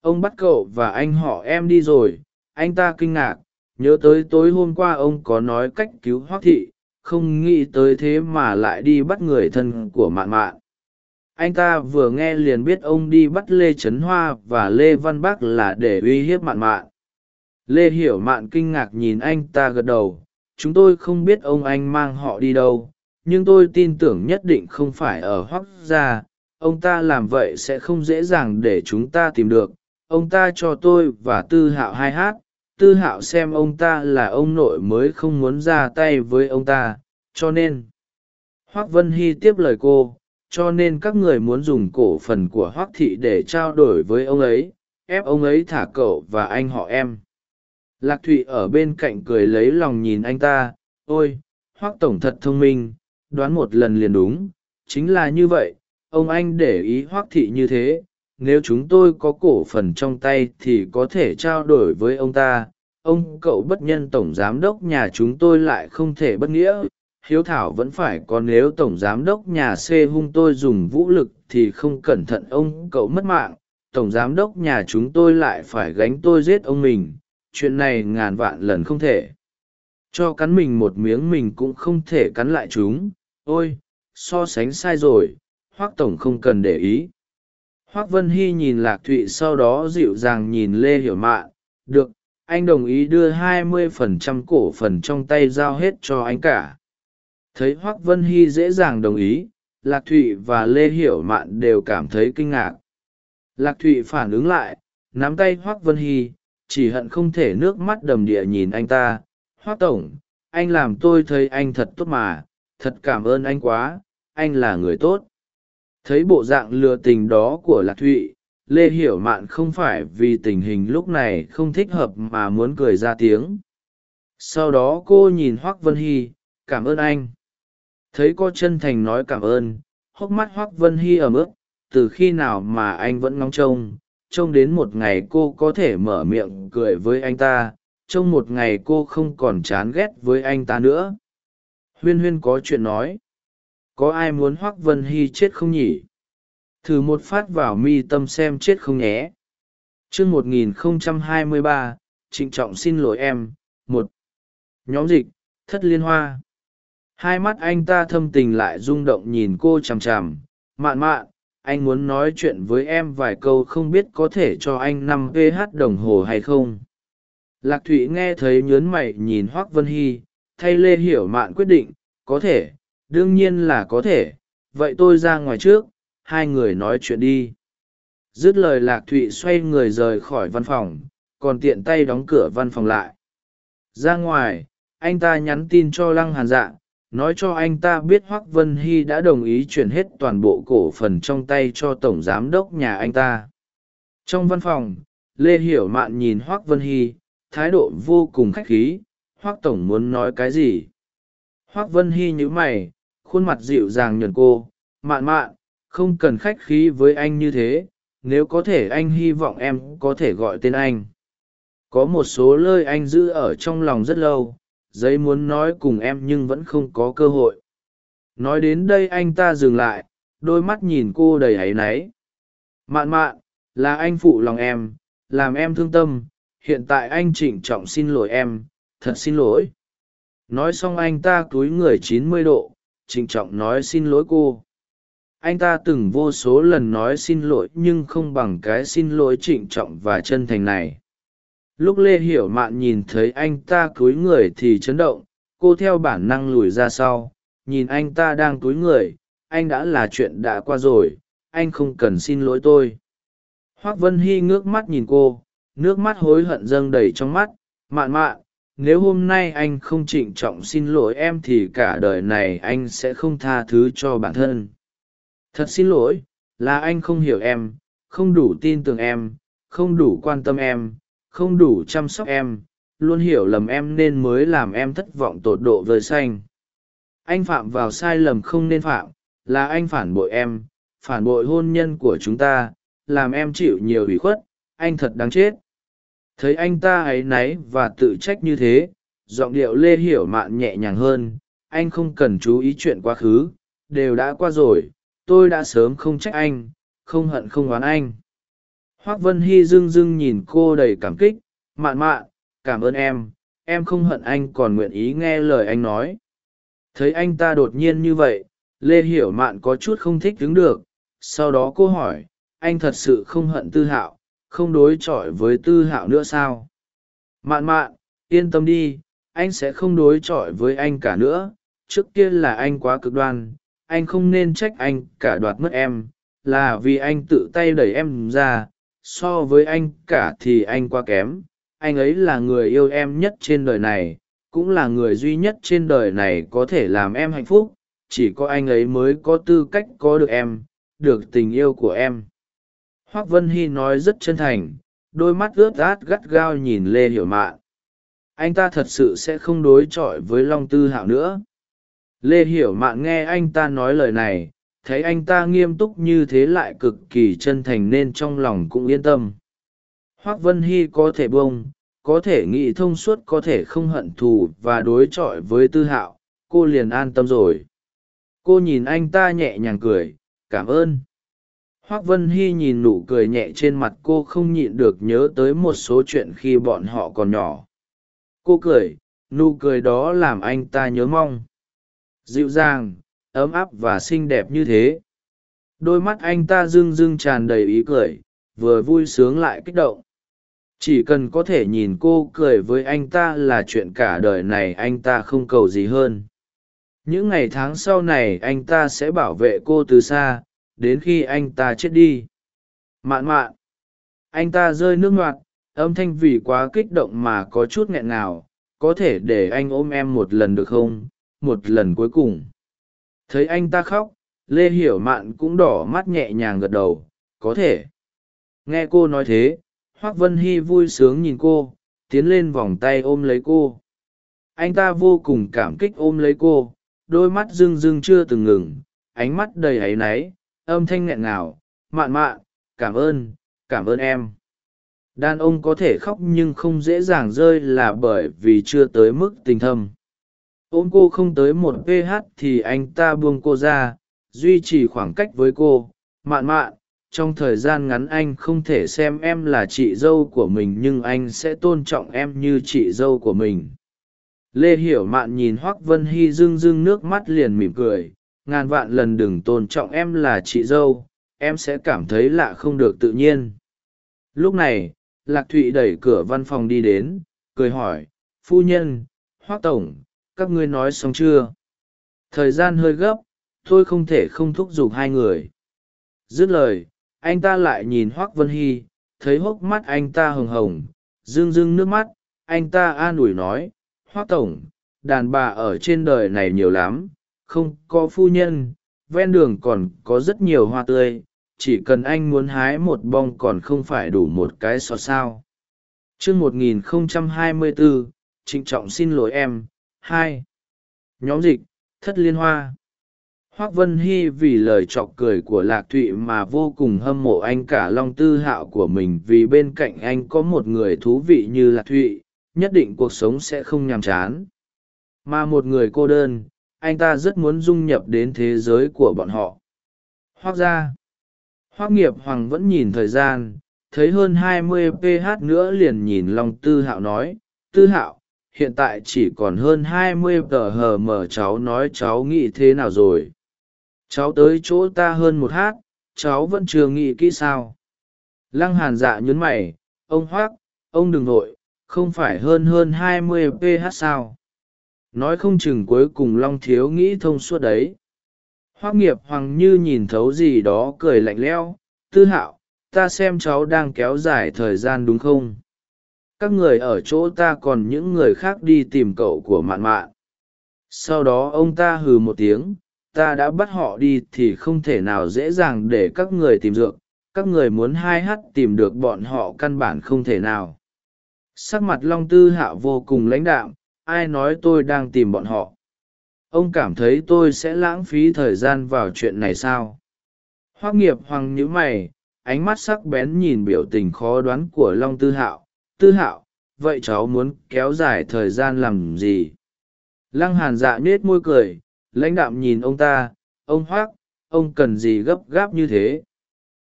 Ông bắt cậu và anh họ em đi rồi. Anh ta kinh ngạc. Nhớ tới tối hôm qua ông có nói cách cứu hoác thị. Không nghĩ tới thế mà lại đi bắt người thân của mạn mạn. Anh ta vừa nghe liền biết ông đi bắt lê trấn hoa và lê văn bắc là để uy hiếp mạn mạn. Lê hiểu mạn kinh ngạc nhìn anh ta gật đầu. Chúng tôi không biết ông anh mang họ đi đâu, nhưng tôi tin tưởng nhất định không phải ở hoác gia ông ta làm vậy sẽ không dễ dàng để chúng ta tìm được. Ông ta cho tôi và tư hạo hai hát. Tư hạo xem ông ta là ông nội mới không muốn ra tay với ông ta, cho nên. Hoác vân hy tiếp lời cô, cho nên các người muốn dùng cổ phần của hoác thị để trao đổi với ông ấy, ép ông ấy thả cậu và anh họ em. Lạc thụy ở bên cạnh cười lấy lòng nhìn anh ta, ôi, hoác tổng thật thông minh, đoán một lần liền đúng, chính là như vậy ông anh để ý hoác thị như thế, nếu chúng tôi có cổ phần trong tay thì có thể trao đổi với ông ta, ông cậu bất nhân tổng giám đốc nhà chúng tôi lại không thể bất nghĩa, hiếu thảo vẫn phải còn nếu tổng giám đốc nhà c hung tôi dùng vũ lực thì không cẩn thận ông cậu mất mạng, tổng giám đốc nhà chúng tôi lại phải gánh tôi giết ông mình, chuyện này ngàn vạn lần không thể. Cho cắn mình một miếng mình cũng không thể cắn lại chúng, ôi, so sánh sai rồi hoác tổng không cần để ý. Hoác vân hy nhìn lạc thụy sau đó dịu dàng nhìn lê hiểu mạn. Được, anh đồng ý đưa hai mươi phần trăm cổ phần trong tay giao hết cho anh cả. Thấy hoác vân hy dễ dàng đồng ý, lạc thụy và lê hiểu mạn đều cảm thấy kinh ngạc. Lạc thụy phản ứng lại, nắm tay hoác vân hy, chỉ hận không thể nước mắt đầm địa nhìn anh ta. Hoác tổng, anh làm tôi thấy anh thật tốt mà, thật cảm ơn anh quá, anh là người tốt thấy bộ dạng lừa tình đó của lạc thụy, lê hiểu mạn không phải vì tình hình lúc này không thích hợp mà muốn cười ra tiếng. Sau đó cô nhìn hoác vân hy, cảm ơn anh. Thấy cô chân thành nói cảm ơn, hốc mắt hoác vân hy ấm ức. từ khi nào mà anh vẫn ngóng trông trông đến một ngày cô có thể mở miệng cười với anh ta, trông một ngày cô không còn chán ghét với anh ta nữa. Huyên huyên có chuyện nói có ai muốn hoác vân hy chết không nhỉ? Thử một phát vào mi tâm xem chết không nhé. Chương một nghìn không trăm hai mươi ba, trịnh trọng xin lỗi em, một. Nhóm dịch, thất liên hoa. Hai mắt anh ta thâm tình lại rung động nhìn cô chằm chằm. Mạn mạn, anh muốn nói chuyện với em vài câu không biết có thể cho anh năm ph đồng hồ hay không? Lạc thụy nghe thấy nhớn mày nhìn hoác vân hy, thay lê hiểu mạn quyết định, có thể đương nhiên là có thể, vậy tôi ra ngoài trước, hai người nói chuyện đi. Dứt lời lạc thụy xoay người rời khỏi văn phòng, còn tiện tay đóng cửa văn phòng lại. Ra ngoài, anh ta nhắn tin cho lăng hàn dạ nói cho anh ta biết hoác vân hy đã đồng ý chuyển hết toàn bộ cổ phần trong tay cho tổng giám đốc nhà anh ta. Trong văn phòng, lê hiểu mạn nhìn hoác vân hy, thái độ vô cùng khách khí hoác tổng muốn nói cái gì? Hoác vân hy nhíu mày khuôn mặt dịu dàng nhuần cô, mạn mạn, không cần khách khí với anh như thế, nếu có thể anh hy vọng em có thể gọi tên anh. Có một số lời anh giữ ở trong lòng rất lâu, giấy muốn nói cùng em nhưng vẫn không có cơ hội. Nói đến đây anh ta dừng lại, đôi mắt nhìn cô đầy áy náy. Mạn mạn, là anh phụ lòng em, làm em thương tâm, hiện tại anh trịnh trọng xin lỗi em, thật xin lỗi. Nói xong anh ta cúi người chín mươi độ trịnh trọng nói xin lỗi cô. Anh ta từng vô số lần nói xin lỗi nhưng không bằng cái xin lỗi trịnh trọng và chân thành này. Lúc lê hiểu mạn nhìn thấy anh ta cúi người thì chấn động, cô theo bản năng lùi ra sau. Nhìn anh ta đang cúi người, anh đã là chuyện đã qua rồi, anh không cần xin lỗi tôi. Hoác vân hy ngước mắt nhìn cô, nước mắt hối hận dâng đầy trong mắt. Mạn mạn nếu hôm nay anh không trịnh trọng xin lỗi em thì cả đời này anh sẽ không tha thứ cho bản thân. Thật xin lỗi, là anh không hiểu em, không đủ tin tưởng em, không đủ quan tâm em, không đủ chăm sóc em, luôn hiểu lầm em nên mới làm em thất vọng tột độ vơi xanh. Anh phạm vào sai lầm không nên phạm, là anh phản bội em, phản bội hôn nhân của chúng ta, làm em chịu nhiều ủy khuất, anh thật đáng chết thấy anh ta áy náy và tự trách như thế, giọng điệu lê hiểu mạn nhẹ nhàng hơn, anh không cần chú ý chuyện quá khứ, đều đã qua rồi, tôi đã sớm không trách anh, không hận không oán anh. Hoác vân hy dưng dưng nhìn cô đầy cảm kích, mạn mạn, cảm ơn em em không hận anh còn nguyện ý nghe lời anh nói. Thấy anh ta đột nhiên như vậy, lê hiểu mạn có chút không thích đứng được, sau đó cô hỏi, anh thật sự không hận tư hạo không đối chọi với tư hạo nữa sao? Mạn mạn, yên tâm đi, anh sẽ không đối chọi với anh cả nữa. Trước kia là anh quá cực đoan, anh không nên trách anh cả đoạt mất em. Là vì anh tự tay đẩy em ra, so với anh cả thì anh quá kém. Anh ấy là người yêu em nhất trên đời này, cũng là người duy nhất trên đời này có thể làm em hạnh phúc. Chỉ có anh ấy mới có tư cách có được em, được tình yêu của em hoác vân hy nói rất chân thành, đôi mắt ướt át gắt gao nhìn lê hiểu mạn. Anh ta thật sự sẽ không đối chọi với long tư hạo nữa. Lê hiểu mạn nghe anh ta nói lời này, thấy anh ta nghiêm túc như thế lại cực kỳ chân thành nên trong lòng cũng yên tâm. Hoác vân hy có thể bông có thể nghĩ thông suốt, có thể không hận thù và đối chọi với tư hạo, cô liền an tâm rồi. Cô nhìn anh ta nhẹ nhàng cười, cảm ơn hoác vân hy nhìn nụ cười nhẹ trên mặt cô không nhịn được nhớ tới một số chuyện khi bọn họ còn nhỏ. Cô cười, nụ cười đó làm anh ta nhớ mong. Dịu dàng, ấm áp và xinh đẹp như thế. Đôi mắt anh ta rưng rưng tràn đầy ý cười, vừa vui sướng lại kích động. Chỉ cần có thể nhìn cô cười với anh ta là chuyện cả đời này anh ta không cầu gì hơn. Những ngày tháng sau này anh ta sẽ bảo vệ cô từ xa đến khi anh ta chết đi. Mạn mạn, anh ta rơi nước ngoặt, âm thanh vì quá kích động mà có chút nghẹn ngào, có thể để anh ôm em một lần được không? Một lần cuối cùng. Thấy anh ta khóc, lê hiểu mạn cũng đỏ mắt nhẹ nhàng gật đầu, có thể. Nghe cô nói thế, hoác vân hy vui sướng nhìn cô, tiến lên vòng tay ôm lấy cô. Anh ta vô cùng cảm kích ôm lấy cô, đôi mắt rưng rưng chưa từng ngừng, ánh mắt đầy áy náy âm thanh nghẹn ngào, mạn mạn, cảm ơn cảm ơn em. Đàn ông có thể khóc nhưng không dễ dàng rơi là bởi vì chưa tới mức tình thâm. Ôm cô không tới một ph thì anh ta buông cô ra, duy trì khoảng cách với cô. Mạn mạn, trong thời gian ngắn anh không thể xem em là chị dâu của mình nhưng anh sẽ tôn trọng em như chị dâu của mình. Lê hiểu mạn nhìn hoác vân hy rưng rưng nước mắt liền mỉm cười ngàn vạn lần đừng tôn trọng em là chị dâu, em sẽ cảm thấy lạ không được tự nhiên. Lúc này, lạc thụy đẩy cửa văn phòng đi đến, cười hỏi, phu nhân hoác tổng, các ngươi nói xong chưa? Thời gian hơi gấp tôi không thể không thúc giục hai người. Dứt lời, anh ta lại nhìn hoác vân hy, thấy hốc mắt anh ta hồng hồng, rưng rưng nước mắt, anh ta an ủi nói hoác tổng, đàn bà ở trên đời này nhiều lắm không có phu nhân, ven đường còn có rất nhiều hoa tươi, chỉ cần anh muốn hái một bông còn không phải đủ một cái sọt sao. Chương một nghìn không trăm hai mươi bốn trịnh trọng xin lỗi em. Hai. Nhóm dịch, thất liên hoa. Hoác vân hy vì lời chọc cười của lạc thụy mà vô cùng hâm mộ anh cả long tư hạo của mình vì bên cạnh anh có một người thú vị như lạc thụy, nhất định cuộc sống sẽ không nhàm chán. Mà một người cô đơn anh ta rất muốn dung nhập đến thế giới của bọn họ. Hoác ra hoác nghiệp hoàng vẫn nhìn thời gian, thấy hơn hai mươi ph nữa liền nhìn long tư hạo nói, tư hạo, hiện tại chỉ còn hơn hai mươi tờ hờ mờ cháu nói cháu nghĩ thế nào rồi? Cháu tới chỗ ta hơn một hát, cháu vẫn chưa nghĩ kỹ sao? Lăng hàn dạ nhấn mày, ông hoác, ông đừng vội, không phải hơn hơn hai mươi ph sao? Nói không chừng cuối cùng long thiếu nghĩ thông suốt đấy. Hoác nghiệp hoàng như nhìn thấu gì đó cười lạnh lẽo, tư hạo, ta xem cháu đang kéo dài thời gian đúng không? Các người ở chỗ ta còn những người khác đi tìm cậu của mạn mạn. Sau đó ông ta hừ một tiếng, ta đã bắt họ đi thì không thể nào dễ dàng để các người tìm dược, các người muốn hai h tìm được bọn họ căn bản không thể nào. Sắc mặt long tư hạo vô cùng lãnh đạm ai nói tôi đang tìm bọn họ? Ông cảm thấy tôi sẽ lãng phí thời gian vào chuyện này sao? Hoác nghiệp hoàng nhíu mày, ánh mắt sắc bén nhìn biểu tình khó đoán của long tư hạo. Tư hạo, vậy cháu muốn kéo dài thời gian làm gì? Lăng hàn dạ nết môi cười, lãnh đạm nhìn ông ta. Ông hoác, ông cần gì gấp gáp như thế?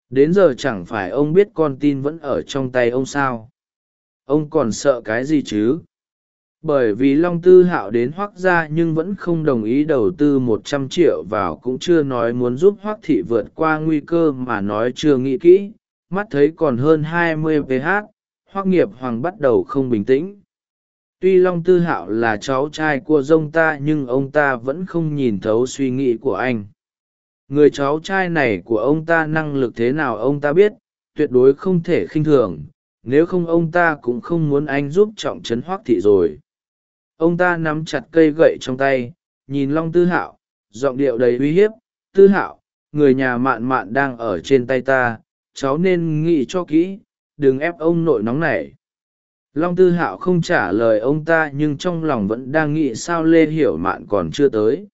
Đến giờ chẳng phải ông biết con tin vẫn ở trong tay ông sao? Ông còn sợ cái gì chứ? Bởi vì long tư hạo đến hoác ra nhưng vẫn không đồng ý đầu tư một trăm triệu vào, cũng chưa nói muốn giúp hoác thị vượt qua nguy cơ mà nói chưa nghĩ kỹ. Mắt thấy còn hơn hai mươi ph hoác nghiệp hoàng bắt đầu không bình tĩnh. Tuy long tư hạo là cháu trai của dông ta nhưng ông ta vẫn không nhìn thấu suy nghĩ của anh. Người cháu trai này của ông ta năng lực thế nào ông ta biết, tuyệt đối không thể khinh thường. Nếu không ông ta cũng không muốn anh giúp trọng trấn hoác thị rồi ông ta nắm chặt cây gậy trong tay, nhìn long tư hạo, giọng điệu đầy uy hiếp. Tư hạo, người nhà mạn mạn đang ở trên tay ta, cháu nên nghĩ cho kỹ, đừng ép ông nội nóng nảy. Long tư hạo không trả lời ông ta nhưng trong lòng vẫn đang nghĩ sao lê hiểu mạn còn chưa tới.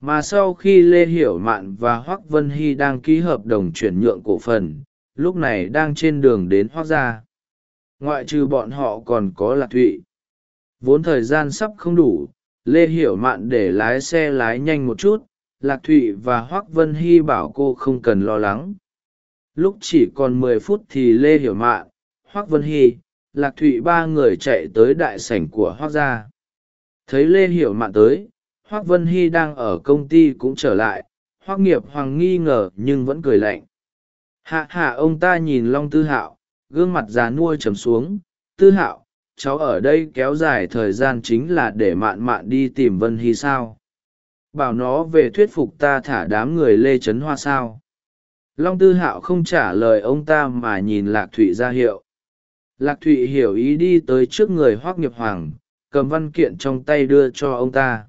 Mà sau khi lê hiểu mạn và hoác vân hy đang ký hợp đồng chuyển nhượng cổ phần, lúc này đang trên đường đến hoác gia. Ngoại trừ bọn họ còn có lạc thụy vốn thời gian sắp không đủ, lê hiểu mạn để lái xe lái nhanh một chút, lạc thụy và hoác vân hy bảo cô không cần lo lắng. Lúc chỉ còn mười phút thì lê hiểu mạn, hoác vân hy, lạc thụy ba người chạy tới đại sảnh của hoác gia. Thấy lê hiểu mạn tới, hoác vân hy đang ở công ty cũng trở lại, hoác nghiệp hoàng nghi ngờ nhưng vẫn cười lạnh. Hạ hạ ông ta nhìn long tư hạo, gương mặt già nua trầm xuống, tư hạo cháu ở đây kéo dài thời gian chính là để mạn mạn đi tìm vân hy sao? Bảo nó về thuyết phục ta thả đám người lê trấn hoa sao? Long tư hạo không trả lời ông ta mà nhìn lạc thụy ra hiệu. Lạc thụy hiểu ý đi tới trước người hoác nghiệp hoàng, cầm văn kiện trong tay đưa cho ông ta.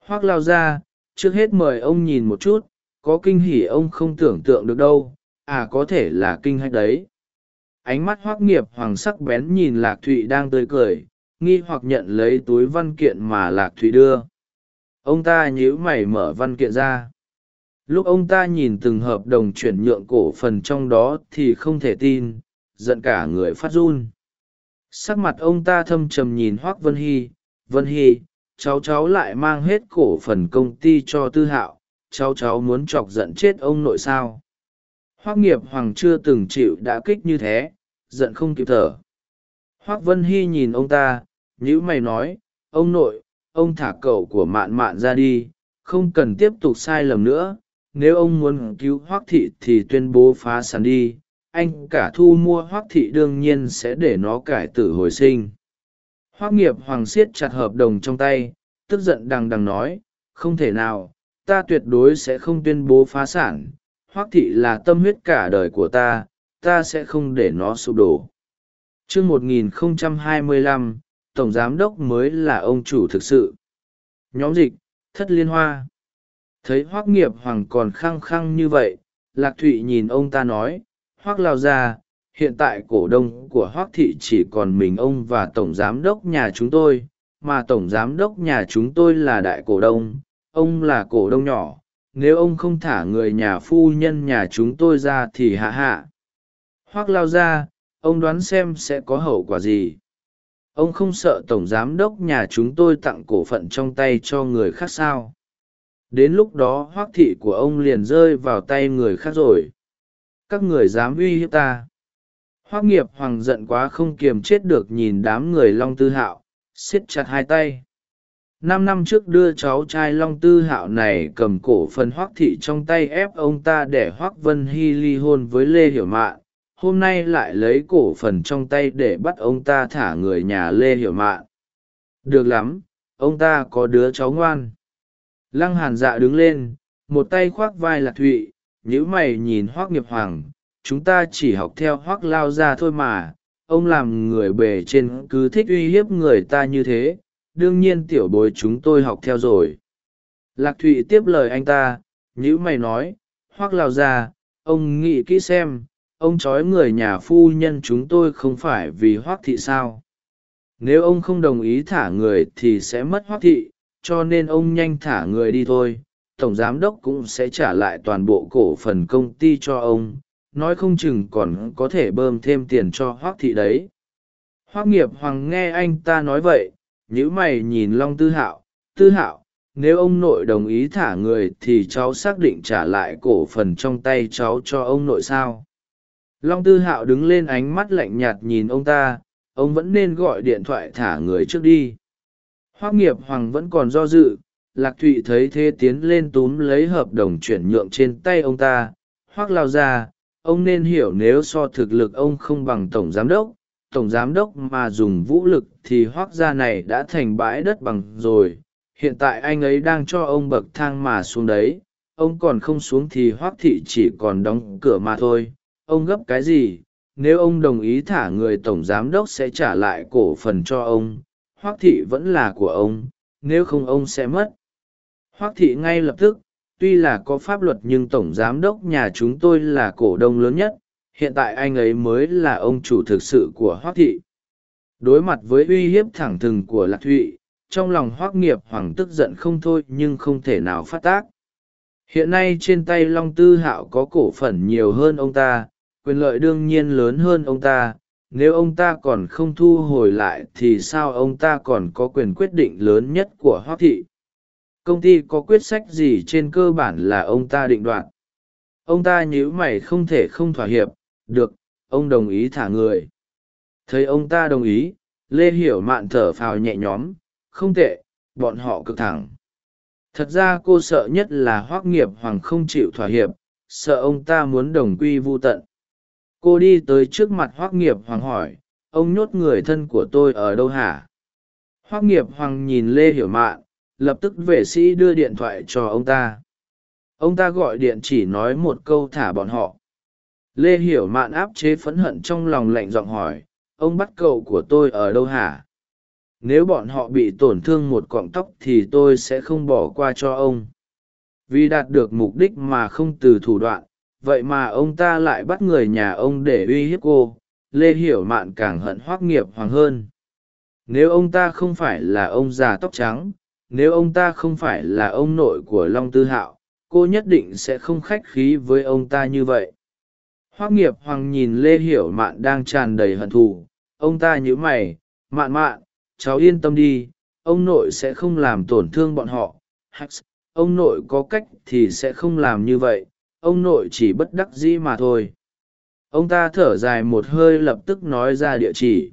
Hoác lao ra, trước hết mời ông nhìn một chút, có kinh hỉ ông không tưởng tượng được đâu à có thể là kinh hách đấy ánh mắt hoác nghiệp hoàng sắc bén nhìn lạc thụy đang tươi cười, nghi hoặc nhận lấy túi văn kiện mà lạc thụy đưa. Ông ta nhíu mày mở văn kiện ra. Lúc ông ta nhìn từng hợp đồng chuyển nhượng cổ phần trong đó thì không thể tin, giận cả người phát run. Sắc mặt ông ta thâm trầm nhìn hoác vân hy vân hy, cháu cháu lại mang hết cổ phần công ty cho tư hạo, cháu cháu muốn chọc giận chết ông nội sao? Hoác nghiệp hoàng chưa từng chịu đã kích như thế giận không kịp thở. Hoác vân hy nhìn ông ta nhữ mày nói, ông nội, ông thả cậu của mạn mạn ra đi, không cần tiếp tục sai lầm nữa. Nếu ông muốn cứu hoác thị thì tuyên bố phá sản đi. Anh cả thu mua hoác thị đương nhiên sẽ để nó cải tử hồi sinh. Hoác nghiệp hoàng siết chặt hợp đồng trong tay, tức giận đằng đằng nói, không thể nào, ta tuyệt đối sẽ không tuyên bố phá sản. Hoác thị là tâm huyết cả đời của ta ta sẽ không để nó sụp đổ. Chương một nghìn không trăm hai mươi lăm, tổng giám đốc mới là ông chủ thực sự. Nhóm dịch, thất liên hoa. Thấy hoác nghiệp hoàng còn khăng khăng như vậy, lạc thụy nhìn ông ta nói hoác lao ra hiện tại cổ đông của hoác thị chỉ còn mình ông và tổng giám đốc nhà chúng tôi, mà tổng giám đốc nhà chúng tôi là đại cổ đông, ông là cổ đông nhỏ. Nếu ông không thả người nhà phu nhân nhà chúng tôi ra thì hạ hạ hoác lao ra, ông đoán xem sẽ có hậu quả gì. Ông không sợ tổng giám đốc nhà chúng tôi tặng cổ phận trong tay cho người khác sao? Đến lúc đó, hoác thị của ông liền rơi vào tay người khác rồi. Các người dám uy hiếp ta. Hoác nghiệp hoàng giận quá không kiềm chết được nhìn đám người long tư hạo, siết chặt hai tay. Năm năm trước đưa cháu trai long tư hạo này cầm cổ phần hoác thị trong tay ép ông ta để hoác vân hy ly hôn với lê hiểu mạn hôm nay lại lấy cổ phần trong tay để bắt ông ta thả người nhà lê hiểu mạn. Được lắm, ông ta có đứa cháu ngoan. Lăng hàn dạ đứng lên, một tay khoác vai lạc thụy nhữ mày nhìn hoác nghiệp hoàng. Chúng ta chỉ học theo hoác lao ra thôi mà, ông làm người bề trên cứ thích uy hiếp người ta như thế. Đương nhiên tiểu bối chúng tôi học theo rồi. Lạc thụy tiếp lời anh ta nhữ mày nói hoác lao ra ông nghĩ kỹ xem ông trói người nhà phu nhân chúng tôi không phải vì hoác thị sao? Nếu ông không đồng ý thả người thì sẽ mất hoác thị, cho nên ông nhanh thả người đi thôi. Tổng giám đốc cũng sẽ trả lại toàn bộ cổ phần công ty cho ông, nói không chừng còn có thể bơm thêm tiền cho hoác thị đấy. Hoác nghiệp hoàng nghe anh ta nói vậy nhữ mày nhìn long tư hạo. Tư hạo, nếu ông nội đồng ý thả người thì cháu xác định trả lại cổ phần trong tay cháu cho ông nội sao? Long tư hạo đứng lên ánh mắt lạnh nhạt nhìn ông ta, ông vẫn nên gọi điện thoại thả người trước đi. Hoác nghiệp hoàng vẫn còn do dự, lạc thụy thấy thế tiến lên túm lấy hợp đồng chuyển nhượng trên tay ông ta. Hoác lao ra, ông nên hiểu nếu so thực lực ông không bằng tổng giám đốc, tổng giám đốc mà dùng vũ lực thì hoác gia này đã thành bãi đất bằng rồi. Hiện tại anh ấy đang cho ông bậc thang mà xuống đấy, ông còn không xuống thì hoác thị chỉ còn đóng cửa mà thôi ông gấp cái gì? Nếu ông đồng ý thả người tổng giám đốc sẽ trả lại cổ phần cho ông. Hoác thị vẫn là của ông. Nếu không ông sẽ mất. Hoác thị ngay lập tức. Tuy là có pháp luật nhưng tổng giám đốc nhà chúng tôi là cổ đông lớn nhất. Hiện tại anh ấy mới là ông chủ thực sự của hoác thị. Đối mặt với uy hiếp thẳng thừng của lạc thụy, trong lòng hoác nghiệp hoàng tức giận không thôi nhưng không thể nào phát tác. Hiện nay trên tay long tư hạo có cổ phần nhiều hơn ông ta quyền lợi đương nhiên lớn hơn ông ta, nếu ông ta còn không thu hồi lại thì sao ông ta còn có quyền quyết định lớn nhất của hoác thị? Công ty có quyết sách gì trên cơ bản là ông ta định đoạt? Ông ta nhíu mày không thể không thỏa hiệp, được, ông đồng ý thả người. Thấy ông ta đồng ý, lê hiểu mạn thở phào nhẹ nhõm, không tệ, bọn họ cực thẳng. Thật ra cô sợ nhất là hoác nghiệp hoàng không chịu thỏa hiệp, sợ ông ta muốn đồng quy vô tận cô đi tới trước mặt hoác nghiệp hoàng hỏi, ông nhốt người thân của tôi ở đâu hả? Hoác nghiệp hoàng nhìn lê hiểu mạn, lập tức vệ sĩ đưa điện thoại cho ông ta. Ông ta gọi điện chỉ nói một câu thả bọn họ. Lê hiểu mạn áp chế phẫn hận trong lòng lạnh giọng hỏi, ông bắt cậu của tôi ở đâu hả? Nếu bọn họ bị tổn thương một cọng tóc thì tôi sẽ không bỏ qua cho ông. Vì đạt được mục đích mà không từ thủ đoạn vậy mà ông ta lại bắt người nhà ông để uy hiếp cô, lê hiểu mạn càng hận hoác nghiệp hoàng hơn. Nếu ông ta không phải là ông già tóc trắng, nếu ông ta không phải là ông nội của long tư hạo, cô nhất định sẽ không khách khí với ông ta như vậy. Hoác nghiệp hoàng nhìn lê hiểu mạn đang tràn đầy hận thù. Ông ta nhíu mày, mạn mạn, cháu yên tâm đi, ông nội sẽ không làm tổn thương bọn họ. Ông nội có cách thì sẽ không làm như vậy ông nội chỉ bất đắc dĩ mà thôi. Ông ta thở dài một hơi lập tức nói ra địa chỉ.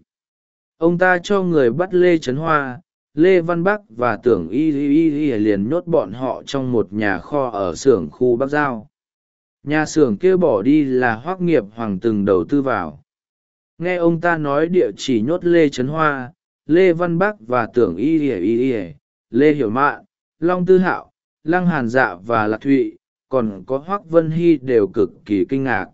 Ông ta cho người bắt lê trấn hoa, lê văn bắc và tưởng y y y liền nhốt bọn họ trong một nhà kho ở xưởng khu bắc giao. Nhà xưởng kia bỏ đi là hoác nghiệp hoàng từng đầu tư vào. Nghe ông ta nói địa chỉ nhốt lê trấn hoa, lê văn bắc và tưởng y y y y, lê hiểu mạn, long tư hạo, lăng hàn dạ và lạc thụy còn có hoác vân hy đều cực kỳ kinh ngạc.